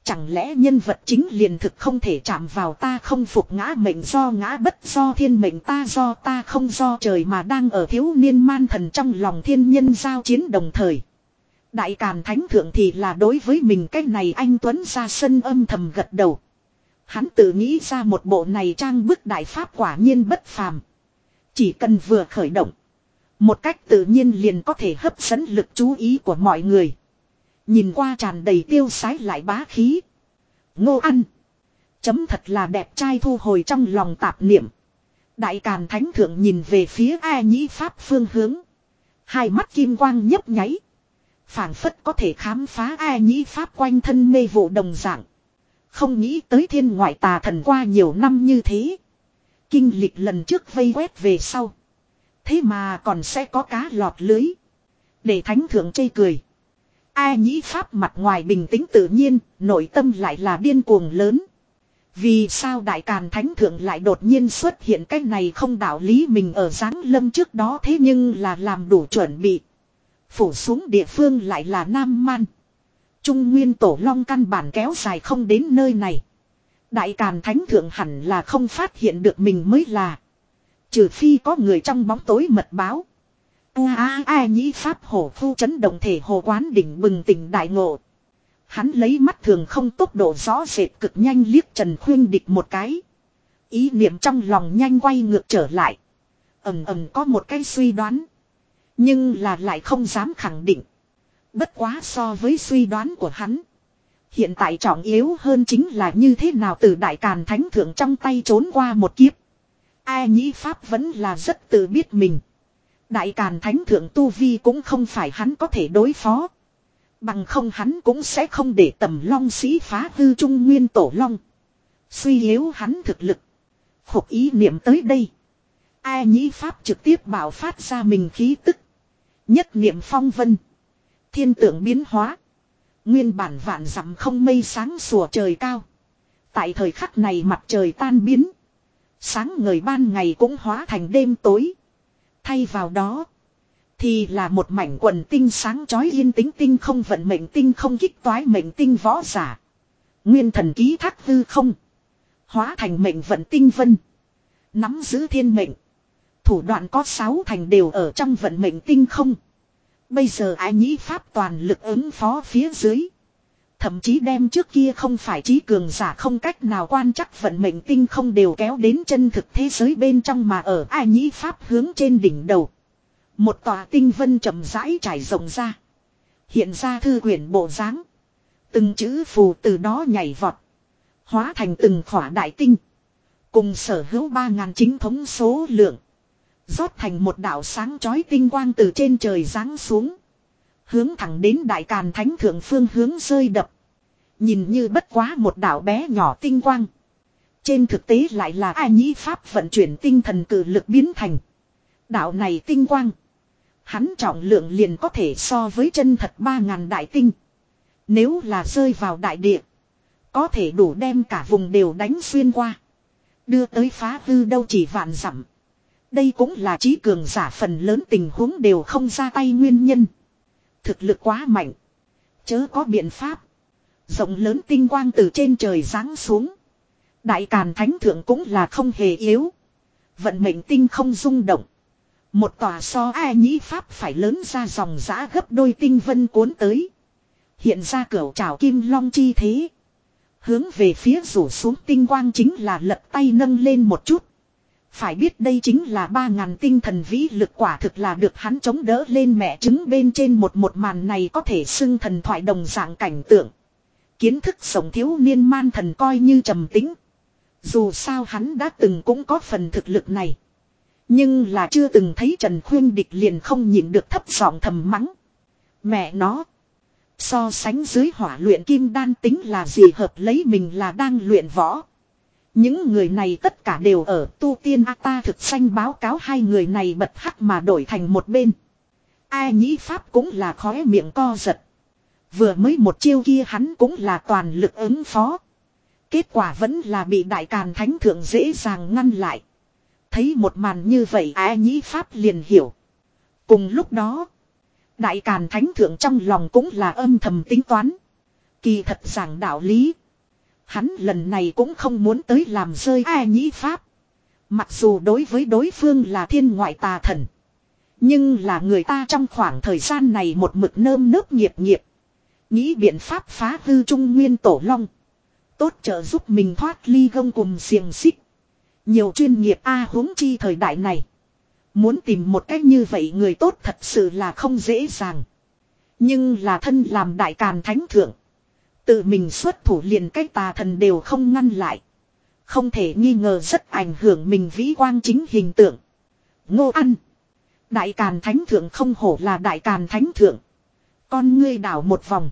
Chẳng lẽ nhân vật chính liền thực không thể chạm vào ta không phục ngã mệnh do ngã bất do thiên mệnh ta do ta không do trời mà đang ở thiếu niên man thần trong lòng thiên nhân giao chiến đồng thời. Đại Càn Thánh Thượng thì là đối với mình cái này anh Tuấn ra sân âm thầm gật đầu. Hắn tự nghĩ ra một bộ này trang bức đại pháp quả nhiên bất phàm. Chỉ cần vừa khởi động. Một cách tự nhiên liền có thể hấp dẫn lực chú ý của mọi người. Nhìn qua tràn đầy tiêu sái lại bá khí. Ngô ăn. Chấm thật là đẹp trai thu hồi trong lòng tạp niệm. Đại Càn Thánh Thượng nhìn về phía A Nhĩ Pháp phương hướng. Hai mắt kim quang nhấp nháy. phảng phất có thể khám phá A Nhĩ Pháp quanh thân mê vụ đồng dạng. Không nghĩ tới thiên ngoại tà thần qua nhiều năm như thế. Kinh lịch lần trước vây quét về sau. Thế mà còn sẽ có cá lọt lưới. Để thánh thượng chê cười ai nhĩ pháp mặt ngoài bình tĩnh tự nhiên, nội tâm lại là điên cuồng lớn. Vì sao đại càn thánh thượng lại đột nhiên xuất hiện cái này không đạo lý mình ở giáng lâm trước đó thế nhưng là làm đủ chuẩn bị. Phủ xuống địa phương lại là Nam Man. Trung Nguyên Tổ Long căn bản kéo dài không đến nơi này. Đại Càn Thánh Thượng hẳn là không phát hiện được mình mới là. Trừ phi có người trong bóng tối mật báo. A a a nhĩ pháp hổ phu chấn động thể hồ quán đỉnh bừng tỉnh đại ngộ. Hắn lấy mắt thường không tốc độ rõ rệt cực nhanh liếc Trần Khuyên địch một cái. Ý niệm trong lòng nhanh quay ngược trở lại. Ẩm ẩm có một cái suy đoán. Nhưng là lại không dám khẳng định. Bất quá so với suy đoán của hắn. Hiện tại trọng yếu hơn chính là như thế nào từ đại càn thánh thượng trong tay trốn qua một kiếp. Ai nhĩ Pháp vẫn là rất tự biết mình. Đại càn thánh thượng Tu Vi cũng không phải hắn có thể đối phó. Bằng không hắn cũng sẽ không để tầm long sĩ phá hư trung nguyên tổ long. Suy yếu hắn thực lực. Phục ý niệm tới đây. Ai nhĩ Pháp trực tiếp bảo phát ra mình khí tức. Nhất niệm phong vân. Thiên tượng biến hóa. Nguyên bản vạn dặm không mây sáng sủa trời cao. Tại thời khắc này mặt trời tan biến. Sáng ngời ban ngày cũng hóa thành đêm tối. Thay vào đó. Thì là một mảnh quần tinh sáng chói yên tĩnh tinh không vận mệnh tinh không kích toái mệnh tinh võ giả. Nguyên thần ký thác hư không. Hóa thành mệnh vận tinh vân. Nắm giữ thiên mệnh. Thủ đoạn có sáu thành đều ở trong vận mệnh tinh không. Bây giờ ái nhĩ pháp toàn lực ứng phó phía dưới. Thậm chí đem trước kia không phải trí cường giả không cách nào quan chắc vận mệnh tinh không đều kéo đến chân thực thế giới bên trong mà ở, ai nhĩ pháp hướng trên đỉnh đầu. Một tòa tinh vân chậm rãi trải rộng ra. Hiện ra thư quyển bộ dáng Từng chữ phù từ đó nhảy vọt. Hóa thành từng khỏa đại tinh. Cùng sở hữu ba ngàn chính thống số lượng. rót thành một đạo sáng chói tinh quang từ trên trời giáng xuống. Hướng thẳng đến đại càn thánh thượng phương hướng rơi đập. Nhìn như bất quá một đảo bé nhỏ tinh quang. Trên thực tế lại là ai nhĩ pháp vận chuyển tinh thần cử lực biến thành. Đảo này tinh quang. Hắn trọng lượng liền có thể so với chân thật ba ngàn đại tinh. Nếu là rơi vào đại địa. Có thể đủ đem cả vùng đều đánh xuyên qua. Đưa tới phá hư đâu chỉ vạn dặm. Đây cũng là trí cường giả phần lớn tình huống đều không ra tay nguyên nhân. Thực lực quá mạnh. Chớ có biện pháp. Rộng lớn tinh quang từ trên trời giáng xuống. Đại Càn Thánh Thượng cũng là không hề yếu. Vận mệnh tinh không rung động. Một tòa so ai nhĩ Pháp phải lớn ra dòng giã gấp đôi tinh vân cuốn tới. Hiện ra cửa trào kim long chi thế. Hướng về phía rủ xuống tinh quang chính là lật tay nâng lên một chút. Phải biết đây chính là ba ngàn tinh thần vĩ lực quả thực là được hắn chống đỡ lên mẹ trứng bên trên một một màn này có thể xưng thần thoại đồng dạng cảnh tượng. Kiến thức sống thiếu niên man thần coi như trầm tính. Dù sao hắn đã từng cũng có phần thực lực này. Nhưng là chưa từng thấy Trần Khuyên Địch liền không nhịn được thấp giọng thầm mắng. Mẹ nó. So sánh dưới hỏa luyện kim đan tính là gì hợp lấy mình là đang luyện võ. Những người này tất cả đều ở tu tiên A ta thực sanh báo cáo hai người này bật hắc mà đổi thành một bên. Ai nhĩ Pháp cũng là khóe miệng co giật. Vừa mới một chiêu kia hắn cũng là toàn lực ứng phó. Kết quả vẫn là bị đại càn thánh thượng dễ dàng ngăn lại. Thấy một màn như vậy ai nhĩ Pháp liền hiểu. Cùng lúc đó, đại càn thánh thượng trong lòng cũng là âm thầm tính toán. Kỳ thật giảng đạo lý. Hắn lần này cũng không muốn tới làm rơi ai nhĩ Pháp. Mặc dù đối với đối phương là thiên ngoại tà thần. Nhưng là người ta trong khoảng thời gian này một mực nơm nớp nghiệp nghiệp. Nghĩ biện pháp phá hư trung nguyên tổ long. Tốt trợ giúp mình thoát ly gông cùng xiềng xích. Nhiều chuyên nghiệp A huống chi thời đại này. Muốn tìm một cách như vậy người tốt thật sự là không dễ dàng. Nhưng là thân làm đại càn thánh thượng. Tự mình xuất thủ liền cách tà thần đều không ngăn lại. Không thể nghi ngờ rất ảnh hưởng mình vĩ quang chính hình tượng. Ngô ăn. Đại Càn Thánh Thượng không hổ là Đại Càn Thánh Thượng. Con ngươi đảo một vòng.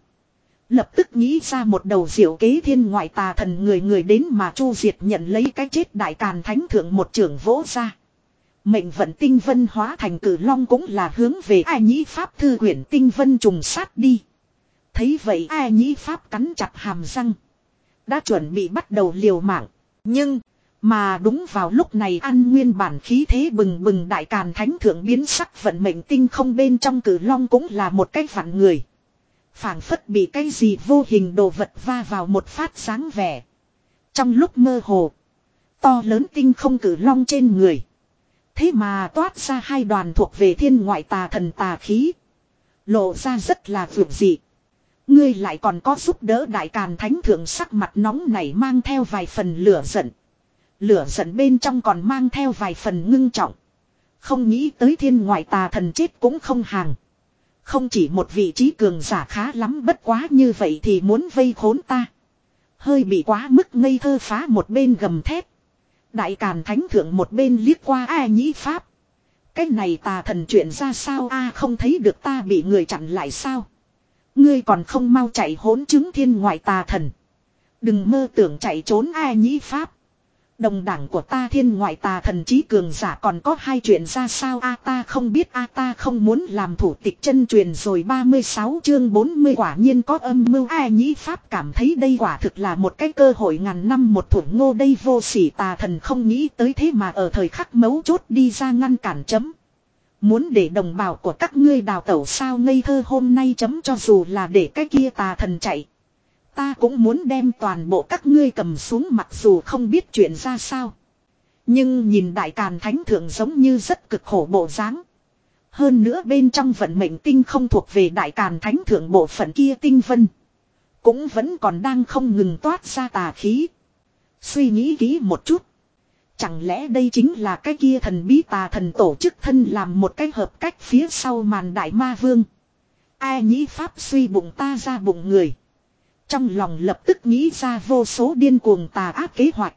Lập tức nghĩ ra một đầu diệu kế thiên ngoại tà thần người người đến mà Chu Diệt nhận lấy cái chết Đại Càn Thánh Thượng một trưởng vỗ ra. Mệnh vận tinh vân hóa thành cử long cũng là hướng về ai nhĩ pháp thư quyển tinh vân trùng sát đi. Thấy vậy ai nhĩ pháp cắn chặt hàm răng. Đã chuẩn bị bắt đầu liều mạng. Nhưng, mà đúng vào lúc này ăn nguyên bản khí thế bừng bừng đại càn thánh thượng biến sắc vận mệnh tinh không bên trong cử long cũng là một cái vặn người. phảng phất bị cái gì vô hình đồ vật va vào một phát sáng vẻ. Trong lúc mơ hồ, to lớn tinh không cử long trên người. Thế mà toát ra hai đoàn thuộc về thiên ngoại tà thần tà khí. Lộ ra rất là vượt dị. Ngươi lại còn có giúp đỡ đại càn thánh thượng sắc mặt nóng này mang theo vài phần lửa giận. Lửa giận bên trong còn mang theo vài phần ngưng trọng. Không nghĩ tới thiên ngoại tà thần chết cũng không hàng. Không chỉ một vị trí cường giả khá lắm bất quá như vậy thì muốn vây khốn ta. Hơi bị quá mức ngây thơ phá một bên gầm thép. Đại Càn Thánh Thượng một bên liếc qua A Nhĩ Pháp. Cái này tà thần chuyện ra sao A, không thấy được ta bị người chặn lại sao. Ngươi còn không mau chạy hỗn chứng thiên ngoại tà thần. Đừng mơ tưởng chạy trốn A Nhĩ Pháp. Đồng đảng của ta thiên ngoại tà thần trí cường giả còn có hai chuyện ra sao a ta không biết, a ta không muốn làm thủ tịch chân truyền rồi 36 chương 40 quả nhiên có âm mưu a nhĩ pháp cảm thấy đây quả thực là một cái cơ hội ngàn năm một thủ ngô đây vô sỉ tà thần không nghĩ tới thế mà ở thời khắc mấu chốt đi ra ngăn cản chấm. Muốn để đồng bào của các ngươi đào tẩu sao ngây thơ hôm nay chấm cho dù là để cái kia tà thần chạy. Ta cũng muốn đem toàn bộ các ngươi cầm xuống mặc dù không biết chuyện ra sao. Nhưng nhìn đại càn thánh thượng giống như rất cực khổ bộ dáng. Hơn nữa bên trong vận mệnh tinh không thuộc về đại càn thánh thượng bộ phận kia tinh vân. Cũng vẫn còn đang không ngừng toát ra tà khí. Suy nghĩ kỹ một chút. Chẳng lẽ đây chính là cái kia thần bí tà thần tổ chức thân làm một cái hợp cách phía sau màn đại ma vương. Ai nhĩ pháp suy bụng ta ra bụng người. Trong lòng lập tức nghĩ ra vô số điên cuồng tà ác kế hoạch.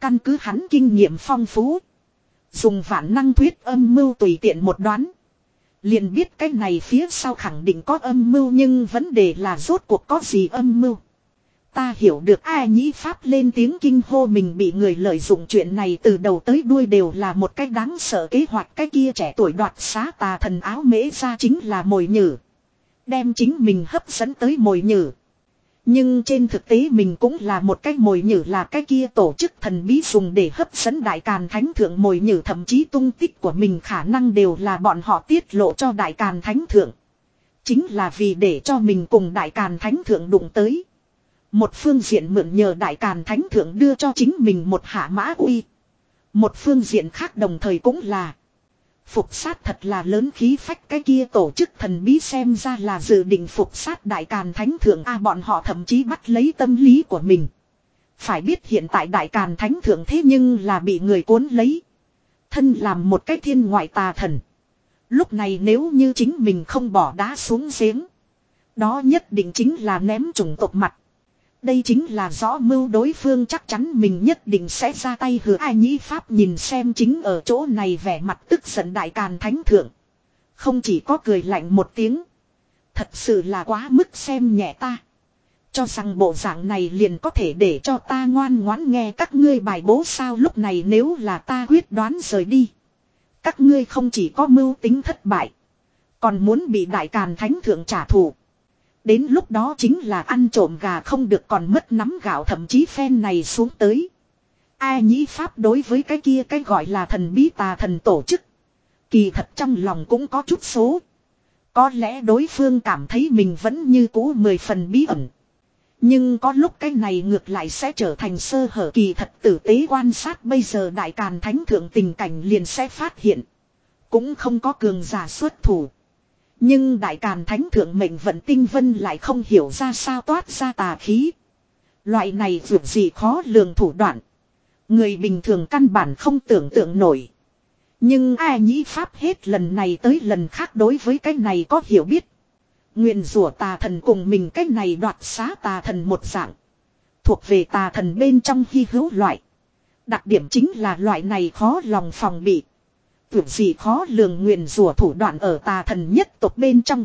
Căn cứ hắn kinh nghiệm phong phú. Dùng vạn năng thuyết âm mưu tùy tiện một đoán. Liền biết cái này phía sau khẳng định có âm mưu nhưng vấn đề là rốt cuộc có gì âm mưu. Ta hiểu được ai nhĩ pháp lên tiếng kinh hô mình bị người lợi dụng chuyện này từ đầu tới đuôi đều là một cách đáng sợ kế hoạch cái kia trẻ tuổi đoạt xá tà thần áo mễ ra chính là mồi nhử. Đem chính mình hấp dẫn tới mồi nhử. Nhưng trên thực tế mình cũng là một cái mồi nhử là cái kia tổ chức thần bí dùng để hấp dẫn đại càn thánh thượng mồi nhử, thậm chí tung tích của mình khả năng đều là bọn họ tiết lộ cho đại càn thánh thượng. Chính là vì để cho mình cùng đại càn thánh thượng đụng tới. Một phương diện mượn nhờ đại càn thánh thượng đưa cho chính mình một hạ mã uy. Một phương diện khác đồng thời cũng là Phục sát thật là lớn khí phách, cái kia tổ chức thần bí xem ra là dự định phục sát đại càn thánh thượng a, bọn họ thậm chí bắt lấy tâm lý của mình. Phải biết hiện tại đại càn thánh thượng thế nhưng là bị người cuốn lấy. Thân làm một cái thiên ngoại tà thần. Lúc này nếu như chính mình không bỏ đá xuống giếng. Đó nhất định chính là ném trùng tộc mặt. Đây chính là rõ mưu đối phương chắc chắn mình nhất định sẽ ra tay hứa ai nhĩ pháp nhìn xem chính ở chỗ này vẻ mặt tức giận đại càn thánh thượng. Không chỉ có cười lạnh một tiếng. Thật sự là quá mức xem nhẹ ta. Cho rằng bộ dạng này liền có thể để cho ta ngoan ngoãn nghe các ngươi bài bố sao lúc này nếu là ta quyết đoán rời đi. Các ngươi không chỉ có mưu tính thất bại. Còn muốn bị đại càn thánh thượng trả thù. Đến lúc đó chính là ăn trộm gà không được còn mất nắm gạo thậm chí phen này xuống tới. Ai nhĩ pháp đối với cái kia cái gọi là thần bí tà thần tổ chức. Kỳ thật trong lòng cũng có chút số. Có lẽ đối phương cảm thấy mình vẫn như cũ mười phần bí ẩn. Nhưng có lúc cái này ngược lại sẽ trở thành sơ hở kỳ thật tử tế quan sát bây giờ đại càn thánh thượng tình cảnh liền sẽ phát hiện. Cũng không có cường giả xuất thủ. Nhưng đại càn thánh thượng mệnh vận tinh vân lại không hiểu ra sao toát ra tà khí. Loại này vượt gì khó lường thủ đoạn. Người bình thường căn bản không tưởng tượng nổi. Nhưng ai nhĩ pháp hết lần này tới lần khác đối với cái này có hiểu biết. Nguyện rủa tà thần cùng mình cái này đoạt xá tà thần một dạng. Thuộc về tà thần bên trong hy hữu loại. Đặc điểm chính là loại này khó lòng phòng bị. Tưởng gì khó lường nguyền rủa thủ đoạn ở tà thần nhất tộc bên trong.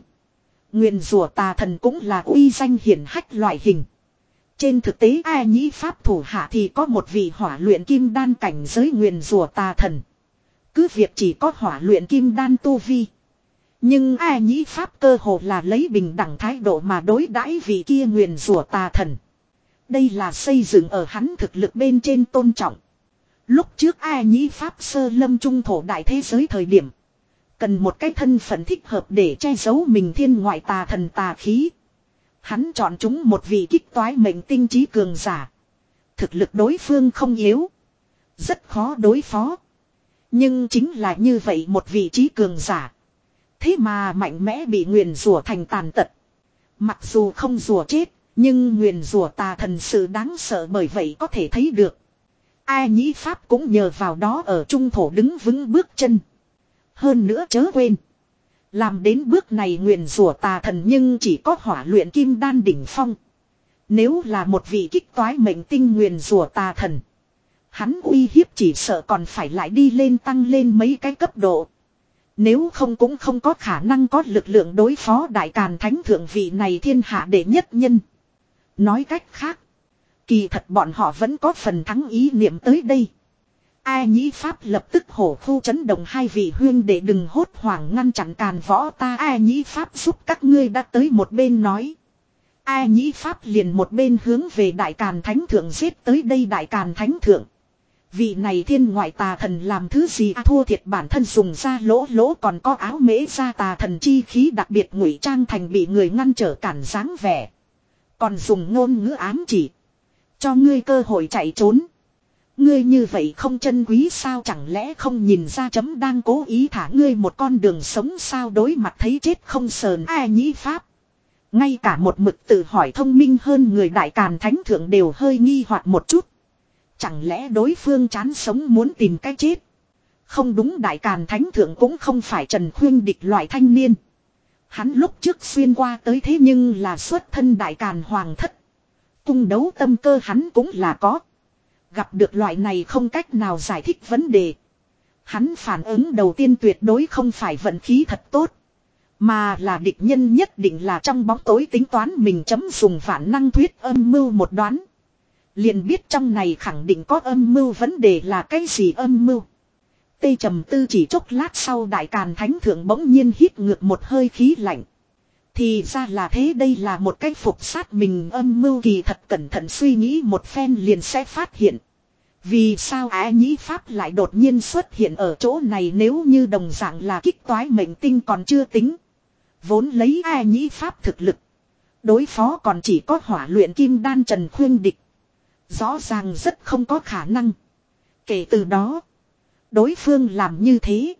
Nguyền rủa tà thần cũng là uy danh hiển hách loại hình. Trên thực tế ai nhĩ pháp thủ hạ thì có một vị hỏa luyện kim đan cảnh giới nguyền rủa tà thần. Cứ việc chỉ có hỏa luyện kim đan tu vi. Nhưng ai nhĩ pháp cơ hồ là lấy bình đẳng thái độ mà đối đãi vị kia nguyền rủa tà thần. Đây là xây dựng ở hắn thực lực bên trên tôn trọng. Lúc trước ai nhĩ pháp sơ lâm trung thổ đại thế giới thời điểm. Cần một cái thân phận thích hợp để che giấu mình thiên ngoại tà thần tà khí. Hắn chọn chúng một vị kích toái mệnh tinh trí cường giả. Thực lực đối phương không yếu. Rất khó đối phó. Nhưng chính là như vậy một vị trí cường giả. Thế mà mạnh mẽ bị nguyền rủa thành tàn tật. Mặc dù không rủa chết, nhưng nguyền rủa tà thần sự đáng sợ bởi vậy có thể thấy được. Ai nhĩ Pháp cũng nhờ vào đó ở trung thổ đứng vững bước chân. Hơn nữa chớ quên. Làm đến bước này nguyền rủa tà thần nhưng chỉ có hỏa luyện kim đan đỉnh phong. Nếu là một vị kích toái mệnh tinh nguyền rủa tà thần. Hắn uy hiếp chỉ sợ còn phải lại đi lên tăng lên mấy cái cấp độ. Nếu không cũng không có khả năng có lực lượng đối phó đại càn thánh thượng vị này thiên hạ đệ nhất nhân. Nói cách khác. Kỳ thật bọn họ vẫn có phần thắng ý niệm tới đây. Ai nhĩ Pháp lập tức hổ khu chấn động hai vị huyên để đừng hốt hoảng ngăn chặn càn võ ta ai nhĩ Pháp giúp các ngươi đã tới một bên nói. Ai nhĩ Pháp liền một bên hướng về đại càn thánh thượng giết tới đây đại càn thánh thượng. Vị này thiên ngoại tà thần làm thứ gì à, thua thiệt bản thân dùng ra lỗ lỗ còn có áo mễ ra tà thần chi khí đặc biệt ngụy trang thành bị người ngăn trở cản dáng vẻ. Còn dùng ngôn ngữ ám chỉ. Cho ngươi cơ hội chạy trốn. Ngươi như vậy không chân quý sao chẳng lẽ không nhìn ra chấm đang cố ý thả ngươi một con đường sống sao đối mặt thấy chết không sờn ai nhĩ pháp. Ngay cả một mực tự hỏi thông minh hơn người đại càn thánh thượng đều hơi nghi hoặc một chút. Chẳng lẽ đối phương chán sống muốn tìm cái chết. Không đúng đại càn thánh thượng cũng không phải trần khuyên địch loại thanh niên. Hắn lúc trước xuyên qua tới thế nhưng là xuất thân đại càn hoàng thất. Cung đấu tâm cơ hắn cũng là có. Gặp được loại này không cách nào giải thích vấn đề. Hắn phản ứng đầu tiên tuyệt đối không phải vận khí thật tốt. Mà là địch nhân nhất định là trong bóng tối tính toán mình chấm dùng phản năng thuyết âm mưu một đoán. Liền biết trong này khẳng định có âm mưu vấn đề là cái gì âm mưu. Tây trầm tư chỉ chốc lát sau đại càn thánh thượng bỗng nhiên hít ngược một hơi khí lạnh. Thì ra là thế, đây là một cách phục sát mình âm mưu kỳ thật, cẩn thận suy nghĩ một phen liền sẽ phát hiện. Vì sao Á Nhĩ Pháp lại đột nhiên xuất hiện ở chỗ này nếu như đồng dạng là kích toái mệnh tinh còn chưa tính. Vốn lấy Á Nhĩ Pháp thực lực. Đối phó còn chỉ có hỏa luyện kim đan trần khuyên địch. Rõ ràng rất không có khả năng. Kể từ đó. Đối phương làm như thế.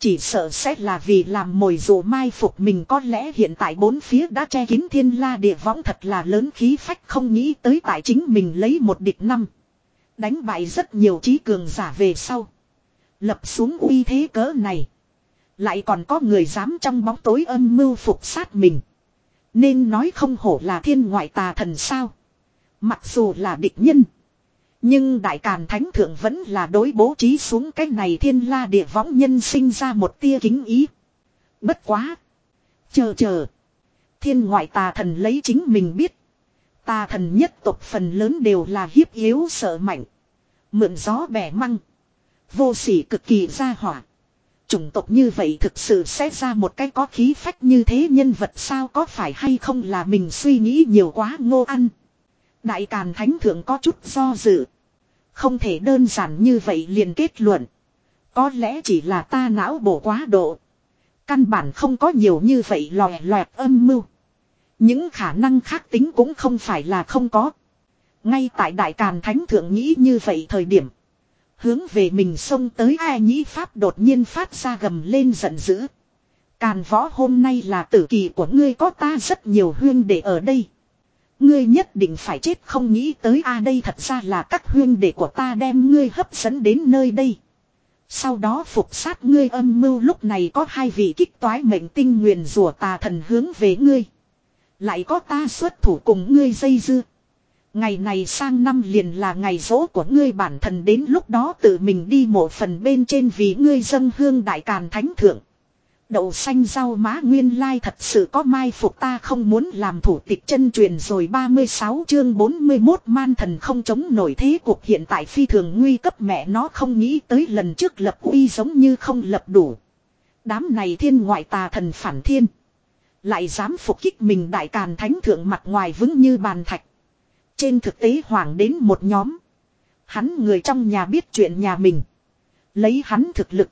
Chỉ sợ sẽ là vì làm mồi dụ mai phục mình có lẽ hiện tại bốn phía đã che kín thiên la địa võng thật là lớn khí phách không nghĩ tới tại chính mình lấy một địch năm. Đánh bại rất nhiều trí cường giả về sau. Lập xuống uy thế cỡ này. Lại còn có người dám trong bóng tối âm mưu phục sát mình. Nên nói không hổ là thiên ngoại tà thần sao. Mặc dù là địch nhân. Nhưng đại càn thánh thượng vẫn là đối bố trí xuống cái này thiên la địa võng nhân sinh ra một tia kính ý. Bất quá. Chờ chờ. Thiên ngoại tà thần lấy chính mình biết. Tà thần nhất tộc phần lớn đều là hiếp yếu sợ mạnh. Mượn gió bẻ măng. Vô sỉ cực kỳ ra hỏa. Chủng tộc như vậy thực sự sẽ ra một cái có khí phách như thế nhân vật sao có phải hay không là mình suy nghĩ nhiều quá ngô ăn. Đại Càn Thánh Thượng có chút do dự. Không thể đơn giản như vậy liền kết luận. Có lẽ chỉ là ta não bổ quá độ. Căn bản không có nhiều như vậy lòe loẹt âm mưu. Những khả năng khác tính cũng không phải là không có. Ngay tại Đại Càn Thánh Thượng nghĩ như vậy thời điểm. Hướng về mình xông tới ai nhĩ Pháp đột nhiên phát ra gầm lên giận dữ. Càn võ hôm nay là tử kỳ của ngươi, có ta rất nhiều huyên để ở đây. Ngươi nhất định phải chết không nghĩ tới a, đây thật ra là các huyên đệ của ta đem ngươi hấp dẫn đến nơi đây. Sau đó phục sát ngươi âm mưu lúc này có hai vị kích toái mệnh tinh nguyền rùa tà thần hướng về ngươi. Lại có ta xuất thủ cùng ngươi dây dưa. Ngày này sang năm liền là ngày rỗ của ngươi bản thân đến lúc đó tự mình đi mộ phần bên trên vì ngươi dân hương đại càn thánh thượng. Đậu xanh rau má nguyên lai thật sự có mai phục ta không muốn làm thủ tịch chân truyền rồi 36 chương 41 man thần không chống nổi thế cuộc hiện tại phi thường nguy cấp mẹ nó không nghĩ tới lần trước lập uy giống như không lập đủ. Đám này thiên ngoại tà thần phản thiên. Lại dám phục kích mình đại càn thánh thượng mặt ngoài vững như bàn thạch. Trên thực tế hoàng đến một nhóm. Hắn người trong nhà biết chuyện nhà mình. Lấy hắn thực lực.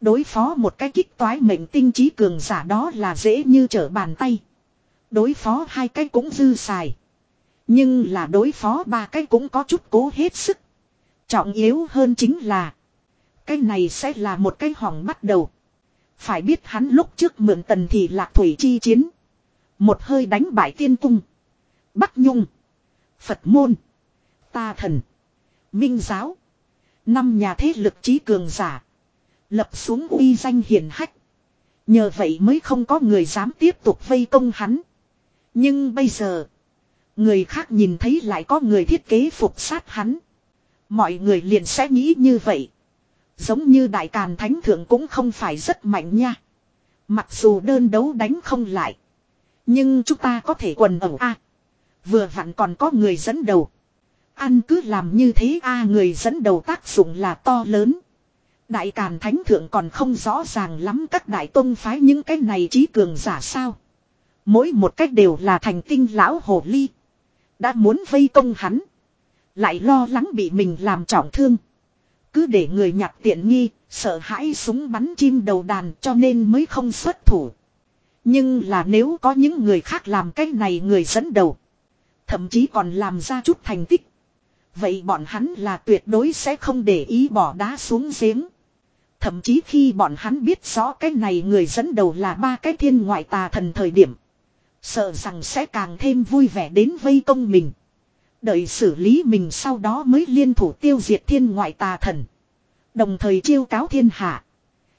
Đối phó một cái kích toái mệnh tinh trí cường giả đó là dễ như trở bàn tay. Đối phó hai cái cũng dư xài. Nhưng là đối phó ba cái cũng có chút cố hết sức. Trọng yếu hơn chính là. Cái này sẽ là một cái hỏng bắt đầu. Phải biết hắn lúc trước mượn tần thì lạc thủy chi chiến. Một hơi đánh bại tiên cung. Bắc Nhung. Phật môn. Ta thần. Minh giáo. Năm nhà thế lực trí cường giả. Lập xuống uy danh hiền hách. Nhờ vậy mới không có người dám tiếp tục vây công hắn. Nhưng bây giờ. Người khác nhìn thấy lại có người thiết kế phục sát hắn. Mọi người liền sẽ nghĩ như vậy. Giống như đại càn thánh thượng cũng không phải rất mạnh nha. Mặc dù đơn đấu đánh không lại. Nhưng chúng ta có thể quần ẩu A. vừa vặn còn có người dẫn đầu. Ăn cứ làm như thế A, người dẫn đầu tác dụng là to lớn. Đại Càn Thánh Thượng còn không rõ ràng lắm các đại tôn phái những cái này trí cường giả sao. Mỗi một cách đều là thành tinh lão hồ ly. Đã muốn vây công hắn. Lại lo lắng bị mình làm trọng thương. Cứ để người nhặt tiện nghi, sợ hãi súng bắn chim đầu đàn cho nên mới không xuất thủ. Nhưng là nếu có những người khác làm cái này người dẫn đầu. Thậm chí còn làm ra chút thành tích. Vậy bọn hắn là tuyệt đối sẽ không để ý bỏ đá xuống giếng. Thậm chí khi bọn hắn biết rõ cái này người dẫn đầu là ba cái thiên ngoại tà thần thời điểm. Sợ rằng sẽ càng thêm vui vẻ đến vây công mình. Đợi xử lý mình sau đó mới liên thủ tiêu diệt thiên ngoại tà thần. Đồng thời chiêu cáo thiên hạ.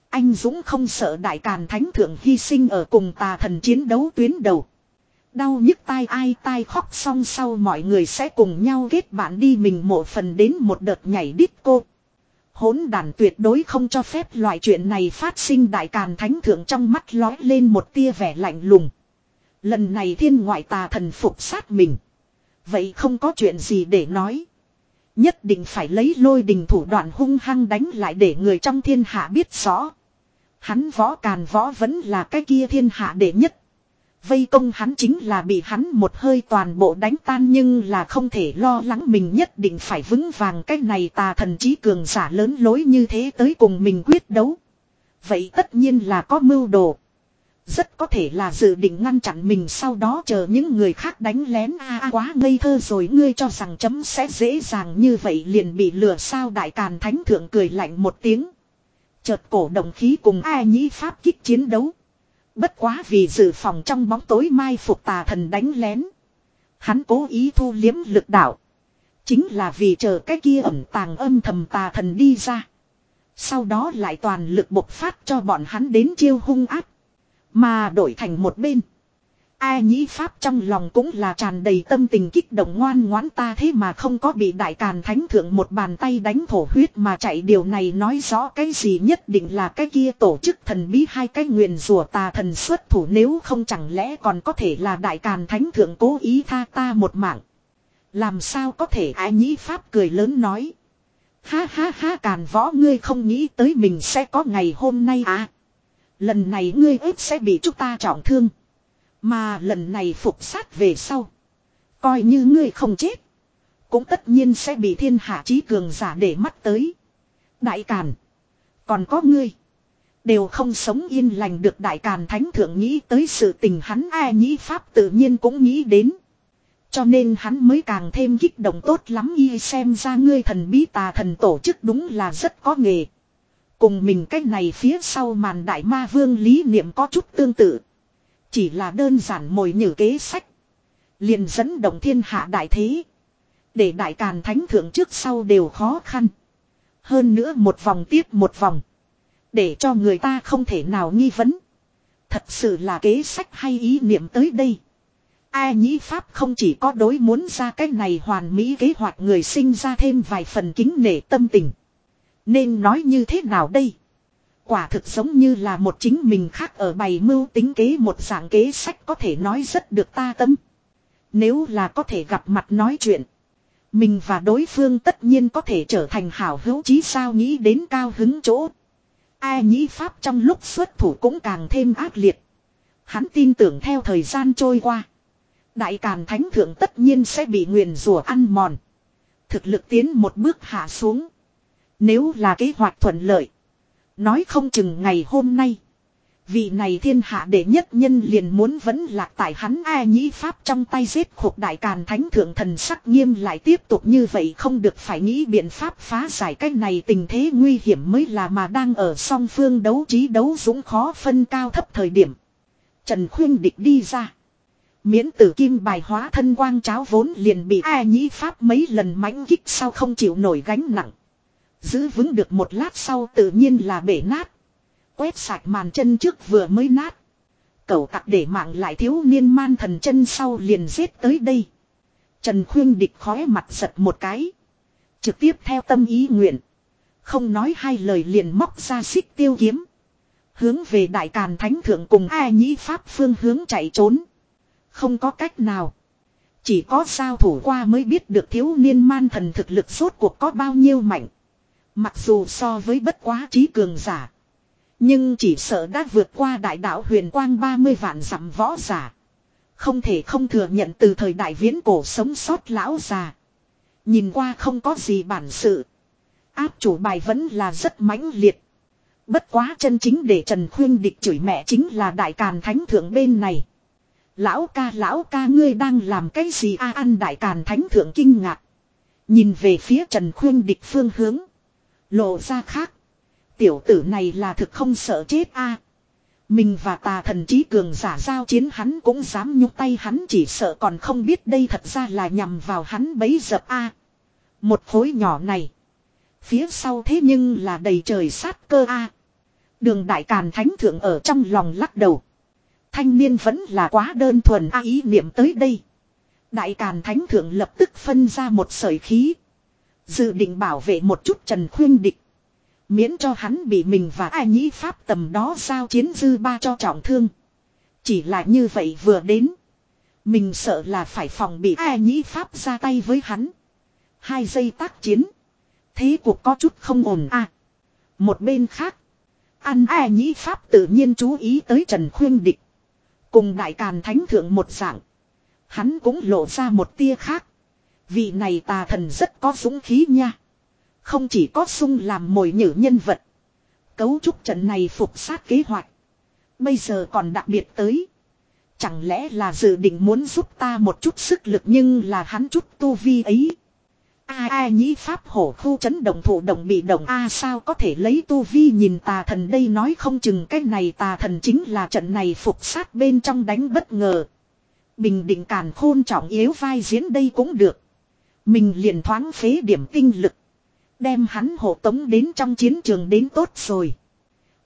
Anh Dũng không sợ đại càn thánh thượng hy sinh ở cùng tà thần chiến đấu tuyến đầu. Đau nhức tai ai tai khóc xong sau mọi người sẽ cùng nhau kết bạn đi mình một phần đến một đợt nhảy disco hỗn đàn tuyệt đối không cho phép loại chuyện này phát sinh đại càn thánh thượng trong mắt lói lên một tia vẻ lạnh lùng. Lần này thiên ngoại tà thần phục sát mình. Vậy không có chuyện gì để nói. Nhất định phải lấy lôi đình thủ đoạn hung hăng đánh lại để người trong thiên hạ biết rõ. Hắn võ càn võ vẫn là cái kia thiên hạ đệ nhất. Vây công hắn chính là bị hắn một hơi toàn bộ đánh tan nhưng là không thể lo lắng mình nhất định phải vững vàng cái này tà thần trí cường giả lớn lối như thế tới cùng mình quyết đấu. Vậy tất nhiên là có mưu đồ. Rất có thể là dự định ngăn chặn mình sau đó chờ những người khác đánh lén a quá ngây thơ rồi, ngươi cho rằng chấm sẽ dễ dàng như vậy liền bị lừa sao đại càn thánh thượng cười lạnh một tiếng. Chợt cổ động khí cùng ai nhĩ pháp kích chiến đấu. Bất quá vì dự phòng trong bóng tối mai phục tà thần đánh lén. Hắn cố ý thu liếm lực đạo. Chính là vì chờ cái kia ẩn tàng âm thầm tà thần đi ra. Sau đó lại toàn lực bộc phát cho bọn hắn đến chiêu hung áp. Mà đổi thành một bên. Ai nhĩ Pháp trong lòng cũng là tràn đầy tâm tình kích động ngoan ngoãn ta thế mà không có bị đại càn thánh thượng một bàn tay đánh thổ huyết mà chạy điều này nói rõ cái gì nhất định là cái kia tổ chức thần bí hai cái nguyền rùa tà thần xuất thủ nếu không chẳng lẽ còn có thể là đại càn thánh thượng cố ý tha ta một mạng. Làm sao có thể ai nhĩ Pháp cười lớn nói. Ha ha ha, càn võ, ngươi không nghĩ tới mình sẽ có ngày hôm nay à. Lần này ngươi ít sẽ bị chúng ta trọng thương. Mà lần này phục sát về sau. Coi như ngươi không chết. Cũng tất nhiên sẽ bị thiên hạ trí cường giả để mắt tới. Đại Càn. Còn có ngươi. Đều không sống yên lành được Đại Càn Thánh Thượng nghĩ tới sự tình hắn ai nhĩ Pháp tự nhiên cũng nghĩ đến. Cho nên hắn mới càng thêm kích động tốt lắm y xem ra ngươi thần bí tà thần tổ chức đúng là rất có nghề. Cùng mình cách này phía sau màn đại ma vương lý niệm có chút tương tự. Chỉ là đơn giản mồi nhử kế sách. liền dẫn động thiên hạ đại thế. Để đại càn thánh thượng trước sau đều khó khăn. Hơn nữa một vòng tiếp một vòng. Để cho người ta không thể nào nghi vấn. Thật sự là kế sách hay ý niệm tới đây. Ai nhĩ Pháp không chỉ có đối muốn ra cách này hoàn mỹ kế hoạch người sinh ra thêm vài phần kính nể tâm tình. Nên nói như thế nào đây? Quả thực giống như là một chính mình khác ở bày mưu tính kế một dạng kế sách có thể nói rất được ta tâm. Nếu là có thể gặp mặt nói chuyện. Mình và đối phương tất nhiên có thể trở thành hảo hữu chí sao nghĩ đến cao hứng chỗ. Ai nhĩ Pháp trong lúc xuất thủ cũng càng thêm ác liệt. Hắn tin tưởng theo thời gian trôi qua. Đại Càn Thánh Thượng tất nhiên sẽ bị nguyền rủa ăn mòn. Thực lực tiến một bước hạ xuống. Nếu là kế hoạch thuận lợi. Nói không chừng ngày hôm nay. Vị này thiên hạ đệ nhất nhân liền muốn vẫn lạc tại hắn A nhĩ Pháp trong tay giết khục đại càn thánh thượng thần sắc nghiêm lại tiếp tục như vậy không được phải nghĩ biện pháp phá giải cách này tình thế nguy hiểm mới là mà đang ở song phương đấu trí đấu dũng khó phân cao thấp thời điểm. Trần khuyên địch đi ra. Miễn tử kim bài hóa thân quang cháo vốn liền bị A nhĩ Pháp mấy lần mãnh kích sau không chịu nổi gánh nặng. Giữ vững được một lát sau tự nhiên là bể nát. Quét sạch màn chân trước vừa mới nát. Cậu tặc để mạng lại thiếu niên man thần chân sau liền giết tới đây. Trần khuyên địch khóe mặt giật một cái. Trực tiếp theo tâm ý nguyện. Không nói hai lời liền móc ra xích tiêu kiếm. Hướng về đại càn thánh thượng cùng ai nhĩ pháp phương hướng chạy trốn. Không có cách nào. Chỉ có sao thủ qua mới biết được thiếu niên man thần thực lực suốt cuộc có bao nhiêu mạnh. Mặc dù so với bất quá trí cường giả. Nhưng chỉ sợ đã vượt qua đại đạo huyền quang 30 vạn dặm võ giả. Không thể không thừa nhận từ thời đại viễn cổ sống sót lão già. Nhìn qua không có gì bản sự. Áp chủ bài vẫn là rất mãnh liệt. Bất quá chân chính để Trần Khuyên địch chửi mẹ chính là đại càn thánh thượng bên này. Lão ca lão ca, ngươi đang làm cái gì a ăn đại càn thánh thượng kinh ngạc. Nhìn về phía Trần Khuyên địch phương hướng. Lộ ra khác. Tiểu tử này là thực không sợ chết a. Mình và tà thần trí cường giả giao chiến hắn cũng dám nhúc tay, hắn chỉ sợ còn không biết đây thật ra là nhằm vào hắn bấy dập a. Một khối nhỏ này. Phía sau thế nhưng là đầy trời sát cơ a. Đường đại càn thánh thượng ở trong lòng lắc đầu. Thanh niên vẫn là quá đơn thuần a, ý niệm tới đây. Đại càn thánh thượng lập tức phân ra một sợi khí. Dự định bảo vệ một chút Trần Khuyên Địch. Miễn cho hắn bị mình và ai nhĩ pháp tầm đó sao chiến dư ba cho trọng thương. Chỉ là như vậy vừa đến. Mình sợ là phải phòng bị ai nhĩ pháp ra tay với hắn. Hai giây tác chiến. Thế cuộc có chút không ổn à. Một bên khác. Ăn ai nhĩ pháp tự nhiên chú ý tới Trần Khuyên Địch. Cùng đại càn thánh thượng một dạng. Hắn cũng lộ ra một tia khác. Vị này tà thần rất có dũng khí nha. Không chỉ có sung làm mồi nhử nhân vật. Cấu trúc trận này phục sát kế hoạch. Bây giờ còn đặc biệt tới. Chẳng lẽ là dự định muốn giúp ta một chút sức lực nhưng là hắn chút tu vi ấy. A a nhĩ pháp hổ khu chấn động thủ động bị động a, sao có thể lấy tu vi nhìn tà thần đây nói không chừng cái này tà thần chính là trận này phục sát bên trong đánh bất ngờ. Bình định càn khôn trọng yếu vai diễn đây cũng được. Mình liền thoáng phế điểm tinh lực. Đem hắn hộ tống đến trong chiến trường đến tốt rồi.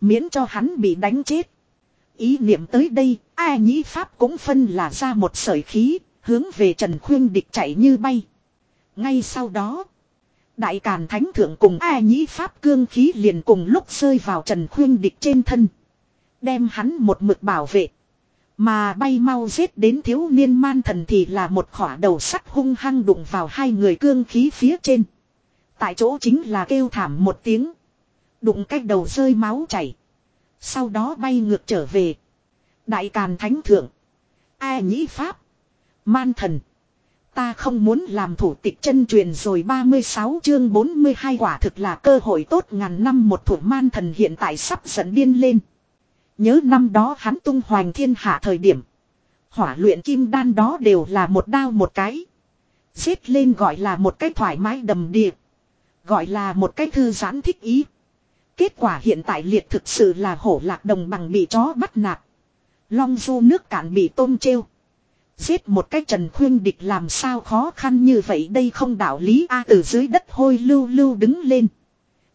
Miễn cho hắn bị đánh chết. Ý niệm tới đây, ai nhĩ Pháp cũng phân là ra một sợi khí, hướng về Trần Khuyên địch chạy như bay. Ngay sau đó, Đại Càn Thánh Thượng cùng ai nhĩ Pháp cương khí liền cùng lúc rơi vào Trần Khuyên địch trên thân. Đem hắn một mực bảo vệ. Mà bay mau giết đến thiếu niên man thần thì là một khỏa đầu sắt hung hăng đụng vào hai người cương khí phía trên. Tại chỗ chính là kêu thảm một tiếng. Đụng cách đầu rơi máu chảy. Sau đó bay ngược trở về. Đại Càn Thánh Thượng. Ai nhĩ Pháp. Man thần. Ta không muốn làm thủ tịch chân truyền rồi 36 chương 42 quả thực là cơ hội tốt ngàn năm một thủ man thần hiện tại sắp dẫn điên lên. Nhớ năm đó hắn tung hoành thiên hạ thời điểm. Hỏa luyện kim đan đó đều là một đao một cái. Xếp lên gọi là một cái thoải mái đầm địa. Gọi là một cái thư giãn thích ý. Kết quả hiện tại liệt thực sự là hổ lạc đồng bằng bị chó bắt nạt. Long du nước cạn bị tôm treo. Giết một cái trần khuyên địch làm sao khó khăn như vậy đây không đạo lý a từ dưới đất hôi lưu lưu đứng lên.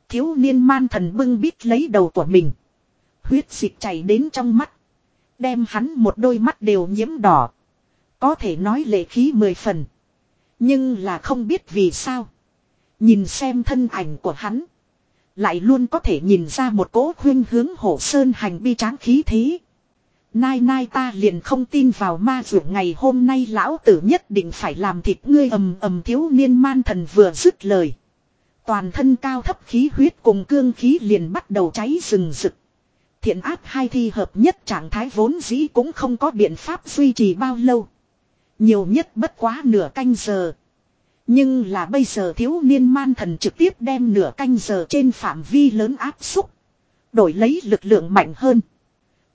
Thiếu niên man thần bưng bít lấy đầu của mình. Huyết dịch chảy đến trong mắt. Đem hắn một đôi mắt đều nhiễm đỏ. Có thể nói lệ khí mười phần. Nhưng là không biết vì sao. Nhìn xem thân ảnh của hắn. Lại luôn có thể nhìn ra một cỗ khuyên hướng hổ sơn hành bi tráng khí thế. Nai nai ta liền không tin vào ma dụ ngày hôm nay lão tử nhất định phải làm thịt ngươi ầm ầm thiếu niên man thần vừa dứt lời. Toàn thân cao thấp khí huyết cùng cương khí liền bắt đầu cháy rừng rực. Thiện áp hai thi hợp nhất trạng thái vốn dĩ cũng không có biện pháp duy trì bao lâu. Nhiều nhất bất quá nửa canh giờ. Nhưng là bây giờ thiếu niên man thần trực tiếp đem nửa canh giờ trên phạm vi lớn áp xúc. Đổi lấy lực lượng mạnh hơn.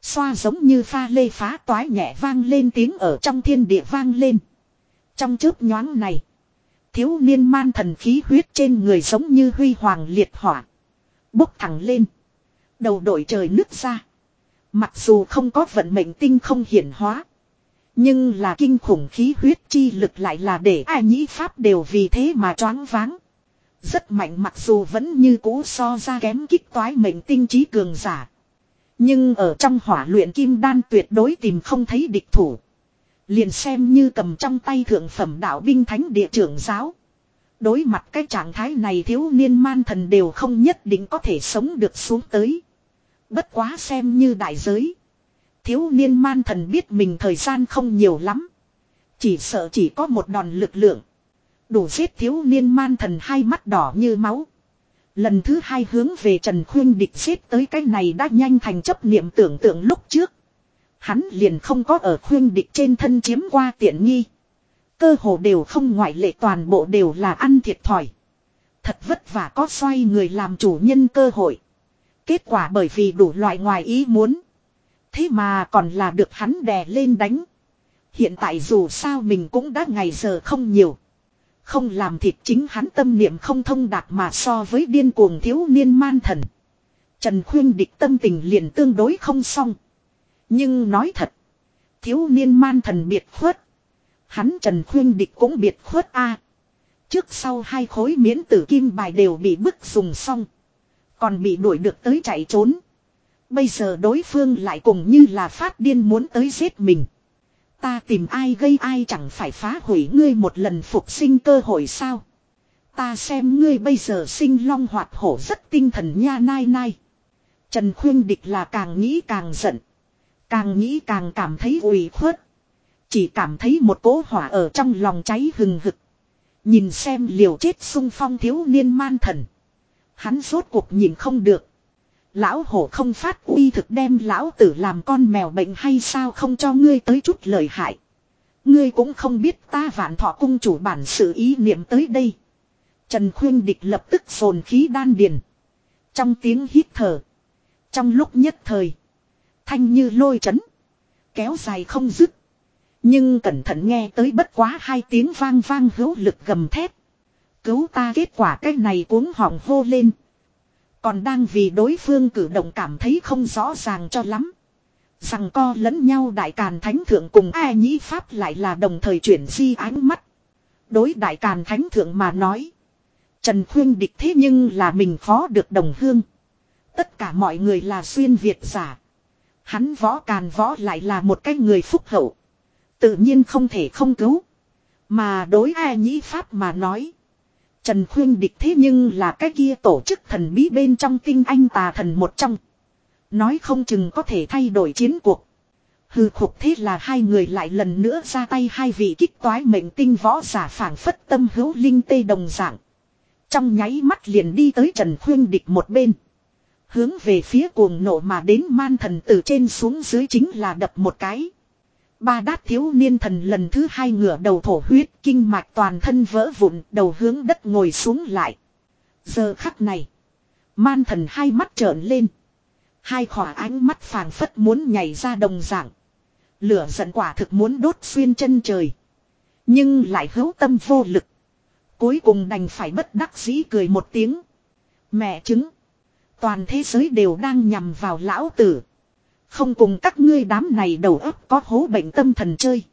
Xoa giống như pha lê phá toái nhẹ vang lên tiếng ở trong thiên địa vang lên. Trong chớp nhoáng này. Thiếu niên man thần khí huyết trên người giống như huy hoàng liệt hỏa. Bốc thẳng lên. Đầu đội trời nứt ra. Mặc dù không có vận mệnh tinh không hiển hóa. Nhưng là kinh khủng khí huyết chi lực lại là để ai nhĩ pháp đều vì thế mà choáng váng. Rất mạnh mặc dù vẫn như cũ so ra kém kích toái mệnh tinh trí cường giả. Nhưng ở trong hỏa luyện kim đan tuyệt đối tìm không thấy địch thủ. Liền xem như cầm trong tay thượng phẩm đạo binh thánh địa trưởng giáo. Đối mặt cái trạng thái này thiếu niên man thần đều không nhất định có thể sống được xuống tới. Bất quá xem như đại giới. Thiếu niên man thần biết mình thời gian không nhiều lắm. Chỉ sợ chỉ có một đòn lực lượng. Đủ giết thiếu niên man thần hai mắt đỏ như máu. Lần thứ hai hướng về Trần Khuyên địch giết tới cái này đã nhanh thành chấp niệm tưởng tượng lúc trước. Hắn liền không có ở khuyên địch trên thân chiếm qua tiện nghi. Cơ hồ đều không ngoại lệ toàn bộ đều là ăn thiệt thòi. Thật vất vả có xoay người làm chủ nhân cơ hội. Kết quả bởi vì đủ loại ngoài ý muốn. Thế mà còn là được hắn đè lên đánh. Hiện tại dù sao mình cũng đã ngày giờ không nhiều. Không làm thịt chính hắn tâm niệm không thông đạt mà so với điên cuồng thiếu niên man thần. Trần khuyên địch tâm tình liền tương đối không xong. Nhưng nói thật. Thiếu niên man thần biệt khuất. Hắn Trần khuyên địch cũng biệt khuất a. Trước sau hai khối miễn tử kim bài đều bị bức dùng xong. Còn bị đuổi được tới chạy trốn. Bây giờ đối phương lại cùng như là phát điên muốn tới giết mình. Ta tìm ai gây ai chẳng phải phá hủy ngươi một lần phục sinh cơ hội sao. Ta xem ngươi bây giờ sinh long hoạt hổ rất tinh thần nha nai nai. Trần khuyên địch là càng nghĩ càng giận. Càng nghĩ càng cảm thấy ủy khuất. Chỉ cảm thấy một cỗ hỏa ở trong lòng cháy hừng hực. Nhìn xem liều chết sung phong thiếu niên man thần. Hắn rốt cuộc nhìn không được. Lão hổ không phát uy thực đem lão tử làm con mèo bệnh hay sao không cho ngươi tới chút lời hại. Ngươi cũng không biết ta vạn thọ cung chủ bản sự ý niệm tới đây. Trần khuyên địch lập tức phồn khí đan điền. Trong tiếng hít thở. Trong lúc nhất thời. Thanh như lôi chấn. Kéo dài không dứt. Nhưng cẩn thận nghe tới bất quá hai tiếng vang vang hữu lực gầm thép. Cứu ta kết quả cái này cuống họng hô lên. Còn đang vì đối phương cử động cảm thấy không rõ ràng cho lắm. Rằng co lẫn nhau đại càn thánh thượng cùng ai nhĩ pháp lại là đồng thời chuyển di ánh mắt. Đối đại càn thánh thượng mà nói. Trần khuyên địch thế nhưng là mình khó được đồng hương. Tất cả mọi người là xuyên Việt giả. Hắn võ càn võ lại là một cái người phúc hậu. Tự nhiên không thể không cứu. Mà đối ai nhĩ pháp mà nói. Trần Khuyên địch thế nhưng là cái kia tổ chức thần bí bên trong tinh anh tà thần một trong. Nói không chừng có thể thay đổi chiến cuộc. Hư khục thế là hai người lại lần nữa ra tay hai vị kích toái mệnh tinh võ giả phản phất tâm hữu linh tê đồng dạng. Trong nháy mắt liền đi tới Trần Khuyên địch một bên. Hướng về phía cuồng nộ mà đến man thần từ trên xuống dưới chính là đập một cái. Ba đát thiếu niên thần lần thứ hai ngửa đầu thổ huyết kinh mạch toàn thân vỡ vụn, đầu hướng đất ngồi xuống lại. Giờ khắc này. Man thần hai mắt trợn lên. Hai khỏa ánh mắt phàn phất muốn nhảy ra đồng dạng. Lửa giận quả thực muốn đốt xuyên chân trời. Nhưng lại hữu tâm vô lực. Cuối cùng đành phải bất đắc dĩ cười một tiếng. Mẹ chứng. Toàn thế giới đều đang nhằm vào lão tử. Không cùng các ngươi đám này đầu óc có hố bệnh tâm thần chơi.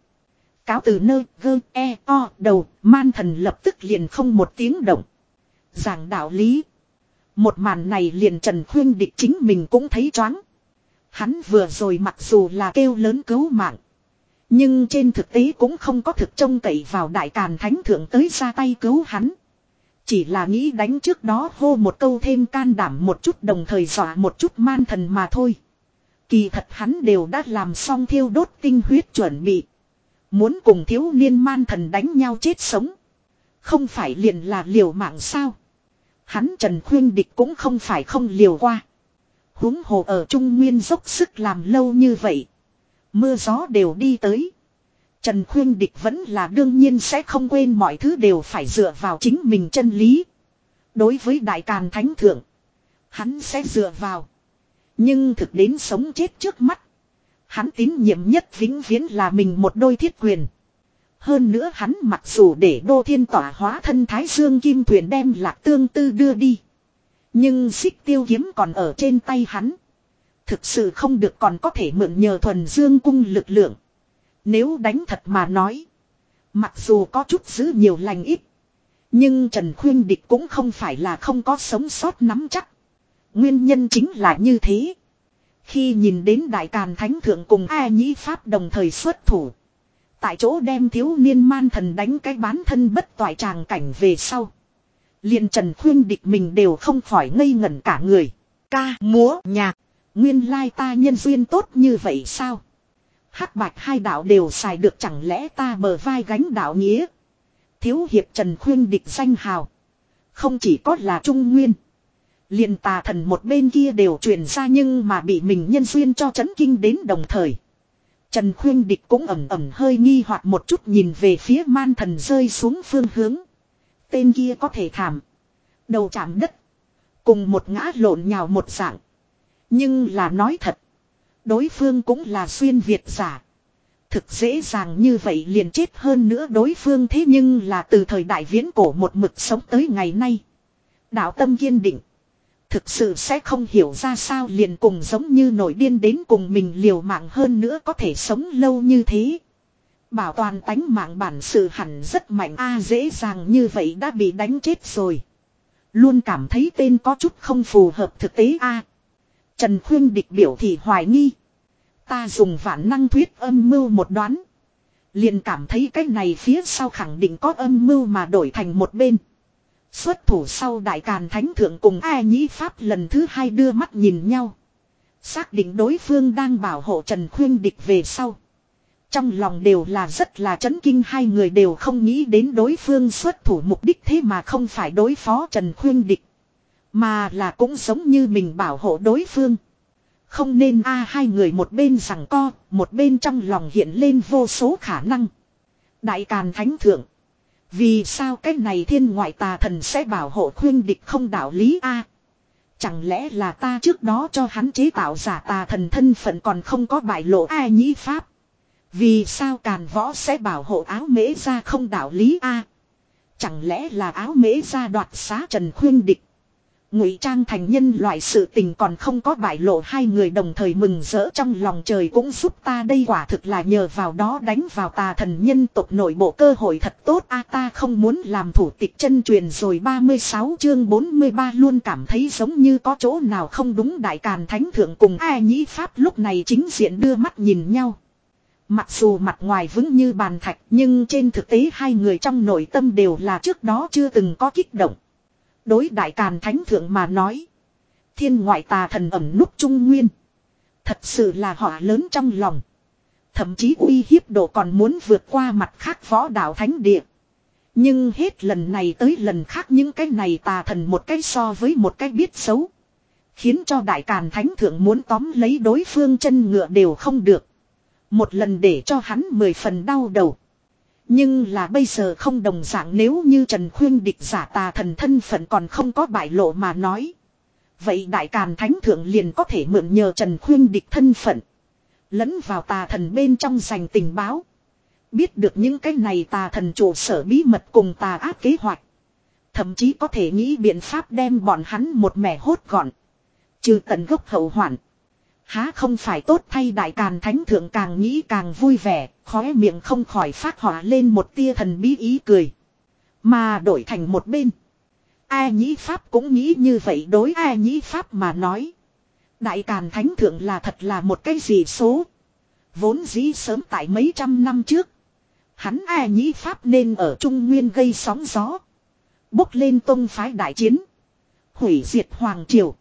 Cáo từ nơi gơ e o, đầu, man thần lập tức liền không một tiếng động. Giảng đạo lý. Một màn này liền Trần Khuyên địch chính mình cũng thấy choáng. Hắn vừa rồi mặc dù là kêu lớn cứu mạng. Nhưng trên thực tế cũng không có thực trông cậy vào đại càn thánh thượng tới ra tay cứu hắn. Chỉ là nghĩ đánh trước đó hô một câu thêm can đảm một chút đồng thời dọa một chút man thần mà thôi. Kỳ thật hắn đều đã làm xong thiêu đốt tinh huyết chuẩn bị. Muốn cùng thiếu niên man thần đánh nhau chết sống. Không phải liền là liều mạng sao. Hắn Trần Khuyên Địch cũng không phải không liều qua. huống hồ ở Trung Nguyên dốc sức làm lâu như vậy. Mưa gió đều đi tới. Trần Khuyên Địch vẫn là đương nhiên sẽ không quên mọi thứ đều phải dựa vào chính mình chân lý. Đối với Đại Càn Thánh Thượng. Hắn sẽ dựa vào. Nhưng thực đến sống chết trước mắt. Hắn tín nhiệm nhất vĩnh viễn là mình một đôi thiết quyền. Hơn nữa hắn mặc dù để đô thiên tỏa hóa thân Thái Dương Kim Thuyền đem lạc tương tư đưa đi. Nhưng xích tiêu kiếm còn ở trên tay hắn. Thực sự không được còn có thể mượn nhờ thuần dương cung lực lượng. Nếu đánh thật mà nói. Mặc dù có chút giữ nhiều lành ít. Nhưng Trần Khuyên Địch cũng không phải là không có sống sót nắm chắc. Nguyên nhân chính là như thế. Khi nhìn đến Đại Càn Thánh Thượng cùng A Nhĩ Pháp đồng thời xuất thủ. Tại chỗ đem thiếu niên man thần đánh cái bán thân bất toại tràng cảnh về sau. liền Trần Khuyên Địch mình đều không khỏi ngây ngẩn cả người. Ca, múa, nhạc. Nguyên lai ta nhân duyên tốt như vậy sao? hắc bạch hai đạo đều xài được chẳng lẽ ta bờ vai gánh đạo nghĩa. Thiếu hiệp Trần Khuyên địch danh hào. Không chỉ có là trung nguyên liền tà thần một bên kia đều truyền ra nhưng mà bị mình nhân duyên cho chấn kinh đến đồng thời. Trần Khuyên Địch cũng ẩm ẩm hơi nghi hoặc một chút nhìn về phía man thần rơi xuống phương hướng. Tên kia có thể thảm. Đầu chạm đất. Cùng một ngã lộn nhào một dạng. Nhưng là nói thật. Đối phương cũng là xuyên Việt giả. Thực dễ dàng như vậy liền chết hơn nữa đối phương thế nhưng là từ thời đại viễn cổ một mực sống tới ngày nay. Đạo tâm kiên định. Thực sự sẽ không hiểu ra sao liền cùng giống như nổi điên đến cùng mình liều mạng hơn nữa có thể sống lâu như thế. Bảo toàn tánh mạng bản sự hẳn rất mạnh a, dễ dàng như vậy đã bị đánh chết rồi. Luôn cảm thấy tên có chút không phù hợp thực tế a Trần Khuyên Địch biểu thị hoài nghi. Ta dùng vạn năng thuyết âm mưu một đoán. Liền cảm thấy cái này phía sau khẳng định có âm mưu mà đổi thành một bên. Xuất thủ sau đại càn thánh thượng cùng ai nhĩ pháp lần thứ hai đưa mắt nhìn nhau. Xác định đối phương đang bảo hộ Trần Khuyên Địch về sau. Trong lòng đều là rất là chấn kinh hai người đều không nghĩ đến đối phương xuất thủ mục đích thế mà không phải đối phó Trần Khuyên Địch. Mà là cũng giống như mình bảo hộ đối phương. Không nên a hai người một bên rằng co, một bên trong lòng hiện lên vô số khả năng. Đại Càn Thánh Thượng. Vì sao cái này thiên ngoại tà thần sẽ bảo hộ khuyên địch không đạo lý a? Chẳng lẽ là ta trước đó cho hắn chế tạo giả tà thần thân phận còn không có bại lộ ai nhĩ pháp. Vì sao càn võ sẽ bảo hộ áo mễ ra không đạo lý a? Chẳng lẽ là áo mễ ra đoạt xá trần khuyên địch? Ngụy trang thành nhân loại sự tình còn không có bại lộ hai người đồng thời mừng rỡ trong lòng trời cũng giúp ta đây quả thực là nhờ vào đó đánh vào tà thần nhân tộc nội bộ cơ hội thật tốt. A, ta không muốn làm thủ tịch chân truyền rồi 36 chương 43 luôn cảm thấy giống như có chỗ nào không đúng. Đại càn thánh thượng cùng ai nhĩ pháp lúc này chính diện đưa mắt nhìn nhau. Mặc dù mặt ngoài vững như bàn thạch, nhưng trên thực tế hai người trong nội tâm đều là trước đó chưa từng có kích động. Đối đại càn thánh thượng mà nói. Thiên ngoại tà thần ẩm núp trung nguyên. Thật sự là họ lớn trong lòng. Thậm chí uy hiếp độ còn muốn vượt qua mặt khác võ đạo thánh địa. Nhưng hết lần này tới lần khác những cái này tà thần một cái so với một cái biết xấu. Khiến cho đại càn thánh thượng muốn tóm lấy đối phương chân ngựa đều không được. Một lần để cho hắn mười phần đau đầu. Nhưng là bây giờ không đồng dạng nếu như Trần Khuyên địch giả tà thần thân phận còn không có bại lộ mà nói. Vậy Đại Càn Thánh Thượng liền có thể mượn nhờ Trần Khuyên địch thân phận. Lẫn vào tà thần bên trong giành tình báo. Biết được những cái này tà thần trụ sở bí mật cùng tà ác kế hoạch. Thậm chí có thể nghĩ biện pháp đem bọn hắn một mẻ hốt gọn. Trừ tận gốc hậu hoạn. Há không phải tốt thay đại càn thánh thượng càng nghĩ càng vui vẻ, khóe miệng không khỏi phát hỏa lên một tia thần bí ý cười. Mà đổi thành một bên. A nhĩ Pháp cũng nghĩ như vậy đối A nhĩ Pháp mà nói. Đại càn thánh thượng là thật là một cái gì số. Vốn dĩ sớm tại mấy trăm năm trước. Hắn ai nhĩ Pháp nên ở Trung Nguyên gây sóng gió. Bốc lên tông phái đại chiến. Hủy diệt Hoàng Triều.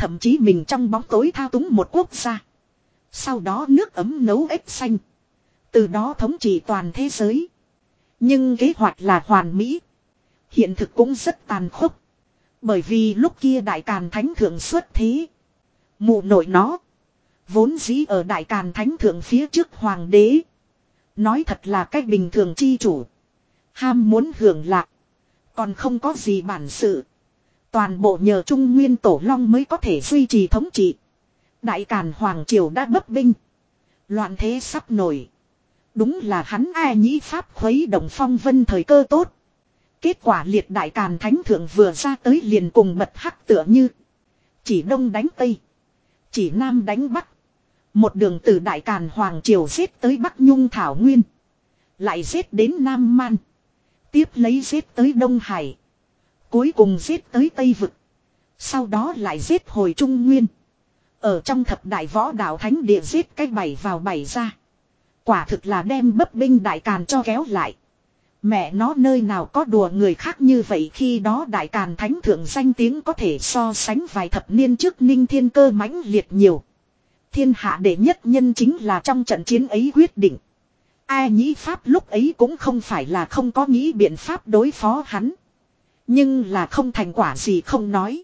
Thậm chí mình trong bóng tối thao túng một quốc gia. Sau đó nước ấm nấu ếch xanh. Từ đó thống trị toàn thế giới. Nhưng kế hoạch là hoàn mỹ. Hiện thực cũng rất tàn khốc. Bởi vì lúc kia Đại Càn Thánh Thượng xuất thế. Mụ nội nó. Vốn dĩ ở Đại Càn Thánh Thượng phía trước Hoàng đế. Nói thật là cách bình thường chi chủ. Ham muốn hưởng lạc. Còn không có gì bản sự. Toàn bộ nhờ Trung Nguyên Tổ Long mới có thể duy trì thống trị. Đại Càn Hoàng Triều đã bấp binh. Loạn thế sắp nổi. Đúng là hắn ai nhĩ Pháp khuấy động phong vân thời cơ tốt. Kết quả liệt đại càn thánh thượng vừa ra tới liền cùng bật hắc tựa như. Chỉ đông đánh tây. Chỉ nam đánh bắc. Một đường từ đại càn hoàng triều giết tới bắc nhung thảo nguyên. Lại giết đến nam man. Tiếp lấy giết tới đông hải. Cuối cùng giết tới tây vực. Sau đó lại giết hồi trung nguyên. Ở trong thập đại võ đạo thánh địa giết cái bảy vào bảy ra. Quả thực là đem bấp binh đại càn cho kéo lại. Mẹ nó nơi nào có đùa người khác như vậy khi đó đại càn thánh thượng danh tiếng có thể so sánh vài thập niên trước ninh thiên cơ mãnh liệt nhiều. Thiên hạ đệ nhất nhân chính là trong trận chiến ấy quyết định. Ai nghĩ Pháp lúc ấy cũng không phải là không có nghĩ biện pháp đối phó hắn. Nhưng là không thành quả gì không nói.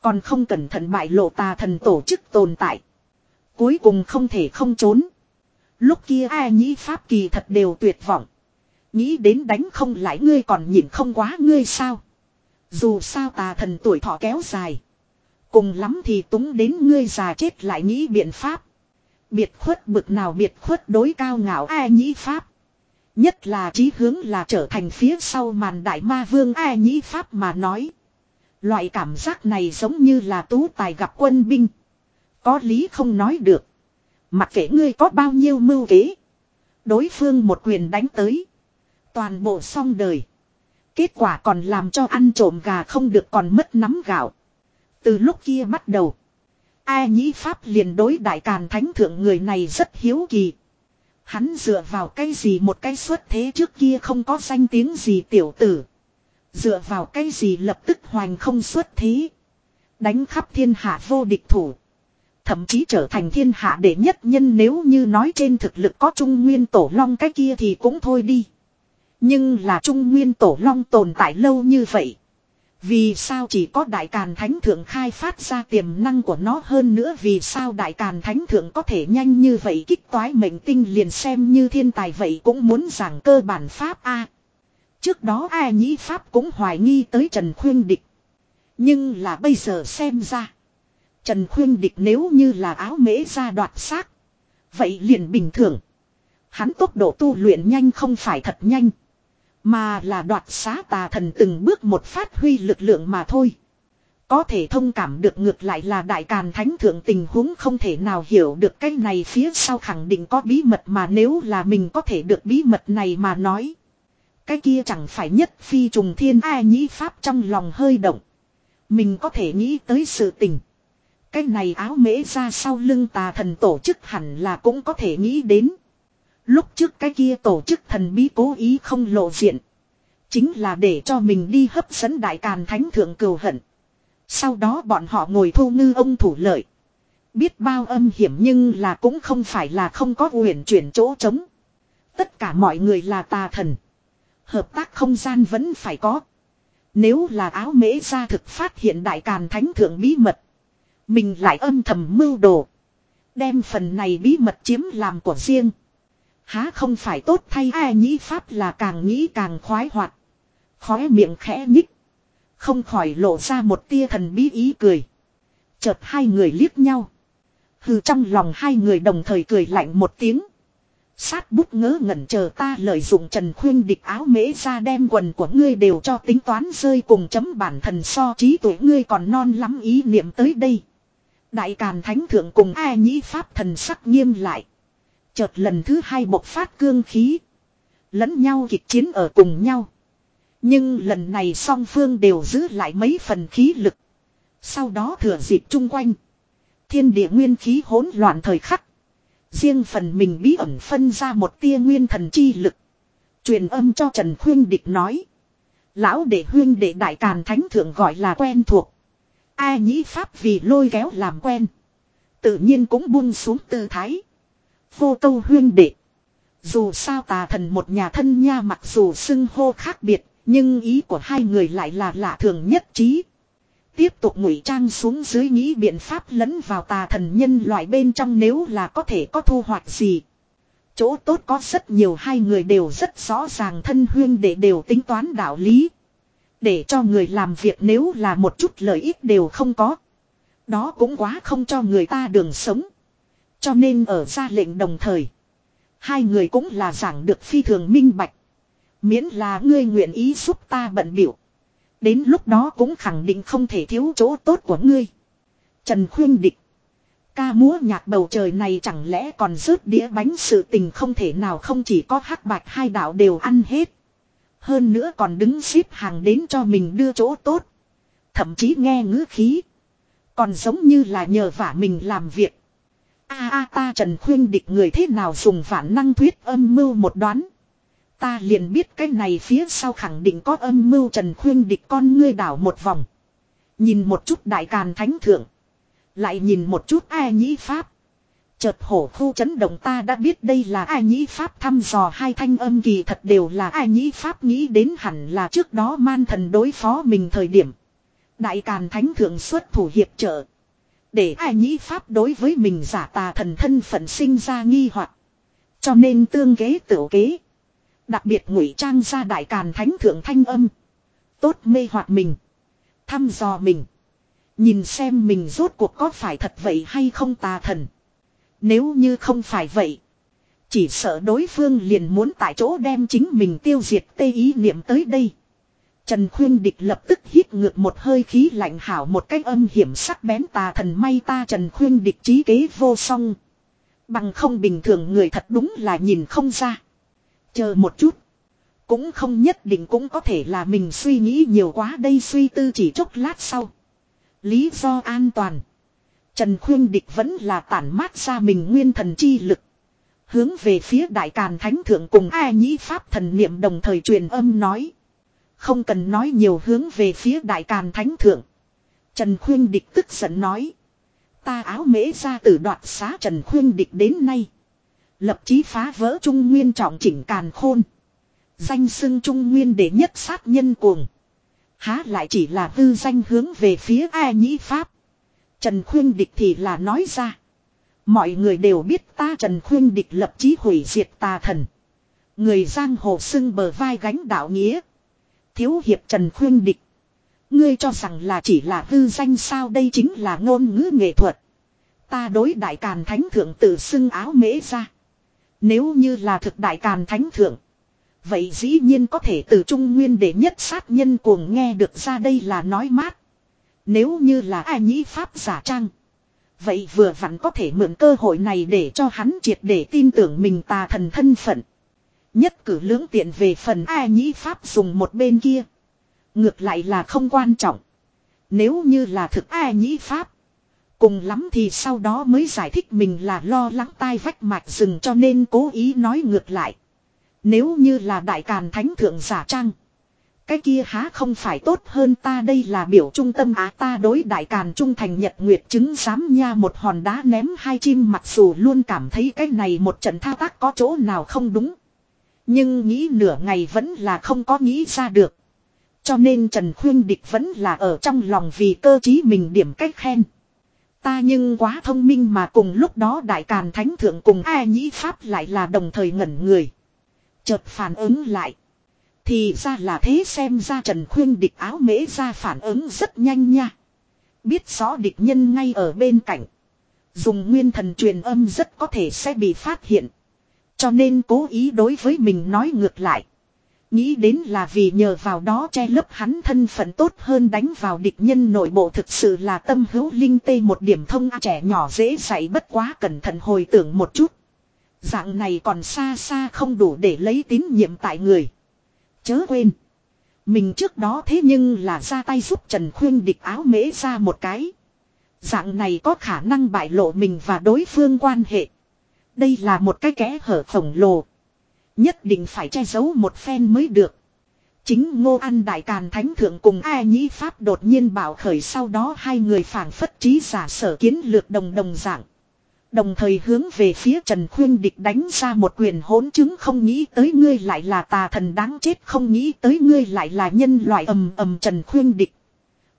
Còn không cẩn thận bại lộ tà thần tổ chức tồn tại. Cuối cùng không thể không trốn. Lúc kia ai nhĩ Pháp kỳ thật đều tuyệt vọng. Nghĩ đến đánh không lại ngươi còn nhìn không quá ngươi sao. Dù sao tà thần tuổi thọ kéo dài. Cùng lắm thì túng đến ngươi già chết lại nghĩ biện pháp. Biệt khuất bực nào biệt khuất đối cao ngạo ai nhĩ pháp. Nhất là chí hướng là trở thành phía sau màn đại ma vương ai nhĩ pháp mà nói. Loại cảm giác này giống như là tú tài gặp quân binh. Có lý không nói được. Mặc kệ ngươi có bao nhiêu mưu kế. Đối phương một quyền đánh tới. Toàn bộ xong đời. Kết quả còn làm cho ăn trộm gà không được còn mất nắm gạo. Từ lúc kia bắt đầu. Ai nhĩ Pháp liền đối đại càn thánh thượng người này rất hiếu kỳ. Hắn dựa vào cái gì một cái xuất thế trước kia không có danh tiếng gì tiểu tử. Dựa vào cái gì lập tức hoành không xuất thế. Đánh khắp thiên hạ vô địch thủ. Thậm chí trở thành thiên hạ đệ nhất nhân nếu như nói trên thực lực có trung nguyên tổ long cái kia thì cũng thôi đi. Nhưng là trung nguyên tổ long tồn tại lâu như vậy. Vì sao chỉ có đại càn thánh thượng khai phát ra tiềm năng của nó hơn nữa vì sao đại càn thánh thượng có thể nhanh như vậy kích toái mệnh tinh liền xem như thiên tài vậy cũng muốn giảng cơ bản pháp A. Trước đó ai nhĩ pháp cũng hoài nghi tới Trần Khuyên Địch. Nhưng là bây giờ xem ra. Trần Khuyên Địch nếu như là áo mễ ra đoạt xác. Vậy liền bình thường. Hắn tốc độ tu luyện nhanh không phải thật nhanh. Mà là đoạt xá tà thần từng bước một phát huy lực lượng mà thôi. Có thể thông cảm được ngược lại là đại càn thánh thượng tình huống không thể nào hiểu được cái này phía sau khẳng định có bí mật mà nếu là mình có thể được bí mật này mà nói. Cái kia chẳng phải nhất phi trùng thiên ai nhĩ pháp trong lòng hơi động. Mình có thể nghĩ tới sự tình. Cái này áo mễ ra sau lưng tà thần tổ chức hẳn là cũng có thể nghĩ đến. Lúc trước cái kia tổ chức thần bí cố ý không lộ diện. Chính là để cho mình đi hấp dẫn đại càn thánh thượng cừu hận. Sau đó bọn họ ngồi thu ngư ông thủ lợi. Biết bao âm hiểm nhưng là cũng không phải là không có uyển chuyển chỗ trống. Tất cả mọi người là tà thần. Hợp tác không gian vẫn phải có. Nếu là áo mễ ra thực phát hiện đại càn thánh thượng bí mật. Mình lại âm thầm mưu đồ. Đem phần này bí mật chiếm làm của riêng. Há không phải tốt thay ai nhĩ pháp là càng nghĩ càng khoái hoạt. Khóe miệng khẽ nhích. Không khỏi lộ ra một tia thần bí ý cười. Chợt hai người liếc nhau. Hừ, trong lòng hai người đồng thời cười lạnh một tiếng. Sát bút ngớ ngẩn chờ ta lợi dụng Trần Khuyên địch áo mễ ra đem quần của ngươi đều cho tính toán rơi cùng chấm bản thần so trí tuổi ngươi còn non lắm ý niệm tới đây. Đại Càn Thánh Thượng cùng ai nhĩ Pháp thần sắc nghiêm lại. Chợt lần thứ hai bộc phát cương khí. Lẫn nhau kịch chiến ở cùng nhau. Nhưng lần này song phương đều giữ lại mấy phần khí lực. Sau đó thừa dịp chung quanh. Thiên địa nguyên khí hỗn loạn thời khắc. Riêng phần mình bí ẩn phân ra một tia nguyên thần chi lực. Truyền âm cho Trần Khuyên Địch nói. Lão đệ huyên đệ đại càn thánh thượng gọi là quen thuộc. Ai nhĩ pháp vì lôi kéo làm quen. Tự nhiên cũng buông xuống tư thái. Vô câu huyên đệ. Dù sao tà thần một nhà thân nha mặc dù xưng hô khác biệt. Nhưng ý của hai người lại là lạ thường nhất trí. Tiếp tục ngụy trang xuống dưới nghĩ biện pháp lẫn vào tà thần nhân loại bên trong nếu là có thể có thu hoạch gì. Chỗ tốt có rất nhiều hai người đều rất rõ ràng thân huyên để đều tính toán đạo lý. Để cho người làm việc nếu là một chút lợi ích đều không có. Đó cũng quá không cho người ta đường sống. Cho nên ở ra lệnh đồng thời. Hai người cũng là giảng được phi thường minh bạch. Miễn là ngươi nguyện ý giúp ta bận biểu. Đến lúc đó cũng khẳng định không thể thiếu chỗ tốt của ngươi. Trần khuyên địch. Ca múa nhạc bầu trời này chẳng lẽ còn rớt đĩa bánh sự tình không thể nào không chỉ có hắc bạch hai đạo đều ăn hết. Hơn nữa còn đứng xếp hàng đến cho mình đưa chỗ tốt. Thậm chí nghe ngữ khí. Còn giống như là nhờ vả mình làm việc a a ta Trần Khuyên địch người thế nào dùng phản năng thuyết âm mưu một đoán. Ta liền biết cái này phía sau khẳng định có âm mưu Trần Khuyên địch con ngươi đảo một vòng. Nhìn một chút đại càn thánh thượng. Lại nhìn một chút ai nhĩ pháp. Chợt hổ khu chấn động ta đã biết đây là ai nhĩ pháp thăm dò hai thanh âm kỳ thật đều là ai nhĩ pháp nghĩ đến hẳn là trước đó man thần đối phó mình thời điểm. Đại càn thánh thượng xuất thủ hiệp trợ. Để ai nhĩ pháp đối với mình giả tà thần thân phận sinh ra nghi hoặc Cho nên tương kế tiểu kế. Đặc biệt ngụy trang ra đại càn thánh thượng thanh âm. Tốt mê hoặc mình. Thăm dò mình. Nhìn xem mình rốt cuộc có phải thật vậy hay không tà thần. Nếu như không phải vậy. Chỉ sợ đối phương liền muốn tại chỗ đem chính mình tiêu diệt tê ý niệm tới đây. Trần Khuyên Địch lập tức hít ngược một hơi khí lạnh hảo một cách âm hiểm sắc bén tà thần may ta Trần Khuyên Địch trí kế vô song. Bằng không bình thường người thật đúng là nhìn không ra. Chờ một chút. Cũng không nhất định cũng có thể là mình suy nghĩ nhiều quá đây suy tư chỉ chốc lát sau. Lý do an toàn. Trần Khuyên Địch vẫn là tản mát ra mình nguyên thần chi lực. Hướng về phía Đại Càn Thánh Thượng cùng A Nhĩ Pháp thần niệm đồng thời truyền âm nói. Không cần nói nhiều hướng về phía Đại Càn Thánh Thượng. Trần Khuyên Địch tức giận nói. Ta áo mễ ra từ đoạt xá Trần Khuyên Địch đến nay. Lập chí phá vỡ Trung Nguyên trọng chỉnh càn khôn. Danh xưng Trung Nguyên để nhất sát nhân cuồng. Há lại chỉ là tư danh hướng về phía A Nhĩ Pháp. Trần Khuyên Địch thì là nói ra. Mọi người đều biết ta Trần Khuyên Địch lập chí hủy diệt tà thần. Người giang hồ xưng bờ vai gánh đạo nghĩa. Thiếu hiệp Trần Khuyên Địch. Ngươi cho rằng là chỉ là hư danh sao đây chính là ngôn ngữ nghệ thuật. Ta đối đại càn thánh thượng tự xưng áo mễ ra. Nếu như là thực đại càn thánh thượng. Vậy dĩ nhiên có thể từ trung nguyên để nhất sát nhân cuồng nghe được ra đây là nói mát. Nếu như là ai nhĩ pháp giả trang. Vậy vừa vặn có thể mượn cơ hội này để cho hắn triệt để tin tưởng mình tà thần thân phận. Nhất cử lưỡng tiện về phần ai nhĩ pháp dùng một bên kia. Ngược lại là không quan trọng. Nếu như là thực ai nhĩ pháp. Cùng lắm thì sau đó mới giải thích mình là lo lắng tai vách mạch rừng cho nên cố ý nói ngược lại. Nếu như là đại càn thánh thượng giả trang. Cái kia há không phải tốt hơn ta đây là biểu trung tâm á ta đối đại càn trung thành nhật nguyệt chứng giám nha một hòn đá ném hai chim mặc dù luôn cảm thấy cái này một trận thao tác có chỗ nào không đúng. Nhưng nghĩ nửa ngày vẫn là không có nghĩ ra được. Cho nên Trần Khuyên Địch vẫn là ở trong lòng vì cơ chí mình điểm cách khen. Ta nhưng quá thông minh mà cùng lúc đó Đại Càn Thánh Thượng cùng A Nhĩ Pháp lại là đồng thời ngẩn người. Chợt phản ứng lại. Thì ra là thế xem ra Trần Khuyên địch áo mễ ra phản ứng rất nhanh nha. Biết rõ địch nhân ngay ở bên cạnh. Dùng nguyên thần truyền âm rất có thể sẽ bị phát hiện. Cho nên cố ý đối với mình nói ngược lại. Nghĩ đến là vì nhờ vào đó che lấp hắn thân phận tốt hơn đánh vào địch nhân nội bộ thực sự là tâm hữu linh tê một điểm thông trẻ nhỏ dễ dạy bất quá cẩn thận hồi tưởng một chút. Dạng này còn xa xa không đủ để lấy tín nhiệm tại người. Chớ quên. Mình trước đó thế nhưng là ra tay giúp Trần Khuyên địch áo mễ ra một cái. Dạng này có khả năng bại lộ mình và đối phương quan hệ. Đây là một cái kẽ hở khổng lồ. Nhất định phải che giấu một phen mới được. Chính Ngô An Đại Càn Thánh Thượng cùng A Nhĩ Pháp đột nhiên bảo khởi sau đó hai người phản phất trí giả sở kiến lược đồng đồng dạng. Đồng thời hướng về phía Trần Khuyên Địch đánh ra một quyền hỗn chứng không nghĩ tới ngươi lại là tà thần đáng chết, không nghĩ tới ngươi lại là nhân loại ầm ầm Trần Khuyên Địch.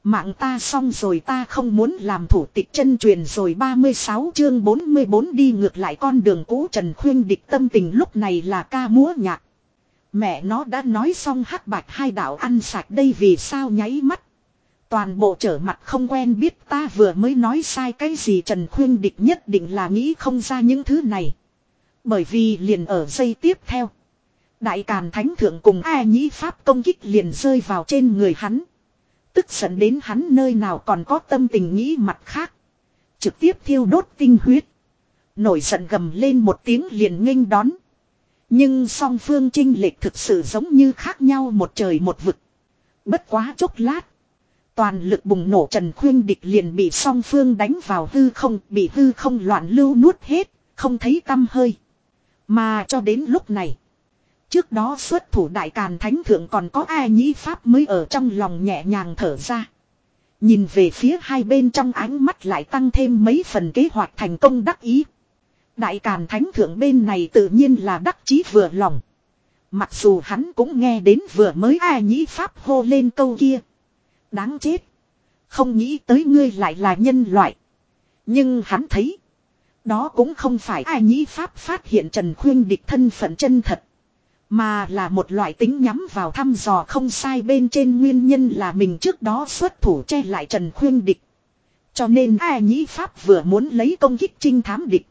Mạng ta xong rồi ta không muốn làm thủ tịch chân truyền rồi 36 chương 44 đi ngược lại con đường cũ Trần Khuyên Địch tâm tình lúc này là ca múa nhạc. Mẹ nó đã nói xong hắc bạch hai đạo ăn sạch đây vì sao nháy mắt. Toàn bộ trở mặt không quen biết ta vừa mới nói sai cái gì Trần Khuyên Địch nhất định là nghĩ không ra những thứ này. Bởi vì liền ở giây tiếp theo. Đại Càn Thánh Thượng cùng A Nhĩ Pháp công kích liền rơi vào trên người hắn. Tức giận đến hắn nơi nào còn có tâm tình nghĩ mặt khác. Trực tiếp thiêu đốt tinh huyết. Nổi giận gầm lên một tiếng liền nghênh đón. Nhưng song phương trinh lệch thực sự giống như khác nhau một trời một vực. Bất quá chốc lát. Toàn lực bùng nổ Trần Khuyên Địch liền bị song phương đánh vào hư không, bị hư không loạn lưu nuốt hết, không thấy tâm hơi. Mà cho đến lúc này, trước đó xuất thủ đại càn thánh thượng còn có ai nhĩ pháp mới ở trong lòng nhẹ nhàng thở ra. Nhìn về phía hai bên trong ánh mắt lại tăng thêm mấy phần kế hoạch thành công đắc ý. Đại Càn Thánh Thượng bên này tự nhiên là đắc chí vừa lòng. Mặc dù hắn cũng nghe đến vừa mới ai nhĩ Pháp hô lên câu kia. Đáng chết. Không nghĩ tới ngươi lại là nhân loại. Nhưng hắn thấy. Đó cũng không phải ai nhĩ Pháp phát hiện Trần Khuyên địch thân phận chân thật. Mà là một loại tính nhắm vào thăm dò không sai bên trên nguyên nhân là mình trước đó xuất thủ che lại Trần Khuyên địch. Cho nên ai nhĩ Pháp vừa muốn lấy công kích trinh thám địch.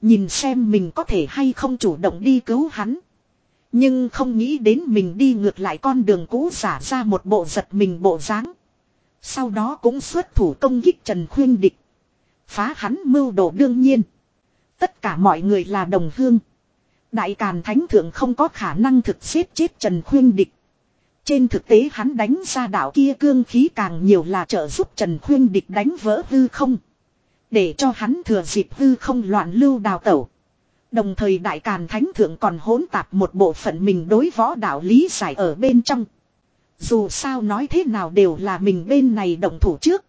Nhìn xem mình có thể hay không chủ động đi cứu hắn. Nhưng không nghĩ đến mình đi ngược lại con đường cũ giả ra một bộ giật mình bộ dáng. Sau đó cũng xuất thủ công kích Trần Khuyên Địch. Phá hắn mưu đồ đương nhiên. Tất cả mọi người là đồng hương. Đại Càn Thánh Thượng không có khả năng thực xếp chết Trần Khuyên Địch. Trên thực tế hắn đánh ra đạo kia cương khí càng nhiều là trợ giúp Trần Khuyên Địch đánh vỡ hư không. Để cho hắn thừa dịp hư không loạn lưu đào tẩu. Đồng thời đại càn thánh thượng còn hỗn tạp một bộ phận mình đối võ đạo lý giải ở bên trong. Dù sao nói thế nào đều là mình bên này động thủ trước.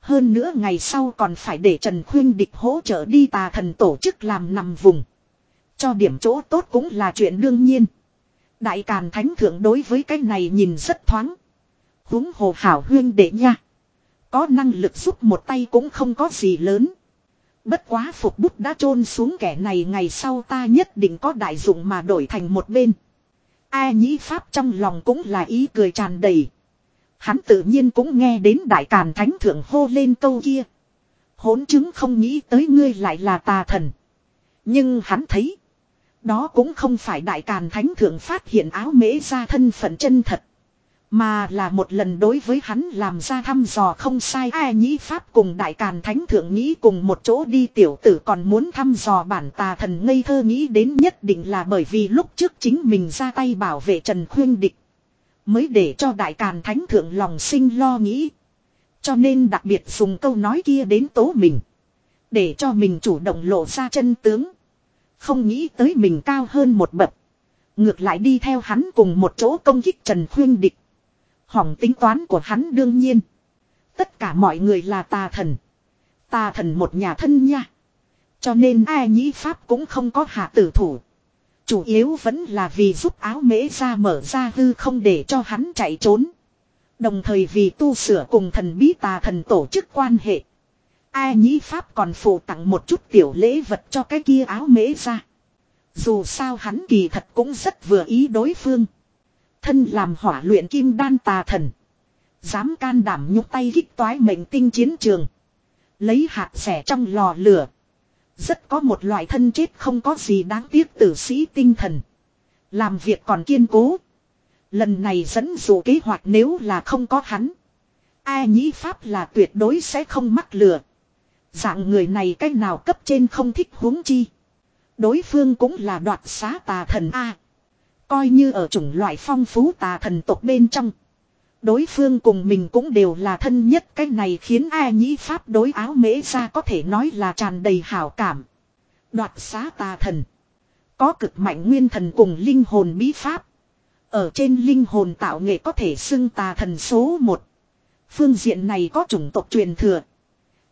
Hơn nữa ngày sau còn phải để Trần Khuyên Địch hỗ trợ đi tà thần tổ chức làm nằm vùng. Cho điểm chỗ tốt cũng là chuyện đương nhiên. Đại Càn Thánh Thượng đối với cái này nhìn rất thoáng. huống hồ hảo huyên đệ nha. Có năng lực giúp một tay cũng không có gì lớn. Bất quá phục bút đã chôn xuống kẻ này ngày sau ta nhất định có đại dụng mà đổi thành một bên. A nhĩ Pháp trong lòng cũng là ý cười tràn đầy. Hắn tự nhiên cũng nghe đến đại càn thánh thượng hô lên câu kia. Hốn chứng không nghĩ tới ngươi lại là tà thần. Nhưng hắn thấy. Đó cũng không phải đại càn thánh thượng phát hiện áo mễ ra thân phận chân thật. Mà là một lần đối với hắn làm ra thăm dò không sai ai nhĩ Pháp cùng Đại Càn Thánh Thượng nghĩ cùng một chỗ đi, tiểu tử còn muốn thăm dò bản tà thần ngây thơ nghĩ đến nhất định là bởi vì lúc trước chính mình ra tay bảo vệ Trần Khuyên Địch. Mới để cho Đại Càn Thánh Thượng lòng sinh lo nghĩ. Cho nên đặc biệt dùng câu nói kia đến tố mình. Để cho mình chủ động lộ ra chân tướng. Không nghĩ tới mình cao hơn một bậc. Ngược lại đi theo hắn cùng một chỗ công kích Trần Khuyên Địch. Hỏng tính toán của hắn đương nhiên. Tất cả mọi người là tà thần. Tà thần một nhà thân nha. Cho nên ai nhĩ Pháp cũng không có hạ tử thủ. Chủ yếu vẫn là vì giúp áo mễ ra mở ra hư không để cho hắn chạy trốn. Đồng thời vì tu sửa cùng thần bí tà thần tổ chức quan hệ. Ai nhĩ Pháp còn phụ tặng một chút tiểu lễ vật cho cái kia áo mễ ra. Dù sao hắn kỳ thật cũng rất vừa ý đối phương. Thân làm hỏa luyện kim đan tà thần. Dám can đảm nhúc tay kích toái mệnh tinh chiến trường. Lấy hạt rẻ trong lò lửa. Rất có một loại thân chết không có gì đáng tiếc tử sĩ tinh thần. Làm việc còn kiên cố. Lần này dẫn dụ kế hoạch nếu là không có hắn. Ai nhĩ Pháp là tuyệt đối sẽ không mắc lừa. Dạng người này cách nào cấp trên không thích huống chi. Đối phương cũng là đoạt xá tà thần A. Coi như ở chủng loại phong phú tà thần tộc bên trong. Đối phương cùng mình cũng đều là thân nhất cái này khiến a nhĩ pháp đối áo mễ ra có thể nói là tràn đầy hảo cảm. Đoạt xá tà thần. Có cực mạnh nguyên thần cùng linh hồn bí pháp. Ở trên linh hồn tạo nghệ có thể xưng tà thần số một. Phương diện này có chủng tộc truyền thừa.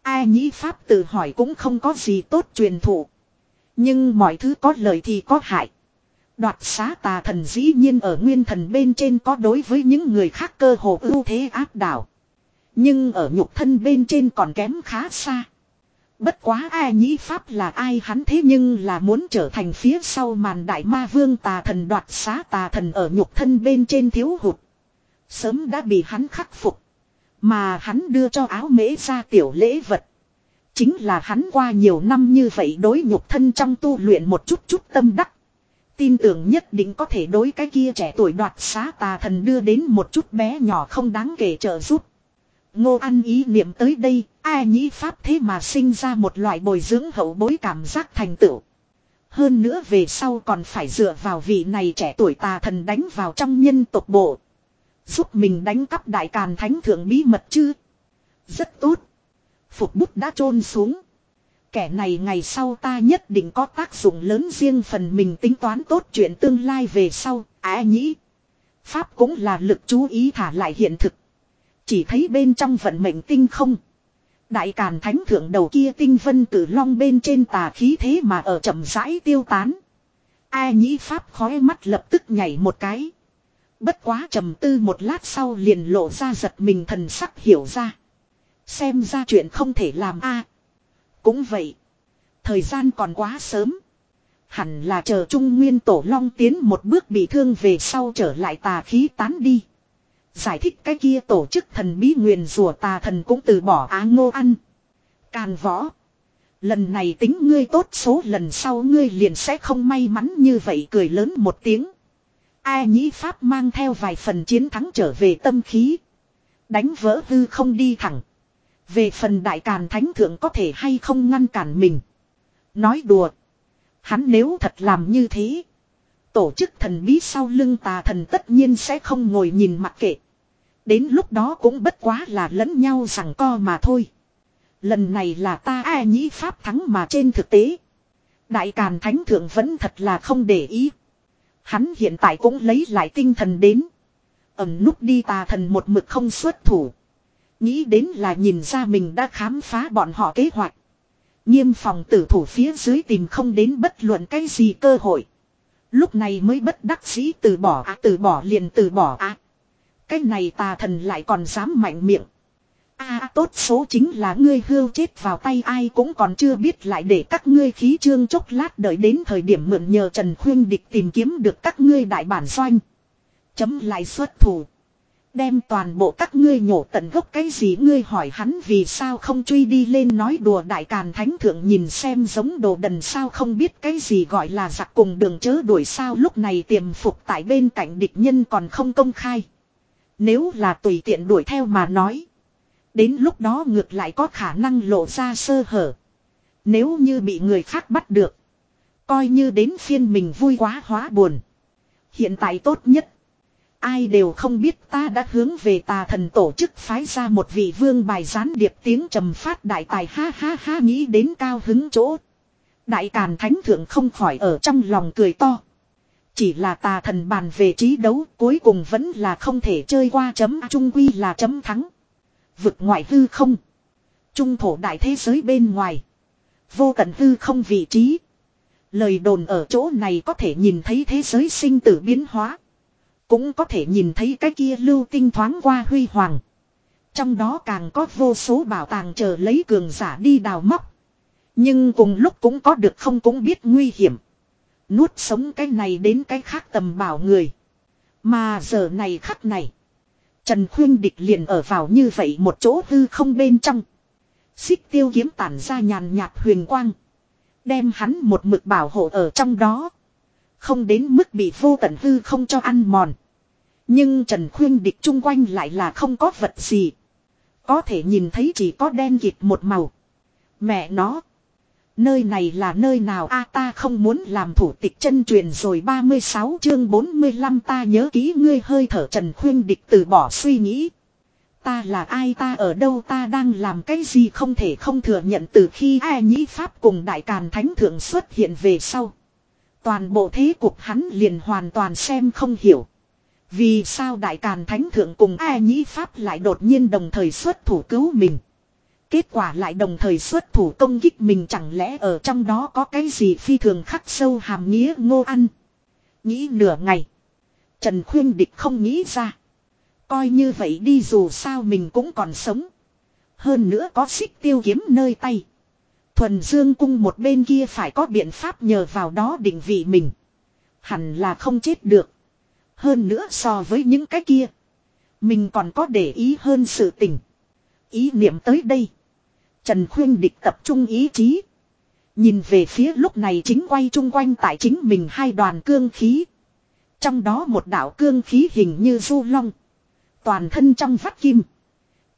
Ai nhĩ pháp tự hỏi cũng không có gì tốt truyền thụ. Nhưng mọi thứ có lợi thì có hại. Đoạt xá tà thần dĩ nhiên ở nguyên thần bên trên có đối với những người khác cơ hồ ưu thế áp đảo. Nhưng ở nhục thân bên trên còn kém khá xa. Bất quá ai nhĩ pháp là ai hắn thế nhưng là muốn trở thành phía sau màn đại ma vương tà thần đoạt xá tà thần ở nhục thân bên trên thiếu hụt. Sớm đã bị hắn khắc phục. Mà hắn đưa cho áo mễ ra tiểu lễ vật. Chính là hắn qua nhiều năm như vậy đối nhục thân trong tu luyện một chút chút tâm đắc. Tin tưởng nhất định có thể đối cái kia trẻ tuổi đoạt xá tà thần đưa đến một chút bé nhỏ không đáng kể trợ giúp. Ngô ăn ý niệm tới đây, ai nhĩ pháp thế mà sinh ra một loại bồi dưỡng hậu bối cảm giác thành tựu. Hơn nữa về sau còn phải dựa vào vị này trẻ tuổi tà thần đánh vào trong nhân tộc bộ. Giúp mình đánh cắp đại càn thánh thượng bí mật chứ. Rất tốt. Phục bút đã trôn xuống. Kẻ này ngày sau ta nhất định có tác dụng lớn riêng phần mình tính toán tốt chuyện tương lai về sau. Á nhĩ. Pháp cũng là lực chú ý thả lại hiện thực. Chỉ thấy bên trong vận mệnh tinh không. Đại Càn Thánh Thượng đầu kia tinh vân tử long bên trên tà khí thế mà ở chậm rãi tiêu tán. A nhĩ Pháp khói mắt lập tức nhảy một cái. Bất quá trầm tư một lát sau liền lộ ra giật mình thần sắc hiểu ra. Xem ra chuyện không thể làm a. cũng vậy. Thời gian còn quá sớm. Hẳn là chờ Trung Nguyên Tổ Long tiến một bước bị thương về sau trở lại tà khí tán đi. Giải thích cái kia tổ chức thần bí nguyền rùa tà thần cũng từ bỏ á ngô ăn. Càn võ. Lần này tính ngươi tốt số lần sau ngươi liền sẽ không may mắn như vậy cười lớn một tiếng. Ai nhĩ Pháp mang theo vài phần chiến thắng trở về tâm khí. Đánh vỡ hư không đi thẳng. Về phần đại càn thánh thượng có thể hay không ngăn cản mình. Nói đùa. Hắn nếu thật làm như thế. Tổ chức thần bí sau lưng tà thần tất nhiên sẽ không ngồi nhìn mặc kệ. Đến lúc đó cũng bất quá là lẫn nhau rằng co mà thôi. Lần này là ta ai nhĩ pháp thắng mà trên thực tế. Đại Càn Thánh Thượng vẫn thật là không để ý. Hắn hiện tại cũng lấy lại tinh thần đến. Ẩm núp đi tà thần một mực không xuất thủ. Nghĩ đến là nhìn ra mình đã khám phá bọn họ kế hoạch. Nghiêm phòng tử thủ phía dưới tìm không đến bất luận cái gì cơ hội. Lúc này mới bất đắc dĩ từ bỏ á từ bỏ liền từ bỏ á. Cái này tà thần lại còn dám mạnh miệng a, tốt số chính là ngươi hưu chết vào tay ai cũng còn chưa biết lại để các ngươi khí trương chốc lát đợi đến thời điểm mượn nhờ Trần Khuyên Địch tìm kiếm được các ngươi đại bản doanh. Chấm lại xuất thủ. Đem toàn bộ các ngươi nhổ tận gốc cái gì ngươi hỏi hắn vì sao không truy đi lên nói đùa đại càn thánh thượng nhìn xem giống đồ đần sao không biết cái gì gọi là giặc cùng đường chớ đuổi sao lúc này tiềm phục tại bên cạnh địch nhân còn không công khai. Nếu là tùy tiện đuổi theo mà nói. Đến lúc đó ngược lại có khả năng lộ ra sơ hở. Nếu như bị người khác bắt được. Coi như đến phiên mình vui quá hóa buồn. Hiện tại tốt nhất, Ai đều không biết ta đã hướng về tà thần tổ chức phái ra một vị vương bài gián điệp tiếng trầm phát đại tài ha ha ha nghĩ đến cao hứng chỗ. Đại càn thánh thượng không khỏi ở trong lòng cười to. Chỉ là tà thần bàn về trí đấu, cuối cùng vẫn là không thể chơi qua chấm trung quy là chấm thắng. Vực ngoại hư không. Trung thổ đại thế giới bên ngoài. Vô tận hư không vị trí. Lời đồn ở chỗ này có thể nhìn thấy thế giới sinh tử biến hóa. Cũng có thể nhìn thấy cái kia lưu tinh thoáng qua huy hoàng. Trong đó càng có vô số bảo tàng chờ lấy cường giả đi đào móc. Nhưng cùng lúc cũng có được không cũng biết nguy hiểm. Nuốt sống cái này đến cái khác tầm bảo người. Mà giờ này khắc này. Trần Khuyên Địch liền ở vào như vậy một chỗ hư không bên trong. Xích tiêu kiếm tản ra nhàn nhạt huyền quang. Đem hắn một mực bảo hộ ở trong đó. Không đến mức bị vô tận hư không cho ăn mòn. Nhưng Trần Khuyên địch chung quanh lại là không có vật gì. Có thể nhìn thấy chỉ có đen kịt một màu. Mẹ nó. Nơi này là nơi nào a, ta không muốn làm thủ tịch chân truyền rồi 36 chương 45 ta nhớ ký ngươi hơi thở Trần Khuyên địch từ bỏ suy nghĩ. Ta là ai ta ở đâu ta đang làm cái gì không thể không thừa nhận từ khi ai nhĩ Pháp cùng Đại Càn Thánh Thượng xuất hiện về sau. Toàn bộ thế cục hắn liền hoàn toàn xem không hiểu. Vì sao Đại Càn Thánh Thượng cùng ai nhĩ Pháp lại đột nhiên đồng thời xuất thủ cứu mình. Kết quả lại đồng thời xuất thủ công kích mình chẳng lẽ ở trong đó có cái gì phi thường khắc sâu hàm nghĩa ngô ăn. Nghĩ nửa ngày. Trần Khuyên Địch không nghĩ ra. Coi như vậy đi dù sao mình cũng còn sống. Hơn nữa có xích tiêu kiếm nơi tay. Thuần Dương cung một bên kia phải có biện pháp nhờ vào đó định vị mình. Hẳn là không chết được. Hơn nữa so với những cái kia. Mình còn có để ý hơn sự tình. Ý niệm tới đây. Trần Khuyên Địch tập trung ý chí. Nhìn về phía lúc này chính quay chung quanh tại chính mình hai đoàn cương khí. Trong đó một đạo cương khí hình như du long. Toàn thân trong vắt kim.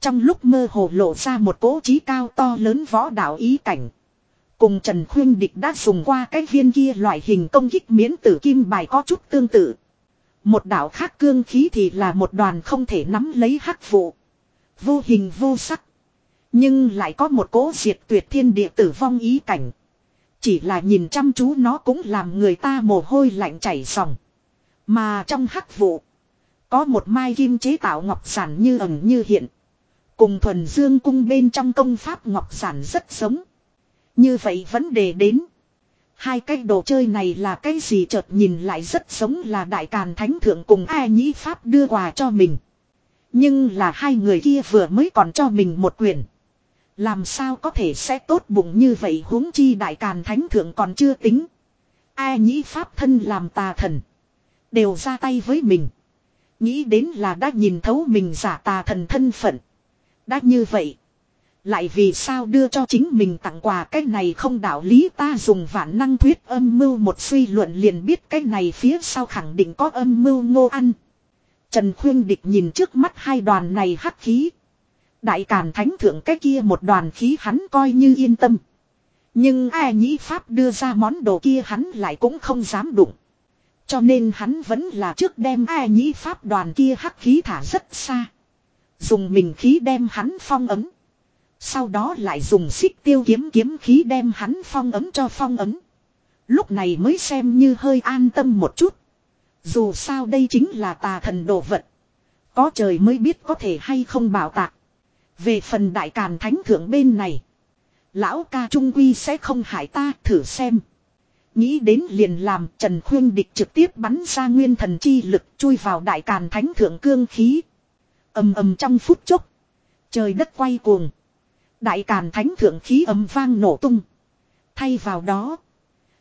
Trong lúc mơ hồ lộ ra một cỗ trí cao to lớn võ đạo ý cảnh. Cùng Trần Khuyên Địch đã dùng qua cái viên kia loại hình công kích miễn tử kim bài có chút tương tự. Một đạo khác cương khí thì là một đoàn không thể nắm lấy hắc vụ. Vô hình vô sắc. Nhưng lại có một cố diệt tuyệt thiên địa tử vong ý cảnh. Chỉ là nhìn chăm chú nó cũng làm người ta mồ hôi lạnh chảy ròng. Mà trong hắc vụ. Có một mai kim chế tạo ngọc sản như ẩn như hiện. Cùng thuần dương cung bên trong công pháp ngọc sản rất giống. Như vậy vấn đề đến. Hai cái đồ chơi này là cái gì chợt nhìn lại rất giống là đại càn thánh thượng cùng ai nhĩ pháp đưa quà cho mình. Nhưng là hai người kia vừa mới còn cho mình một quyền. Làm sao có thể sẽ tốt bụng như vậy huống chi đại càn thánh thượng còn chưa tính. Ai nhĩ pháp thân làm tà thần. Đều ra tay với mình. Nghĩ đến là đã nhìn thấu mình giả tà thần thân phận. Đã như vậy. Lại vì sao đưa cho chính mình tặng quà cái này không đạo lý ta dùng vạn năng thuyết âm mưu một suy luận liền biết cái này phía sau khẳng định có âm mưu ngô ăn. Trần Khuyên Địch nhìn trước mắt hai đoàn này hắc khí. Đại Càn Thánh Thượng cái kia một đoàn khí hắn coi như yên tâm. Nhưng ai nhĩ Pháp đưa ra món đồ kia hắn lại cũng không dám đụng. Cho nên hắn vẫn là trước đem ai nhĩ Pháp đoàn kia hắc khí thả rất xa. Dùng mình khí đem hắn phong ấm. Sau đó lại dùng xích tiêu kiếm kiếm khí đem hắn phong ấm cho phong ấm. Lúc này mới xem như hơi an tâm một chút. Dù sao đây chính là tà thần đồ vật. Có trời mới biết có thể hay không bảo tạc. Về phần đại càn thánh thượng bên này. Lão ca trung quy sẽ không hại ta, thử xem. Nghĩ đến liền làm Trần Khuyên Địch trực tiếp bắn ra nguyên thần chi lực chui vào đại càn thánh thượng cương khí. ầm ầm trong phút chốc. Trời đất quay cuồng. Đại càn thánh thượng khí ầm vang nổ tung. Thay vào đó.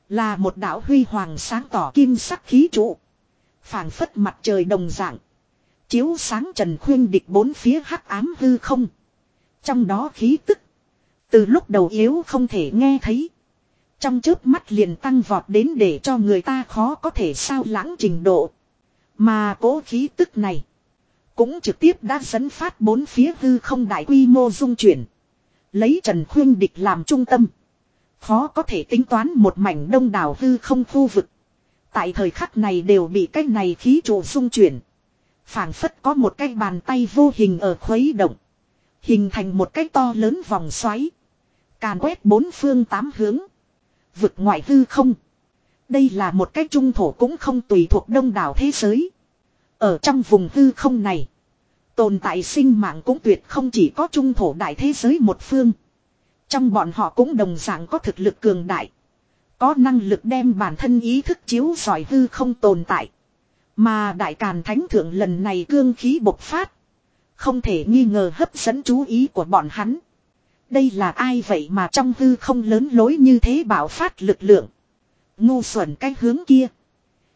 Là một đạo huy hoàng sáng tỏ kim sắc khí trụ. phảng phất mặt trời đồng dạng. Chiếu sáng Trần Khuyên Địch bốn phía hắc ám hư không. Trong đó khí tức. Từ lúc đầu yếu không thể nghe thấy. Trong chớp mắt liền tăng vọt đến để cho người ta khó có thể sao lãng trình độ. Mà cố khí tức này. Cũng trực tiếp đã dẫn phát bốn phía hư không đại quy mô dung chuyển. Lấy Trần Khuyên Địch làm trung tâm. Khó có thể tính toán một mảnh đông đảo hư không khu vực. Tại thời khắc này đều bị cái này khí trụ dung chuyển. phảng phất có một cái bàn tay vô hình ở khuấy động. Hình thành một cái to lớn vòng xoáy. Càn quét bốn phương tám hướng. Vực ngoại hư không. Đây là một cái trung thổ cũng không tùy thuộc đông đảo thế giới. Ở trong vùng hư không này. Tồn tại sinh mạng cũng tuyệt không chỉ có trung thổ đại thế giới một phương. Trong bọn họ cũng đồng dạng có thực lực cường đại. Có năng lực đem bản thân ý thức chiếu giỏi hư không tồn tại. Mà đại càn thánh thượng lần này cương khí bộc phát. Không thể nghi ngờ hấp dẫn chú ý của bọn hắn. Đây là ai vậy mà trong hư không lớn lối như thế bảo phát lực lượng. Ngu xuẩn cái hướng kia.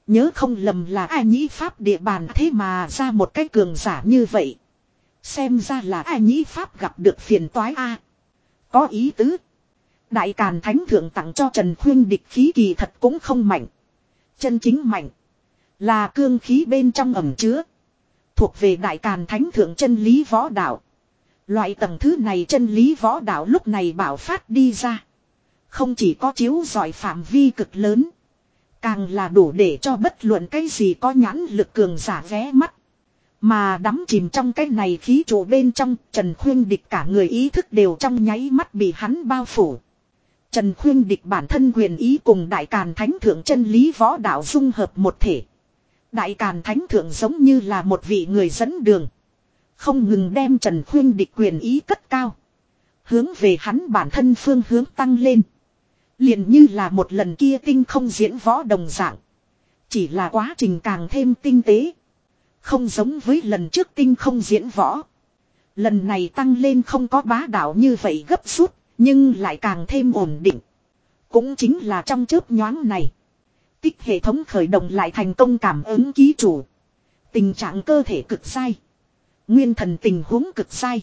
Nhớ không lầm là ai nhĩ pháp địa bàn, thế mà ra một cái cường giả như vậy. Xem ra là ai nhĩ pháp gặp được phiền toái a Có ý tứ. Đại Càn Thánh Thượng tặng cho Trần Khuyên địch khí kỳ thật cũng không mạnh. Chân chính mạnh. Là cương khí bên trong ẩm chứa. Thuộc về Đại Càn Thánh Thượng chân lý võ đạo. Loại tầng thứ này chân lý võ đạo lúc này bảo phát đi ra. Không chỉ có chiếu giỏi phạm vi cực lớn. Càng là đủ để cho bất luận cái gì có nhãn lực cường giả vé mắt. Mà đắm chìm trong cái này khí trụ bên trong, Trần Khuyên Địch cả người ý thức đều trong nháy mắt bị hắn bao phủ. Trần Khuyên Địch bản thân quyền ý cùng Đại Càn Thánh Thượng chân lý võ đạo dung hợp một thể. Đại Càn Thánh Thượng giống như là một vị người dẫn đường. Không ngừng đem Trần Khuyên Địch quyền ý cất cao. Hướng về hắn bản thân phương hướng tăng lên. liền như là một lần kia tinh không diễn võ đồng dạng. Chỉ là quá trình càng thêm tinh tế. Không giống với lần trước tinh không diễn võ. Lần này tăng lên không có bá đạo như vậy gấp rút, nhưng lại càng thêm ổn định. Cũng chính là trong chớp nhoáng này. Tích hệ thống khởi động lại thành công cảm ứng ký chủ. Tình trạng cơ thể cực sai. Nguyên thần tình huống cực sai.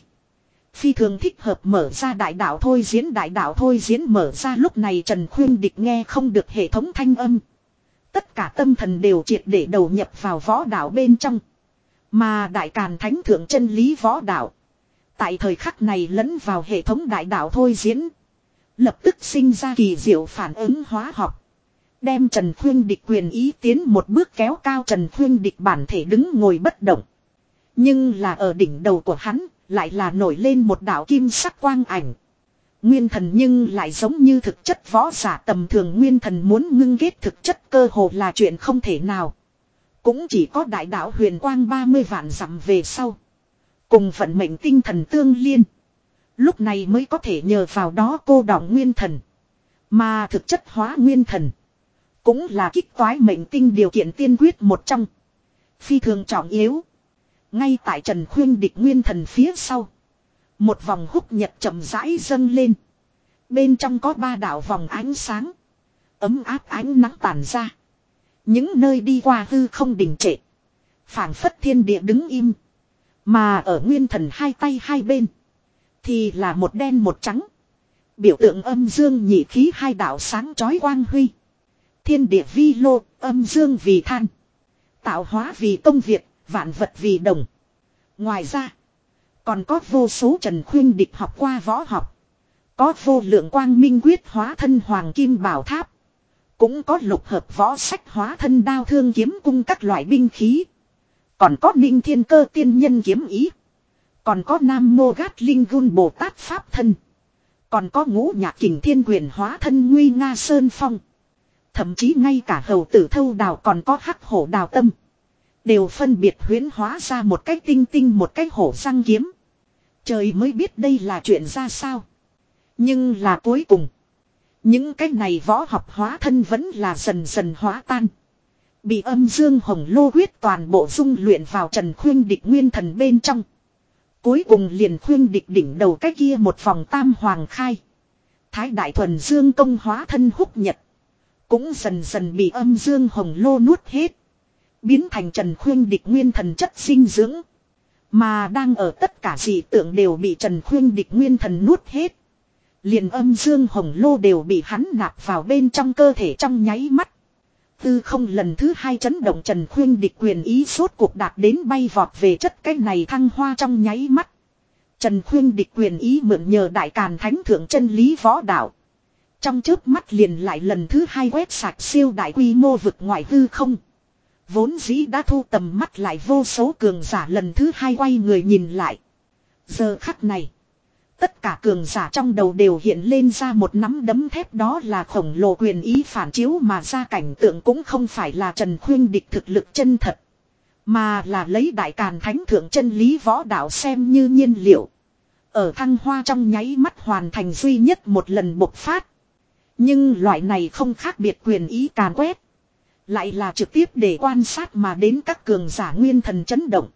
Phi thường thích hợp mở ra đại đạo thôi diễn, đại đạo thôi diễn mở ra lúc này Trần Khuyên Địch nghe không được hệ thống thanh âm. Tất cả tâm thần đều triệt để đầu nhập vào võ đạo bên trong. Mà đại càn thánh thượng chân lý võ đạo. Tại thời khắc này lẫn vào hệ thống đại đạo thôi diễn. Lập tức sinh ra kỳ diệu phản ứng hóa học. Đem Trần Khuyên Địch quyền ý tiến một bước kéo cao Trần Khuyên Địch bản thể đứng ngồi bất động. Nhưng là ở đỉnh đầu của hắn, lại là nổi lên một đạo kim sắc quang ảnh. Nguyên thần nhưng lại giống như thực chất võ giả tầm thường nguyên thần muốn ngưng ghét thực chất cơ hồ là chuyện không thể nào. Cũng chỉ có đại đạo huyền quang 30 vạn dặm về sau. Cùng vận mệnh tinh thần tương liên. Lúc này mới có thể nhờ vào đó cô đọng nguyên thần. Mà thực chất hóa nguyên thần. Cũng là kích toái mệnh tinh điều kiện tiên quyết một trong. Phi thường trọng yếu. Ngay tại Trần Khuyên địch nguyên thần phía sau. Một vòng húc nhật chậm rãi dâng lên. Bên trong có ba đảo vòng ánh sáng. Ấm áp ánh nắng tàn ra. Những nơi đi qua hư không đình trệ. phảng phất thiên địa đứng im. Mà ở nguyên thần hai tay hai bên. Thì là một đen một trắng. Biểu tượng âm dương nhị khí hai đạo sáng chói quang huy. Thiên địa vi lô, âm dương vì than. Tạo hóa vì công việc, vạn vật vì đồng. Ngoài ra, còn có vô số trần khuyên địch học qua võ học. Có vô lượng quang minh quyết hóa thân hoàng kim bảo tháp. Cũng có lục hợp võ sách hóa thân đao thương kiếm cung các loại binh khí. Còn có ninh thiên cơ tiên nhân kiếm ý. Còn có nam mô gát linh gun bồ tát pháp thân. Còn có ngũ nhạc kình thiên quyền hóa thân nguy nga sơn phong. Thậm chí ngay cả hầu tử thâu đào còn có hắc hổ đào tâm. Đều phân biệt huyến hóa ra một cách tinh tinh một cách hổ răng kiếm. Trời mới biết đây là chuyện ra sao. Nhưng là cuối cùng. Những cái này võ học hóa thân vẫn là dần dần hóa tan. Bị âm dương hồng lô huyết toàn bộ dung luyện vào trần khuyên địch nguyên thần bên trong. Cuối cùng liền khuyên địch đỉnh đầu cái kia một vòng tam hoàng khai. Thái đại thuần dương công hóa thân húc nhật. Cũng dần dần bị âm dương hồng lô nuốt hết. Biến thành trần khuyên địch nguyên thần chất sinh dưỡng. Mà đang ở tất cả dị tượng đều bị trần khuyên địch nguyên thần nuốt hết. Liền âm dương hồng lô đều bị hắn nạp vào bên trong cơ thể trong nháy mắt. Tư không lần thứ hai chấn động Trần Khuyên địch quyền ý suốt cuộc đạt đến bay vọt về chất cái này thăng hoa trong nháy mắt. Trần Khuyên địch quyền ý mượn nhờ đại càn thánh thượng chân lý võ đạo. Trong chớp mắt liền lại lần thứ hai quét sạch siêu đại quy mô vực ngoại hư không. Vốn dĩ đã thu tầm mắt lại vô số cường giả lần thứ hai quay người nhìn lại. Giờ khắc này. Tất cả cường giả trong đầu đều hiện lên ra một nắm đấm thép đó là khổng lồ quyền ý phản chiếu mà ra cảnh tượng cũng không phải là Trần Khuyên địch thực lực chân thật. Mà là lấy đại càn thánh thượng chân lý võ đạo xem như nhiên liệu. Ở thăng hoa trong nháy mắt hoàn thành duy nhất một lần bộc phát. Nhưng loại này không khác biệt quyền ý càn quét. Lại là trực tiếp để quan sát mà đến các cường giả nguyên thần chấn động.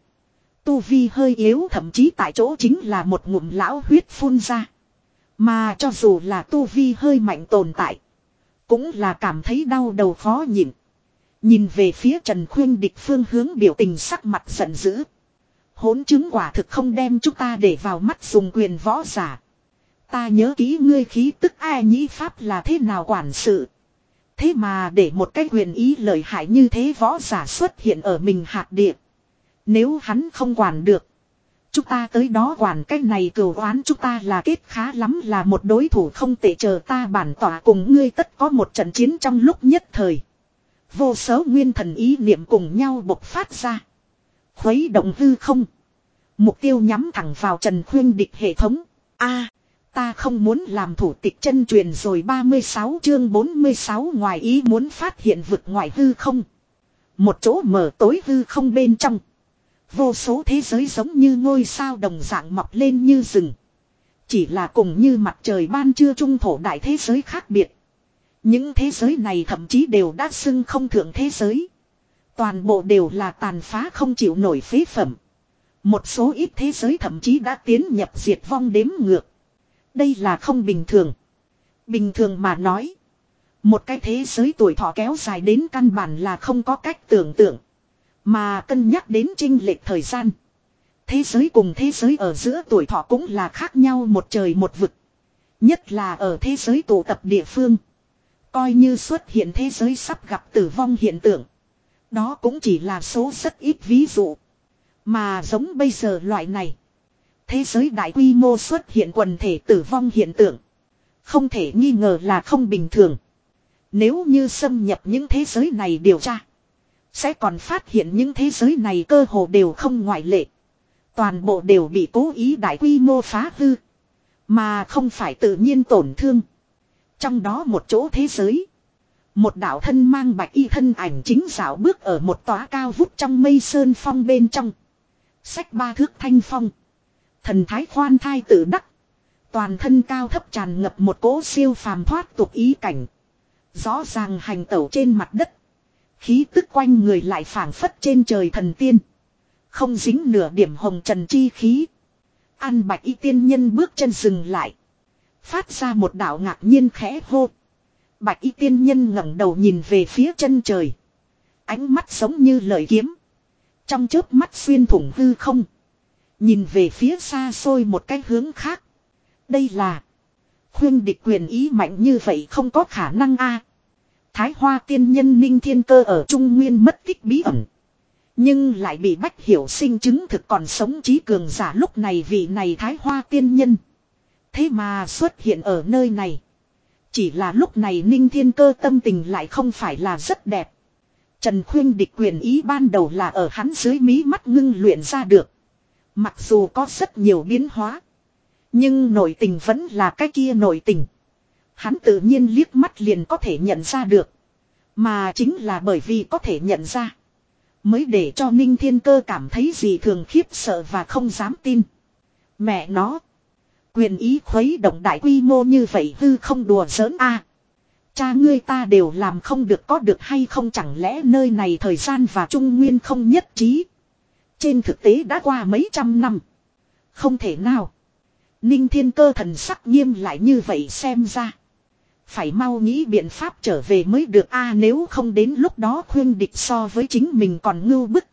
Tu vi hơi yếu thậm chí tại chỗ chính là một ngụm lão huyết phun ra. Mà cho dù là tu vi hơi mạnh tồn tại. Cũng là cảm thấy đau đầu khó nhịn. Nhìn về phía Trần Khuyên địch phương hướng biểu tình sắc mặt giận dữ. Hốn chứng quả thực không đem chúng ta để vào mắt dùng quyền võ giả. Ta nhớ kỹ ngươi khí tức ai nhĩ pháp là thế nào quản sự. Thế mà để một cái quyền ý lợi hại như thế võ giả xuất hiện ở mình hạt địa. Nếu hắn không quản được. Chúng ta tới đó quản cái này cửu oán chúng ta là kết khá lắm là một đối thủ không tệ chờ ta bản tỏa cùng ngươi tất có một trận chiến trong lúc nhất thời. Vô số nguyên thần ý niệm cùng nhau bộc phát ra. Khuấy động hư không. Mục tiêu nhắm thẳng vào Trần Khuyên địch hệ thống. a ta không muốn làm thủ tịch chân truyền rồi 36 chương 46 ngoài ý muốn phát hiện vực ngoài hư không. Một chỗ mở tối hư không bên trong. Vô số thế giới giống như ngôi sao đồng dạng mọc lên như rừng. Chỉ là cùng như mặt trời ban trưa trung thổ đại thế giới khác biệt. Những thế giới này thậm chí đều đã xưng không thượng thế giới. Toàn bộ đều là tàn phá không chịu nổi phế phẩm. Một số ít thế giới thậm chí đã tiến nhập diệt vong đếm ngược. Đây là không bình thường. Bình thường mà nói. Một cái thế giới tuổi thọ kéo dài đến căn bản là không có cách tưởng tượng. Mà cân nhắc đến trinh lệch thời gian. Thế giới cùng thế giới ở giữa tuổi thọ cũng là khác nhau một trời một vực. Nhất là ở thế giới tụ tập địa phương. Coi như xuất hiện thế giới sắp gặp tử vong hiện tượng. Đó cũng chỉ là số rất ít ví dụ. Mà giống bây giờ loại này. Thế giới đại quy mô xuất hiện quần thể tử vong hiện tượng. Không thể nghi ngờ là không bình thường. Nếu như xâm nhập những thế giới này điều tra. Sẽ còn phát hiện những thế giới này cơ hồ đều không ngoại lệ. Toàn bộ đều bị cố ý đại quy mô phá hư. Mà không phải tự nhiên tổn thương. Trong đó một chỗ thế giới. Một đạo thân mang bạch y thân ảnh chính dạo bước ở một tòa cao vút trong mây sơn phong bên trong. Sách ba thước thanh phong. Thần thái khoan thai tự đắc. Toàn thân cao thấp tràn ngập một cỗ siêu phàm thoát tục ý cảnh. Rõ ràng hành tẩu trên mặt đất. Khí tức quanh người lại phảng phất trên trời thần tiên. Không dính nửa điểm hồng trần chi khí. An bạch y tiên nhân bước chân dừng lại. Phát ra một đạo ngạc nhiên khẽ hô. Bạch y tiên nhân ngẩng đầu nhìn về phía chân trời. Ánh mắt giống như lời kiếm. Trong chớp mắt xuyên thủng hư không. Nhìn về phía xa xôi một cái hướng khác. Đây là. Khuyên địch quyền ý mạnh như vậy không có khả năng a. Thái hoa tiên nhân ninh thiên cơ ở Trung Nguyên mất tích bí ẩn. Nhưng lại bị bách hiểu sinh chứng thực còn sống trí cường giả lúc này vị này thái hoa tiên nhân. Thế mà xuất hiện ở nơi này. Chỉ là lúc này ninh thiên cơ tâm tình lại không phải là rất đẹp. Trần khuyên địch quyền ý ban đầu là ở hắn dưới mí mắt ngưng luyện ra được. Mặc dù có rất nhiều biến hóa. Nhưng nội tình vẫn là cái kia nội tình. Hắn tự nhiên liếc mắt liền có thể nhận ra được. Mà chính là bởi vì có thể nhận ra. Mới để cho Ninh Thiên Cơ cảm thấy gì thường khiếp sợ và không dám tin. Mẹ nó. Quyền ý khuấy động đại quy mô như vậy hư không đùa giỡn a Cha ngươi ta đều làm không được có được hay không chẳng lẽ nơi này thời gian và trung nguyên không nhất trí. Trên thực tế đã qua mấy trăm năm. Không thể nào. Ninh thiên cơ thần sắc nghiêm lại như vậy xem ra. Phải mau nghĩ biện pháp trở về mới được a, nếu không đến lúc đó khuyên địch so với chính mình còn ngưu bức.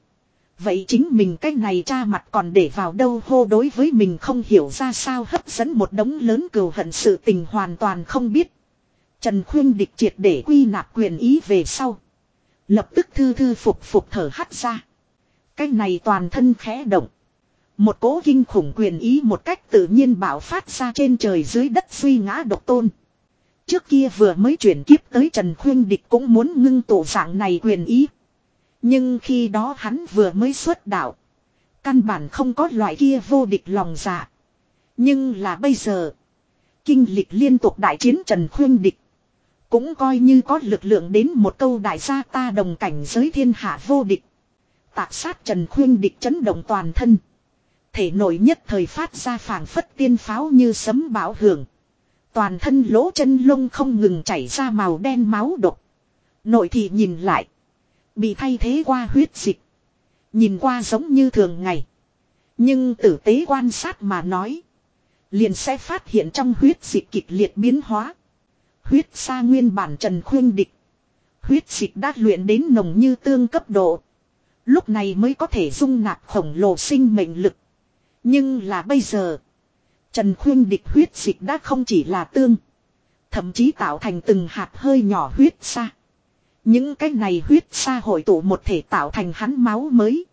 Vậy chính mình cái này cha mặt còn để vào đâu hô đối với mình không hiểu ra sao hấp dẫn một đống lớn cừu hận sự tình hoàn toàn không biết. Trần khuyên địch triệt để quy nạp quyền ý về sau. Lập tức thư thư phục phục thở hắt ra. Cái này toàn thân khẽ động. Một cố kinh khủng quyền ý một cách tự nhiên bảo phát ra trên trời dưới đất suy ngã độc tôn. Trước kia vừa mới chuyển kiếp tới Trần Khuyên Địch cũng muốn ngưng tổ dạng này quyền ý. Nhưng khi đó hắn vừa mới xuất đạo. Căn bản không có loại kia vô địch lòng dạ. Nhưng là bây giờ. Kinh lịch liên tục đại chiến Trần Khuyên Địch. Cũng coi như có lực lượng đến một câu đại gia ta đồng cảnh giới thiên hạ vô địch. Tạc sát Trần Khuyên Địch chấn động toàn thân. Thể nội nhất thời phát ra phảng phất tiên pháo như sấm bão hưởng. Toàn thân lỗ chân lông không ngừng chảy ra màu đen máu độc. Nội thị nhìn lại. Bị thay thế qua huyết dịch. Nhìn qua giống như thường ngày. Nhưng tử tế quan sát mà nói. Liền sẽ phát hiện trong huyết dịch kịch liệt biến hóa. Huyết xa nguyên bản trần khuyên địch. Huyết dịch đã luyện đến nồng như tương cấp độ. Lúc này mới có thể dung nạp khổng lồ sinh mệnh lực. Nhưng là bây giờ. Trần khuyên địch huyết dịch đã không chỉ là tương. Thậm chí tạo thành từng hạt hơi nhỏ huyết xa. Những cái này huyết xa hội tụ một thể tạo thành hắn máu mới.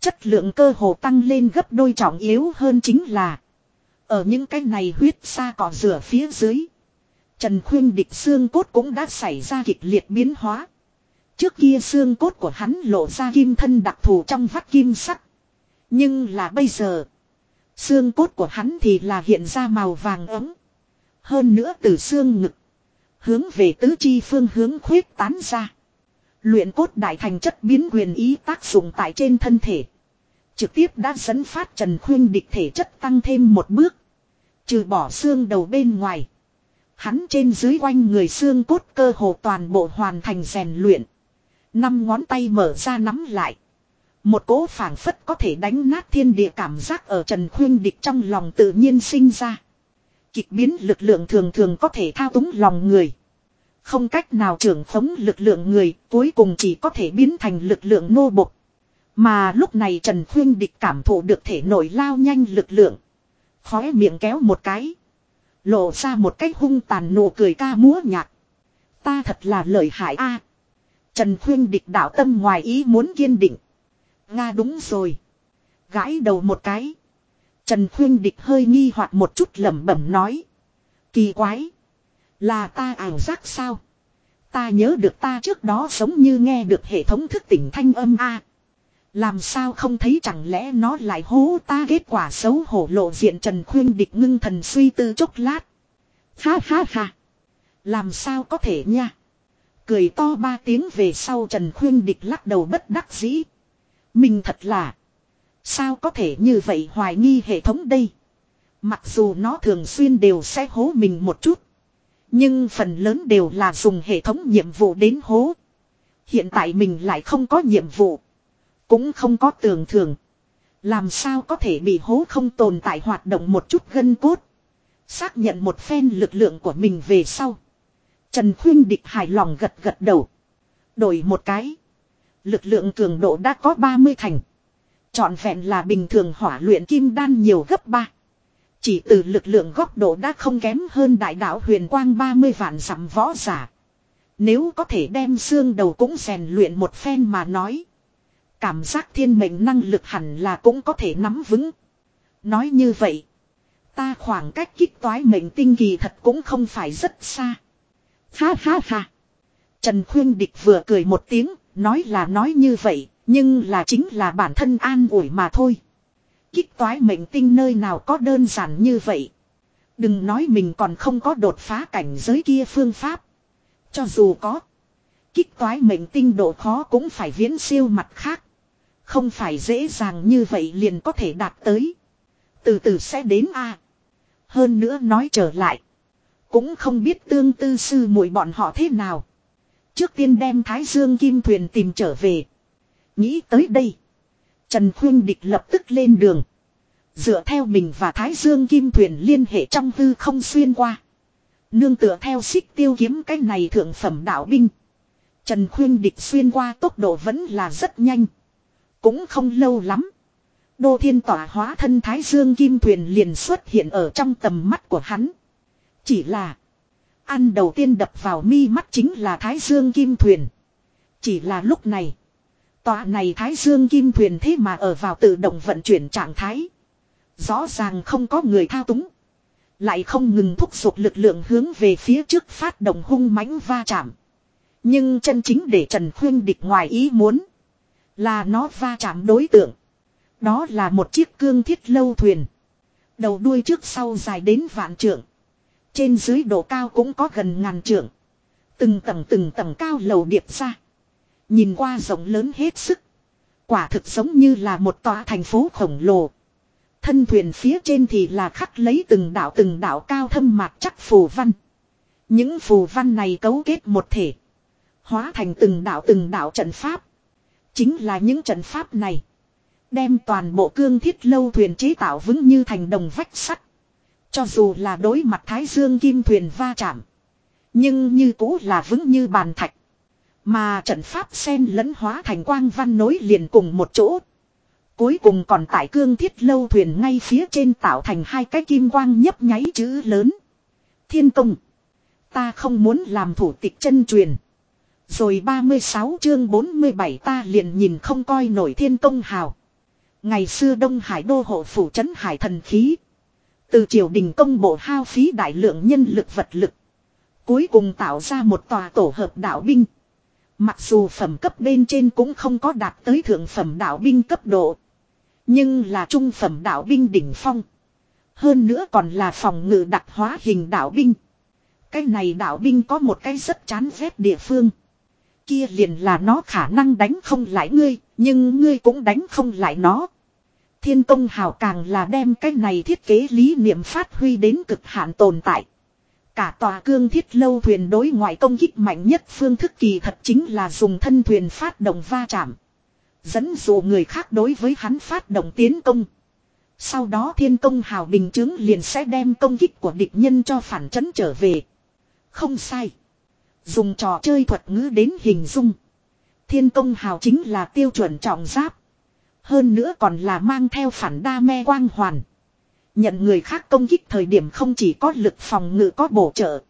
Chất lượng cơ hồ tăng lên gấp đôi trọng yếu hơn chính là. Ở những cái này huyết xa cỏ rửa phía dưới. Trần khuyên địch xương cốt cũng đã xảy ra kịch liệt biến hóa. Trước kia xương cốt của hắn lộ ra kim thân đặc thù trong vắt kim sắt. Nhưng là bây giờ. Xương cốt của hắn thì là hiện ra màu vàng ấm. Hơn nữa từ xương ngực. Hướng về tứ chi phương hướng khuyết tán ra. Luyện cốt đại thành chất biến quyền ý tác dụng tại trên thân thể. Trực tiếp đã dẫn phát Trần Khuyên địch thể chất tăng thêm một bước. Trừ bỏ xương đầu bên ngoài. Hắn trên dưới quanh người xương cốt cơ hồ toàn bộ hoàn thành rèn luyện. Năm ngón tay mở ra nắm lại. Một cố phảng phất có thể đánh nát thiên địa cảm giác ở Trần Khuyên Địch trong lòng tự nhiên sinh ra. Kịch biến lực lượng thường thường có thể thao túng lòng người. Không cách nào trưởng khống lực lượng người, cuối cùng chỉ có thể biến thành lực lượng nô bộc. Mà lúc này Trần Khuyên Địch cảm thụ được thể nổi lao nhanh lực lượng. Khóe miệng kéo một cái. Lộ ra một cách hung tàn nụ cười ca múa nhạc. Ta thật là lợi hại a. Trần Khuyên Địch đạo tâm ngoài ý muốn kiên định. Nga đúng rồi. Gãi đầu một cái. Trần Khuyên Địch hơi nghi hoặc một chút lẩm bẩm nói. Kỳ quái. Là ta ảo giác sao? Ta nhớ được ta trước đó giống như nghe được hệ thống thức tỉnh thanh âm A. Làm sao không thấy chẳng lẽ nó lại hố ta kết quả xấu hổ lộ diện Trần Khuyên Địch ngưng thần suy tư chốc lát. Ha ha ha. Làm sao có thể nha. Cười to ba tiếng về sau Trần Khuyên Địch lắc đầu bất đắc dĩ. Mình thật là. Sao có thể như vậy hoài nghi hệ thống đây. Mặc dù nó thường xuyên đều sẽ hố mình một chút. Nhưng phần lớn đều là dùng hệ thống nhiệm vụ đến hố. Hiện tại mình lại không có nhiệm vụ. Cũng không có tường thường. Làm sao có thể bị hố không tồn tại hoạt động một chút gân cốt. Xác nhận một phen lực lượng của mình về sau. Trần Khuyên Địch hài lòng gật gật đầu. Đổi một cái. Lực lượng cường độ đã có 30 thành. Chọn vẹn là bình thường hỏa luyện kim đan nhiều gấp 3. Chỉ từ lực lượng góc độ đã không kém hơn đại đạo huyền quang 30 vạn dặm võ giả. Nếu có thể đem xương đầu cũng rèn luyện một phen mà nói. Cảm giác thiên mệnh năng lực hẳn là cũng có thể nắm vững. Nói như vậy. Ta khoảng cách kích toái mệnh tinh kỳ thật cũng không phải rất xa. Ha ha ha. Trần Khuyên Địch vừa cười một tiếng, nói là nói như vậy, nhưng là chính là bản thân an ủi mà thôi. Kích toái mệnh tinh nơi nào có đơn giản như vậy. Đừng nói mình còn không có đột phá cảnh giới kia phương pháp. Cho dù có. Kích toái mệnh tinh độ khó cũng phải viễn siêu mặt khác. Không phải dễ dàng như vậy liền có thể đạt tới. Từ từ sẽ đến a. Hơn nữa nói trở lại. Cũng không biết tương tư sư muội bọn họ thế nào. Trước tiên đem Thái Dương Kim Thuyền tìm trở về. Nghĩ tới đây. Trần Khuyên Địch lập tức lên đường. Dựa theo mình và Thái Dương Kim Thuyền liên hệ trong hư không xuyên qua. Nương tựa theo xích tiêu kiếm cái này thượng phẩm đạo binh. Trần Khuyên Địch xuyên qua tốc độ vẫn là rất nhanh. Cũng không lâu lắm. Đô thiên tỏa hóa thân Thái Dương Kim Thuyền liền xuất hiện ở trong tầm mắt của hắn. Chỉ là. Ăn đầu tiên đập vào mi mắt chính là Thái Dương Kim Thuyền. Chỉ là lúc này. Tòa này Thái Dương Kim Thuyền thế mà ở vào tự động vận chuyển trạng thái. Rõ ràng không có người thao túng. Lại không ngừng thúc giục lực lượng hướng về phía trước phát động hung mãnh va chạm. Nhưng chân chính để Trần Khuyên địch ngoài ý muốn. Là nó va chạm đối tượng. Đó là một chiếc cương thiết lâu thuyền. Đầu đuôi trước sau dài đến vạn trượng. Trên dưới độ cao cũng có gần ngàn trượng. Từng tầng từng tầng cao lầu điệp ra. Nhìn qua rộng lớn hết sức. Quả thực giống như là một tòa thành phố khổng lồ. Thân thuyền phía trên thì là khắc lấy từng đảo từng đảo cao thâm mạc chắc phù văn. Những phù văn này cấu kết một thể. Hóa thành từng đảo từng đảo trận pháp. Chính là những trận pháp này. Đem toàn bộ cương thiết lâu thuyền chế tạo vững như thành đồng vách sắt. Cho dù là đối mặt thái dương kim thuyền va chạm. Nhưng như cũ là vững như bàn thạch. Mà trận pháp sen lẫn hóa thành quang văn nối liền cùng một chỗ. Cuối cùng còn tại cương thiết lâu thuyền ngay phía trên tạo thành hai cái kim quang nhấp nháy chữ lớn. Thiên công. Ta không muốn làm thủ tịch chân truyền. Rồi 36 chương 47 ta liền nhìn không coi nổi thiên công hào. Ngày xưa Đông Hải đô hộ phủ trấn hải thần khí. Từ triều đình công bộ hao phí đại lượng nhân lực vật lực. Cuối cùng tạo ra một tòa tổ hợp đạo binh. Mặc dù phẩm cấp bên trên cũng không có đạt tới thượng phẩm đạo binh cấp độ. Nhưng là trung phẩm đạo binh đỉnh phong. Hơn nữa còn là phòng ngự đặc hóa hình đạo binh. Cái này đạo binh có một cái rất chán ghét địa phương. Kia liền là nó khả năng đánh không lại ngươi, nhưng ngươi cũng đánh không lại nó. Thiên công hào càng là đem cái này thiết kế lý niệm phát huy đến cực hạn tồn tại. Cả tòa cương thiết lâu thuyền đối ngoại công kích mạnh nhất phương thức kỳ thật chính là dùng thân thuyền phát động va chạm. Dẫn dụ người khác đối với hắn phát động tiến công. Sau đó thiên công hào bình chứng liền sẽ đem công kích của địch nhân cho phản chấn trở về. Không sai. Dùng trò chơi thuật ngữ đến hình dung. Thiên công hào chính là tiêu chuẩn trọng giáp. Hơn nữa còn là mang theo phản đa me quang hoàn. Nhận người khác công kích thời điểm không chỉ có lực phòng ngự có bổ trợ.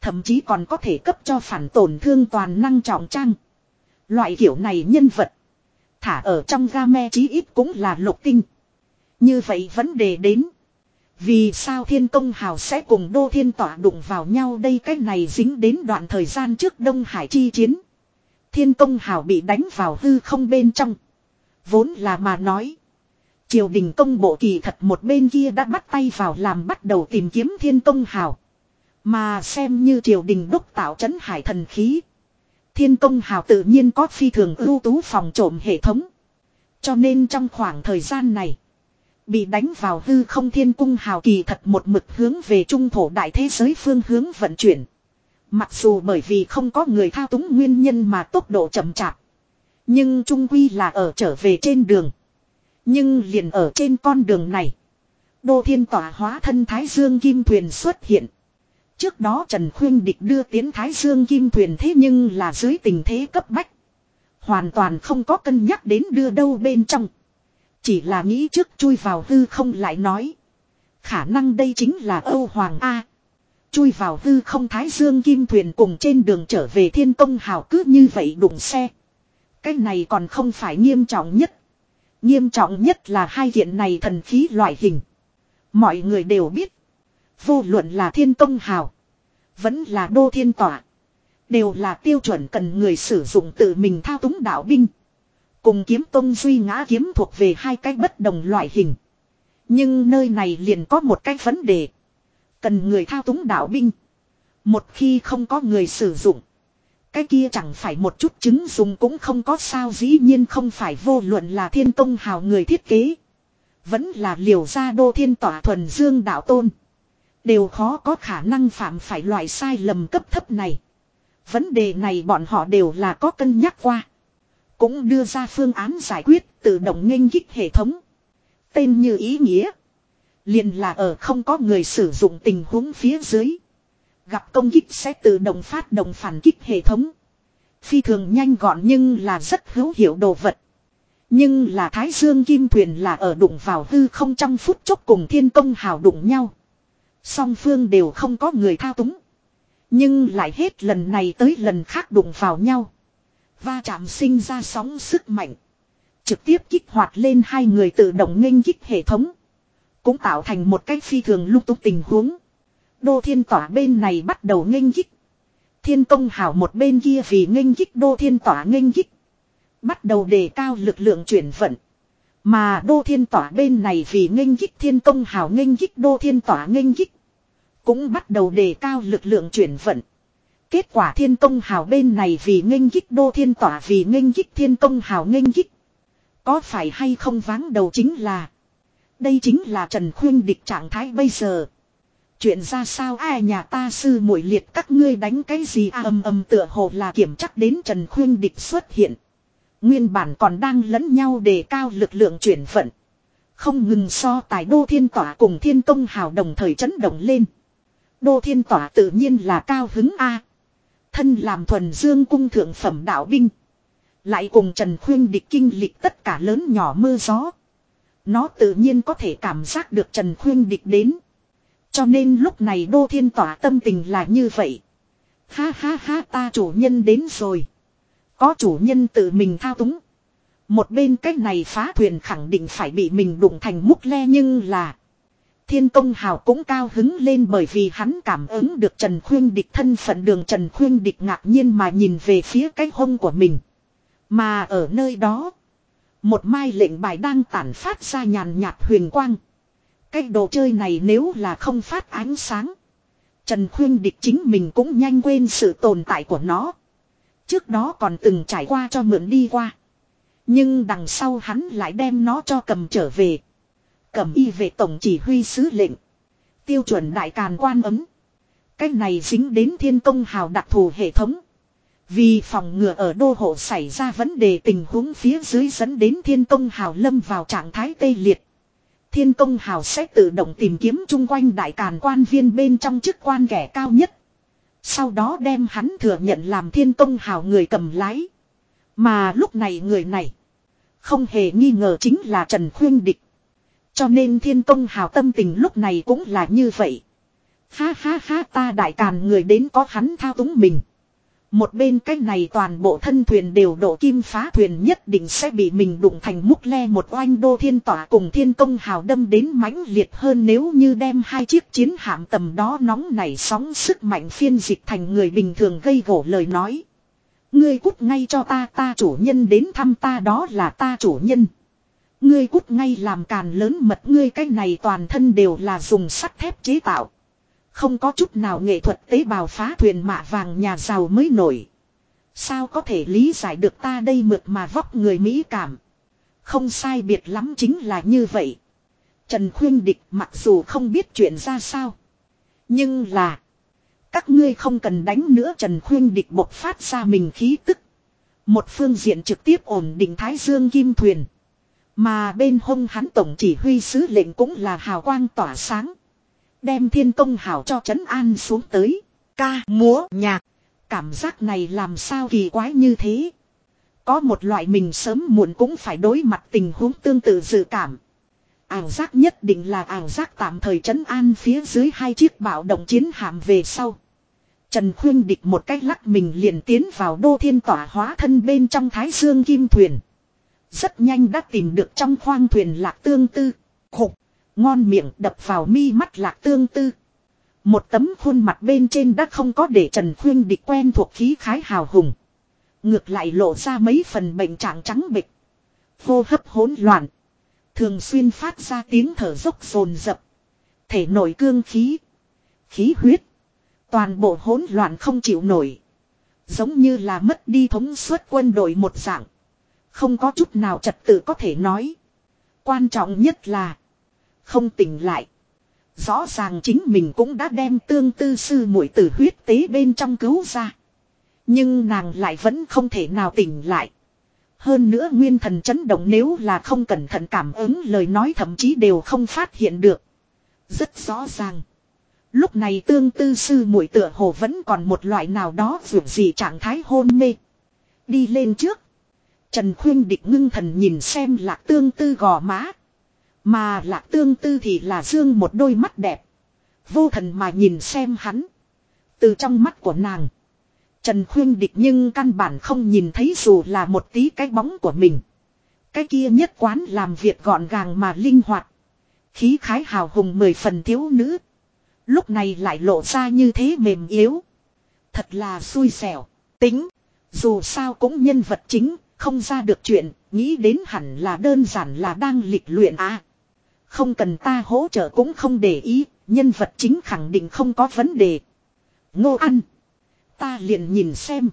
Thậm chí còn có thể cấp cho phản tổn thương toàn năng trọng trang. Loại kiểu này nhân vật. Thả ở trong game chí ít cũng là lục tinh. Như vậy vấn đề đến. Vì sao thiên công hào sẽ cùng đô thiên tỏa đụng vào nhau đây cái này dính đến đoạn thời gian trước Đông Hải chi chiến. Thiên công hào bị đánh vào hư không bên trong. Vốn là mà nói. Triều đình công bộ kỳ thật một bên kia đã bắt tay vào làm bắt đầu tìm kiếm thiên công hào. Mà xem như triều đình đúc tạo trấn hải thần khí. Thiên công hào tự nhiên có phi thường ưu tú phòng trộm hệ thống. Cho nên trong khoảng thời gian này. Bị đánh vào hư không thiên cung hào kỳ thật một mực hướng về trung thổ đại thế giới phương hướng vận chuyển. Mặc dù bởi vì không có người thao túng nguyên nhân mà tốc độ chậm chạp. Nhưng trung quy là ở trở về trên đường. Nhưng liền ở trên con đường này. Đô thiên tỏa hóa thân Thái Dương Kim Thuyền xuất hiện. Trước đó Trần Khuyên Địch đưa tiến Thái Dương Kim Thuyền thế nhưng là dưới tình thế cấp bách. Hoàn toàn không có cân nhắc đến đưa đâu bên trong. Chỉ là nghĩ trước chui vào hư không lại nói. Khả năng đây chính là Âu Hoàng A. Chui vào hư không Thái Dương Kim Thuyền cùng trên đường trở về thiên công hào cứ như vậy đụng xe. Cái này còn không phải nghiêm trọng nhất. Nghiêm trọng nhất là hai kiện này thần khí loại hình. Mọi người đều biết. Vô luận là thiên công hào. Vẫn là đô thiên tỏa. Đều là tiêu chuẩn cần người sử dụng tự mình thao túng đạo binh. Cùng kiếm tông duy ngã kiếm thuộc về hai cái bất đồng loại hình. Nhưng nơi này liền có một cái vấn đề. Cần người thao túng đạo binh. Một khi không có người sử dụng. Cái kia chẳng phải một chút chứng dùng cũng không có sao, dĩ nhiên không phải vô luận là thiên công hào người thiết kế. Vẫn là liều gia đô thiên tỏa thuần dương đạo tôn. Đều khó có khả năng phạm phải loại sai lầm cấp thấp này. Vấn đề này bọn họ đều là có cân nhắc qua. Cũng đưa ra phương án giải quyết tự động nghênh kích hệ thống. Tên như ý nghĩa. Liền là ở không có người sử dụng tình huống phía dưới. Gặp công kích sẽ tự động phát động phản kích hệ thống. Phi thường nhanh gọn nhưng là rất hữu hiệu đồ vật. Nhưng là Thái Dương Kim Thuyền là ở đụng vào hư không trong phút chốc cùng thiên công hào đụng nhau. Song phương đều không có người thao túng. Nhưng lại hết lần này tới lần khác đụng vào nhau. Va chạm sinh ra sóng sức mạnh. Trực tiếp kích hoạt lên hai người tự động nghênh kích hệ thống. Cũng tạo thành một cách phi thường lúc túc tình huống. Đô thiên tỏa bên này bắt đầu nghênh kích. Thiên công hảo một bên kia vì nghênh kích đô thiên tỏa nghênh kích. Bắt đầu đề cao lực lượng chuyển vận. Mà đô thiên tỏa bên này vì nghênh kích thiên công hảo nghênh kích đô thiên tỏa nghênh kích. Cũng bắt đầu đề cao lực lượng chuyển vận. Kết quả thiên công hào bên này vì nghênh kích đô thiên tỏa vì nghênh kích thiên công hào nghênh kích. Có phải hay không váng đầu chính là. Đây chính là Trần Khuyên địch trạng thái bây giờ. Chuyện ra sao ai nhà ta sư muội liệt các ngươi đánh cái gì à, âm âm tựa hồ là kiểm chắc đến Trần Khuyên địch xuất hiện. Nguyên bản còn đang lẫn nhau đề cao lực lượng chuyển vận. Không ngừng so tài đô thiên tỏa cùng thiên công hào đồng thời chấn động lên. Đô thiên tỏa tự nhiên là cao hứng A. Thân làm thuần dương cung thượng phẩm đạo binh. Lại cùng Trần Khuyên địch kinh lịch tất cả lớn nhỏ mưa gió. Nó tự nhiên có thể cảm giác được Trần Khuyên địch đến. Cho nên lúc này Đô Thiên Tỏa tâm tình là như vậy. Ha ha ha ta chủ nhân đến rồi. Có chủ nhân tự mình thao túng. Một bên cách này phá thuyền khẳng định phải bị mình đụng thành múc le nhưng là. Thiên công hào cũng cao hứng lên bởi vì hắn cảm ứng được Trần Khuyên Địch thân phận đường Trần Khuyên Địch ngạc nhiên mà nhìn về phía cái hông của mình. Mà ở nơi đó, một mai lệnh bài đang tản phát ra nhàn nhạt huyền quang. Cái đồ chơi này nếu là không phát ánh sáng. Trần Khuyên Địch chính mình cũng nhanh quên sự tồn tại của nó. Trước đó còn từng trải qua cho mượn đi qua. Nhưng đằng sau hắn lại đem nó cho cầm trở về. Cầm y về tổng chỉ huy sứ lệnh. Tiêu chuẩn đại càn quan ấm. Cách này dính đến thiên công hào đặc thù hệ thống. Vì phòng ngừa ở đô hộ xảy ra vấn đề tình huống phía dưới dẫn đến thiên công hào lâm vào trạng thái tê liệt. Thiên công hào sẽ tự động tìm kiếm chung quanh đại càn quan viên bên trong chức quan kẻ cao nhất. Sau đó đem hắn thừa nhận làm thiên công hào người cầm lái. Mà lúc này người này. Không hề nghi ngờ chính là Trần Khuyên Địch. Cho nên thiên công hào tâm tình lúc này cũng là như vậy. Ha ha ha, ta đại càn người đến có hắn thao túng mình. Một bên cách này toàn bộ thân thuyền đều độ kim phá thuyền nhất định sẽ bị mình đụng thành múc le một oanh đô thiên tỏa cùng thiên công hào đâm đến mãnh liệt hơn nếu như đem hai chiếc chiến hạm tầm đó nóng nảy sóng sức mạnh phiên dịch thành người bình thường gây gỗ lời nói. Ngươi cút ngay cho ta ta chủ nhân đến thăm ta đó là ta chủ nhân. Ngươi cút ngay làm càn lớn mật, ngươi cái này toàn thân đều là dùng sắt thép chế tạo. Không có chút nào nghệ thuật tế bào phá thuyền mạ vàng nhà giàu mới nổi. Sao có thể lý giải được ta đây mượt mà vóc người Mỹ cảm. Không sai biệt lắm chính là như vậy. Trần Khuyên Địch mặc dù không biết chuyện ra sao. Nhưng là. Các ngươi không cần đánh nữa Trần Khuyên Địch bộc phát ra mình khí tức. Một phương diện trực tiếp ổn định Thái Dương Kim Thuyền. Mà bên hông hắn tổng chỉ huy sứ lệnh cũng là hào quang tỏa sáng. Đem thiên công hảo cho trấn an xuống tới. Ca, múa, nhạc. Cảm giác này làm sao kỳ quái như thế. Có một loại mình sớm muộn cũng phải đối mặt tình huống tương tự dự cảm. Ảo giác nhất định là ảo giác tạm thời trấn an phía dưới hai chiếc bạo động chiến hạm về sau. Trần Khuyên địch một cách lắc mình liền tiến vào đô thiên tỏa hóa thân bên trong thái dương kim thuyền. Rất nhanh đã tìm được trong khoang thuyền lạc tương tư. Khục. Ngon miệng đập vào mi mắt lạc tương tư. Một tấm khuôn mặt bên trên đã không có để Trần Khuyên địch quen thuộc khí khái hào hùng. Ngược lại lộ ra mấy phần bệnh trạng trắng bịch. vô hấp hỗn loạn. Thường xuyên phát ra tiếng thở dốc rồn rập. Thể nổi cương khí. Khí huyết. Toàn bộ hỗn loạn không chịu nổi. Giống như là mất đi thống suất quân đội một dạng. Không có chút nào trật tự có thể nói. Quan trọng nhất là. Không tỉnh lại. Rõ ràng chính mình cũng đã đem tương tư sư muội tử huyết tế bên trong cứu ra. Nhưng nàng lại vẫn không thể nào tỉnh lại. Hơn nữa nguyên thần chấn động nếu là không cẩn thận cảm ứng lời nói thậm chí đều không phát hiện được. Rất rõ ràng. Lúc này tương tư sư muội tựa hồ vẫn còn một loại nào đó vượt gì trạng thái hôn mê. Đi lên trước. Trần Khuyên địch ngưng thần nhìn xem lạc tương tư gò má. Mà lạc tương tư thì là dương một đôi mắt đẹp. Vô thần mà nhìn xem hắn. Từ trong mắt của nàng. Trần Khuyên địch nhưng căn bản không nhìn thấy dù là một tí cái bóng của mình. Cái kia nhất quán làm việc gọn gàng mà linh hoạt. Khí khái hào hùng mười phần thiếu nữ. Lúc này lại lộ ra như thế mềm yếu. Thật là xui xẻo. Tính. Dù sao cũng nhân vật chính. Không ra được chuyện. Nghĩ đến hẳn là đơn giản là đang lịch luyện à. Không cần ta hỗ trợ cũng không để ý. Nhân vật chính khẳng định không có vấn đề. Ngô ăn. Ta liền nhìn xem.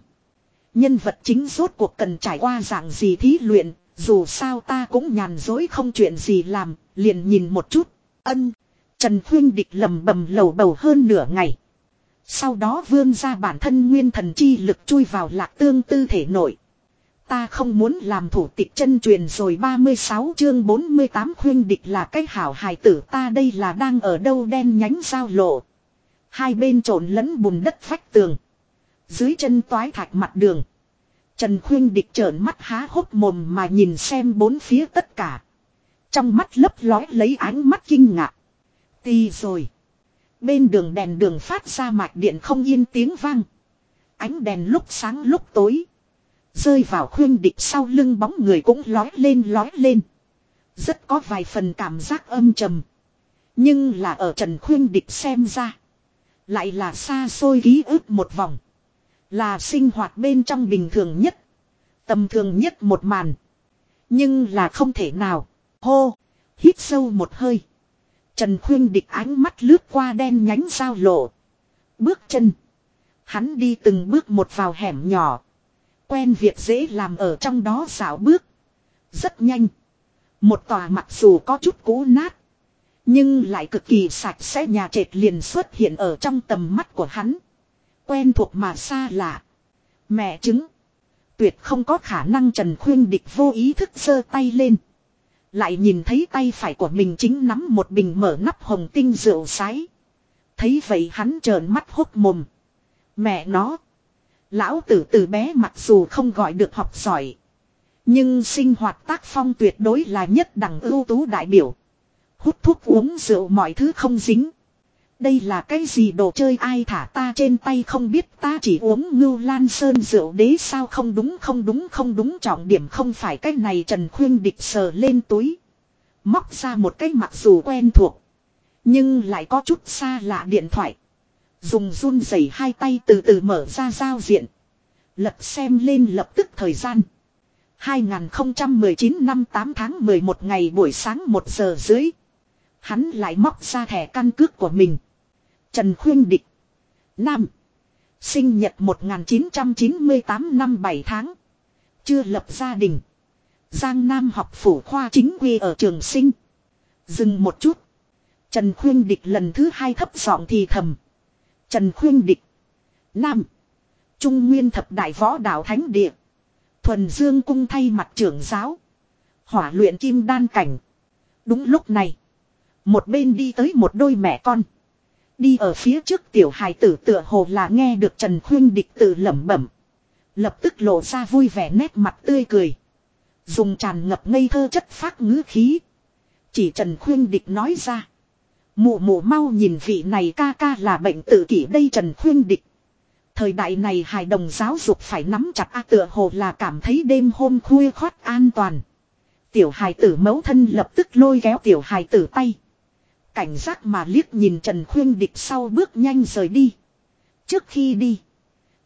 Nhân vật chính rốt cuộc cần trải qua dạng gì thí luyện. Dù sao ta cũng nhàn dối không chuyện gì làm. Liền nhìn một chút. Ân. Trần Khuyên Địch lầm bầm lầu bầu hơn nửa ngày. Sau đó vươn ra bản thân nguyên thần chi lực chui vào lạc tương tư thể nội. Ta không muốn làm thủ tịch chân truyền rồi 36 chương 48 khuyên địch là cái hảo hài tử, ta đây là đang ở đâu đen nhánh giao lộ. Hai bên trộn lẫn bùn đất vách tường. Dưới chân toái thạch mặt đường. Trần khuyên địch trợn mắt há hốc mồm mà nhìn xem bốn phía tất cả. Trong mắt lấp lói lấy ánh mắt kinh ngạc. Ti rồi. Bên đường đèn đường phát ra mạch điện không yên tiếng vang. Ánh đèn lúc sáng lúc tối. Rơi vào khuyên địch sau lưng bóng người cũng lói lên lói lên. Rất có vài phần cảm giác âm trầm. Nhưng là ở Trần Khuyên Địch xem ra. Lại là xa xôi ký ức một vòng. Là sinh hoạt bên trong bình thường nhất. Tầm thường nhất một màn. Nhưng là không thể nào. Hô. Hít sâu một hơi. Trần Khuyên Địch ánh mắt lướt qua đen nhánh giao lộ. Bước chân. Hắn đi từng bước một vào hẻm nhỏ. Quen việc dễ làm ở trong đó xảo bước. Rất nhanh. Một tòa mặc dù có chút cũ nát. Nhưng lại cực kỳ sạch sẽ, nhà trệt liền xuất hiện ở trong tầm mắt của hắn. Quen thuộc mà xa lạ. Mẹ chứng. Tuyệt không có khả năng Trần Khuyên Địch vô ý thức giơ tay lên. Lại nhìn thấy tay phải của mình chính nắm một bình mở nắp hồng tinh rượu sái. Thấy vậy hắn trợn mắt hốc mồm. Mẹ nó. Lão tử từ bé mặc dù không gọi được học giỏi. Nhưng sinh hoạt tác phong tuyệt đối là nhất đẳng ưu tú đại biểu. Hút thuốc uống rượu mọi thứ không dính. Đây là cái gì đồ chơi ai thả ta trên tay không biết, ta chỉ uống ngưu lan sơn rượu đế sao không đúng không đúng không đúng, trọng điểm không phải cái này, Trần Khuyên địch sờ lên túi. Móc ra một cái mặc dù quen thuộc. Nhưng lại có chút xa lạ điện thoại. Dùng run rẩy hai tay từ từ mở ra giao diện. Lật xem lên lập tức thời gian. 2019 năm 8 tháng 11 ngày buổi sáng 1 giờ dưới. Hắn lại móc ra thẻ căn cước của mình. Trần Khuyên Địch. Nam. Sinh nhật 1998 năm 7 tháng. Chưa lập gia đình. Giang Nam học phủ khoa chính quy ở trường sinh. Dừng một chút. Trần Khuyên Địch lần thứ hai thấp giọng thì thầm. Trần Khuyên Địch. Nam. Trung Nguyên thập đại võ đạo thánh địa. Thuần Dương cung thay mặt trưởng giáo. Hỏa luyện kim đan cảnh. Đúng lúc này. Một bên đi tới một đôi mẹ con. Đi ở phía trước tiểu hài tử tựa hồ là nghe được Trần Khuyên Địch tự lẩm bẩm. Lập tức lộ ra vui vẻ nét mặt tươi cười. Dùng tràn ngập ngây thơ chất phát ngữ khí. Chỉ Trần Khuyên Địch nói ra. Mụ mụ mau nhìn vị này ca ca là bệnh tự kỷ đây Trần Khuyên Địch. Thời đại này hài đồng giáo dục phải nắm chặt a, tựa hồ là cảm thấy đêm hôm khuya khoát an toàn. Tiểu hài tử mẫu thân lập tức lôi kéo tiểu hài tử tay. Cảnh giác mà liếc nhìn Trần Khuyên Địch sau bước nhanh rời đi. Trước khi đi.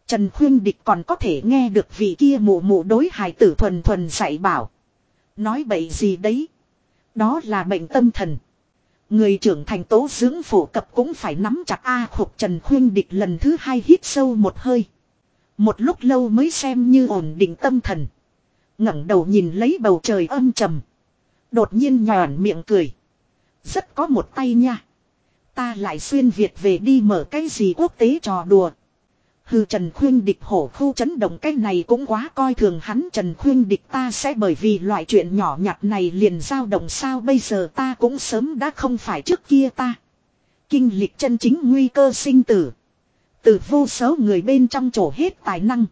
Trần Khuyên Địch còn có thể nghe được vị kia mụ mụ đối hài tử thuần thuần dạy bảo. Nói bậy gì đấy. Đó là bệnh tâm thần. Người trưởng thành tố dưỡng phổ cập cũng phải nắm chặt A à, khục Trần Khuyên Địch lần thứ hai hít sâu một hơi. Một lúc lâu mới xem như ổn định tâm thần. ngẩng đầu nhìn lấy bầu trời âm trầm. Đột nhiên nhòn miệng cười. Rất có một tay nha. Ta lại xuyên Việt về đi mở cái gì quốc tế trò đùa. Hừ Trần Khuyên Địch hổ khu chấn động cái này cũng quá coi thường hắn Trần Khuyên Địch ta sẽ bởi vì loại chuyện nhỏ nhặt này liền dao động sao bây giờ ta cũng sớm đã không phải trước kia ta. Kinh lịch chân chính nguy cơ sinh tử. Từ vô số người bên trong chỗ hết tài năng.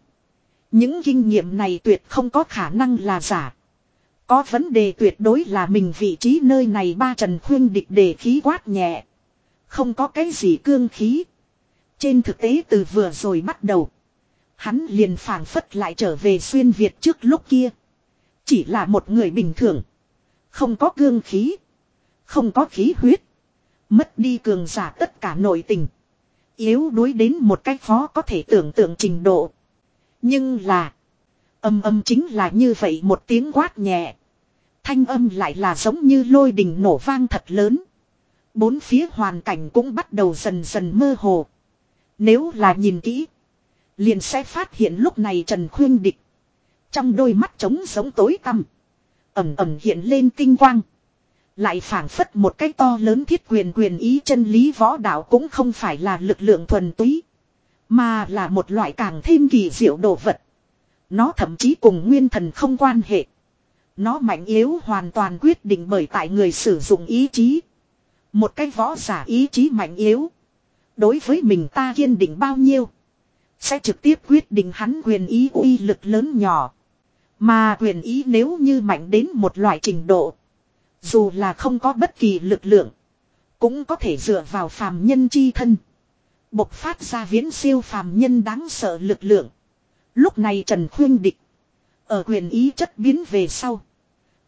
Những kinh nghiệm này tuyệt không có khả năng là giả. Có vấn đề tuyệt đối là mình vị trí nơi này ba Trần Khuyên Địch đề khí quát nhẹ. Không có cái gì cương khí. Trên thực tế từ vừa rồi bắt đầu. Hắn liền phản phất lại trở về xuyên Việt trước lúc kia. Chỉ là một người bình thường. Không có cương khí. Không có khí huyết. Mất đi cường giả tất cả nội tình. Yếu đuối đến một cách khó có thể tưởng tượng trình độ. Nhưng là. Âm âm chính là như vậy một tiếng quát nhẹ. Thanh âm lại là giống như lôi đình nổ vang thật lớn. Bốn phía hoàn cảnh cũng bắt đầu dần dần mơ hồ. Nếu là nhìn kỹ. Liền sẽ phát hiện lúc này Trần Khuyên Địch. Trong đôi mắt trống giống tối tăm. Ẩm ẩm hiện lên tinh quang. Lại phảng phất một cái to lớn thiết quyền quyền ý chân lý võ đạo cũng không phải là lực lượng thuần túy. Mà là một loại càng thêm kỳ diệu đồ vật. Nó thậm chí cùng nguyên thần không quan hệ. Nó mạnh yếu hoàn toàn quyết định bởi tại người sử dụng ý chí. Một cái võ giả ý chí mạnh yếu. Đối với mình ta kiên định bao nhiêu. Sẽ trực tiếp quyết định hắn quyền ý uy lực lớn nhỏ. Mà quyền ý nếu như mạnh đến một loại trình độ. Dù là không có bất kỳ lực lượng. Cũng có thể dựa vào phàm nhân chi thân. Bộc phát ra viễn siêu phàm nhân đáng sợ lực lượng. Lúc này Trần Khuyên Địch. Ở quyền ý chất biến về sau.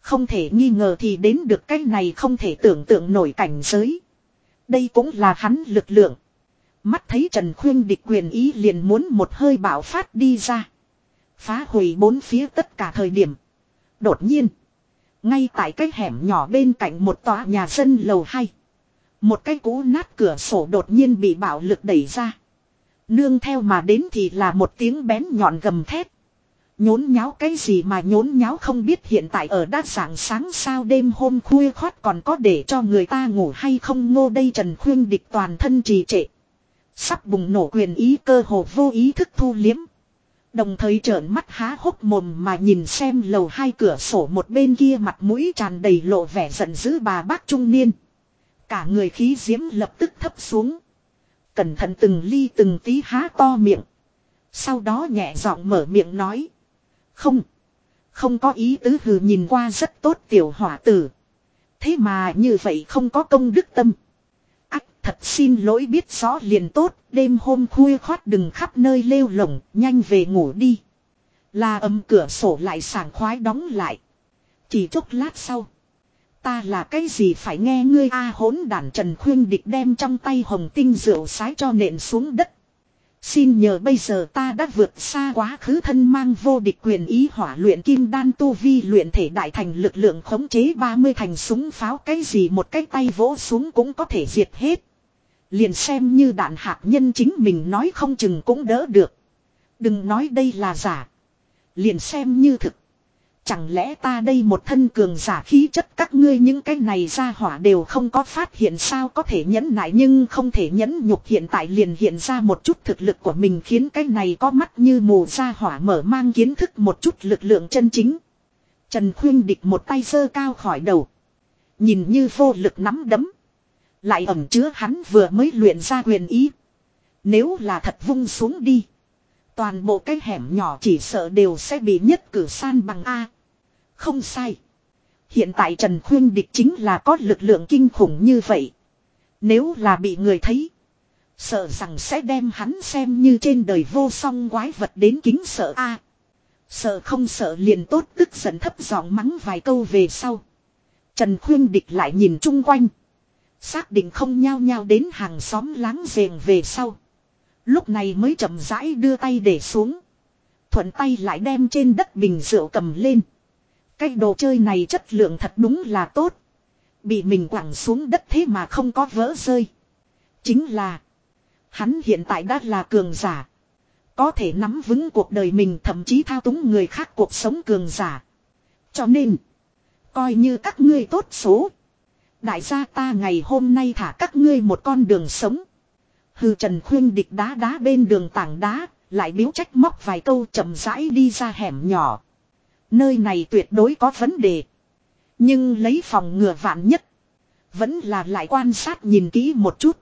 Không thể nghi ngờ thì đến được cái này không thể tưởng tượng nổi cảnh giới. Đây cũng là hắn lực lượng. Mắt thấy Trần Khuyên địch quyền ý liền muốn một hơi bạo phát đi ra. Phá hủy bốn phía tất cả thời điểm. Đột nhiên. Ngay tại cái hẻm nhỏ bên cạnh một tòa nhà dân lầu hay. Một cái cũ nát cửa sổ đột nhiên bị bạo lực đẩy ra. Nương theo mà đến thì là một tiếng bén nhọn gầm thét. Nhốn nháo cái gì mà nhốn nháo không biết hiện tại ở đa dạng sáng sao đêm hôm khuya khoát còn có để cho người ta ngủ hay không ngô đây Trần Khuyên địch toàn thân trì trệ. Sắp bùng nổ quyền ý cơ hồ vô ý thức thu liếm. Đồng thời trợn mắt há hốc mồm mà nhìn xem lầu hai cửa sổ một bên kia mặt mũi tràn đầy lộ vẻ giận dữ bà bác trung niên. Cả người khí diễm lập tức thấp xuống. Cẩn thận từng ly từng tí há to miệng. Sau đó nhẹ giọng mở miệng nói. Không. Không có ý tứ hừ nhìn qua rất tốt tiểu hỏa tử. Thế mà như vậy không có công đức tâm. Thật xin lỗi biết rõ liền tốt. Đêm hôm khuya khoát đừng khắp nơi lêu lồng. Nhanh về ngủ đi. Là âm cửa sổ lại sảng khoái đóng lại. Chỉ chốc lát sau. Ta là cái gì phải nghe ngươi a hỗn đản Trần Khuyên Địch đem trong tay hồng tinh rượu sái cho nện xuống đất. Xin nhờ bây giờ ta đã vượt xa quá khứ thân mang vô địch quyền ý hỏa luyện kim đan tu vi luyện thể đại thành lực lượng khống chế 30 thành súng pháo cái gì một cái tay vỗ xuống cũng có thể diệt hết. Liền xem như đạn hạt nhân chính mình nói không chừng cũng đỡ được. Đừng nói đây là giả. Liền xem như thực. Chẳng lẽ ta đây một thân cường giả khí chất các ngươi những cái này ra hỏa đều không có phát hiện sao có thể nhẫn nại nhưng không thể nhẫn nhục hiện tại liền hiện ra một chút thực lực của mình khiến cái này có mắt như mù ra hỏa mở mang kiến thức một chút lực lượng chân chính. Trần Khuyên địch một tay sơ cao khỏi đầu. Nhìn như vô lực nắm đấm. Lại ẩm chứa hắn vừa mới luyện ra quyền ý. Nếu là thật vung xuống đi. Toàn bộ cái hẻm nhỏ chỉ sợ đều sẽ bị nhất cử san bằng A. Không sai. Hiện tại Trần Khuyên Địch chính là có lực lượng kinh khủng như vậy. Nếu là bị người thấy. Sợ rằng sẽ đem hắn xem như trên đời vô song quái vật đến kính sợ a Sợ không sợ liền tốt tức giận thấp giọng mắng vài câu về sau. Trần Khuyên Địch lại nhìn chung quanh. Xác định không nhao nhao đến hàng xóm láng giềng về sau. Lúc này mới chậm rãi đưa tay để xuống. Thuận tay lại đem trên đất bình rượu cầm lên. Cái đồ chơi này chất lượng thật đúng là tốt. Bị mình quẳng xuống đất thế mà không có vỡ rơi. Chính là. Hắn hiện tại đã là cường giả. Có thể nắm vững cuộc đời mình thậm chí thao túng người khác cuộc sống cường giả. Cho nên. Coi như các ngươi tốt số. Đại gia ta ngày hôm nay thả các ngươi một con đường sống. Hư Trần Khuyên địch đá đá bên đường tảng đá. Lại biếu trách móc vài câu chậm rãi đi ra hẻm nhỏ. Nơi này tuyệt đối có vấn đề. Nhưng lấy phòng ngừa vạn nhất. Vẫn là lại quan sát nhìn kỹ một chút.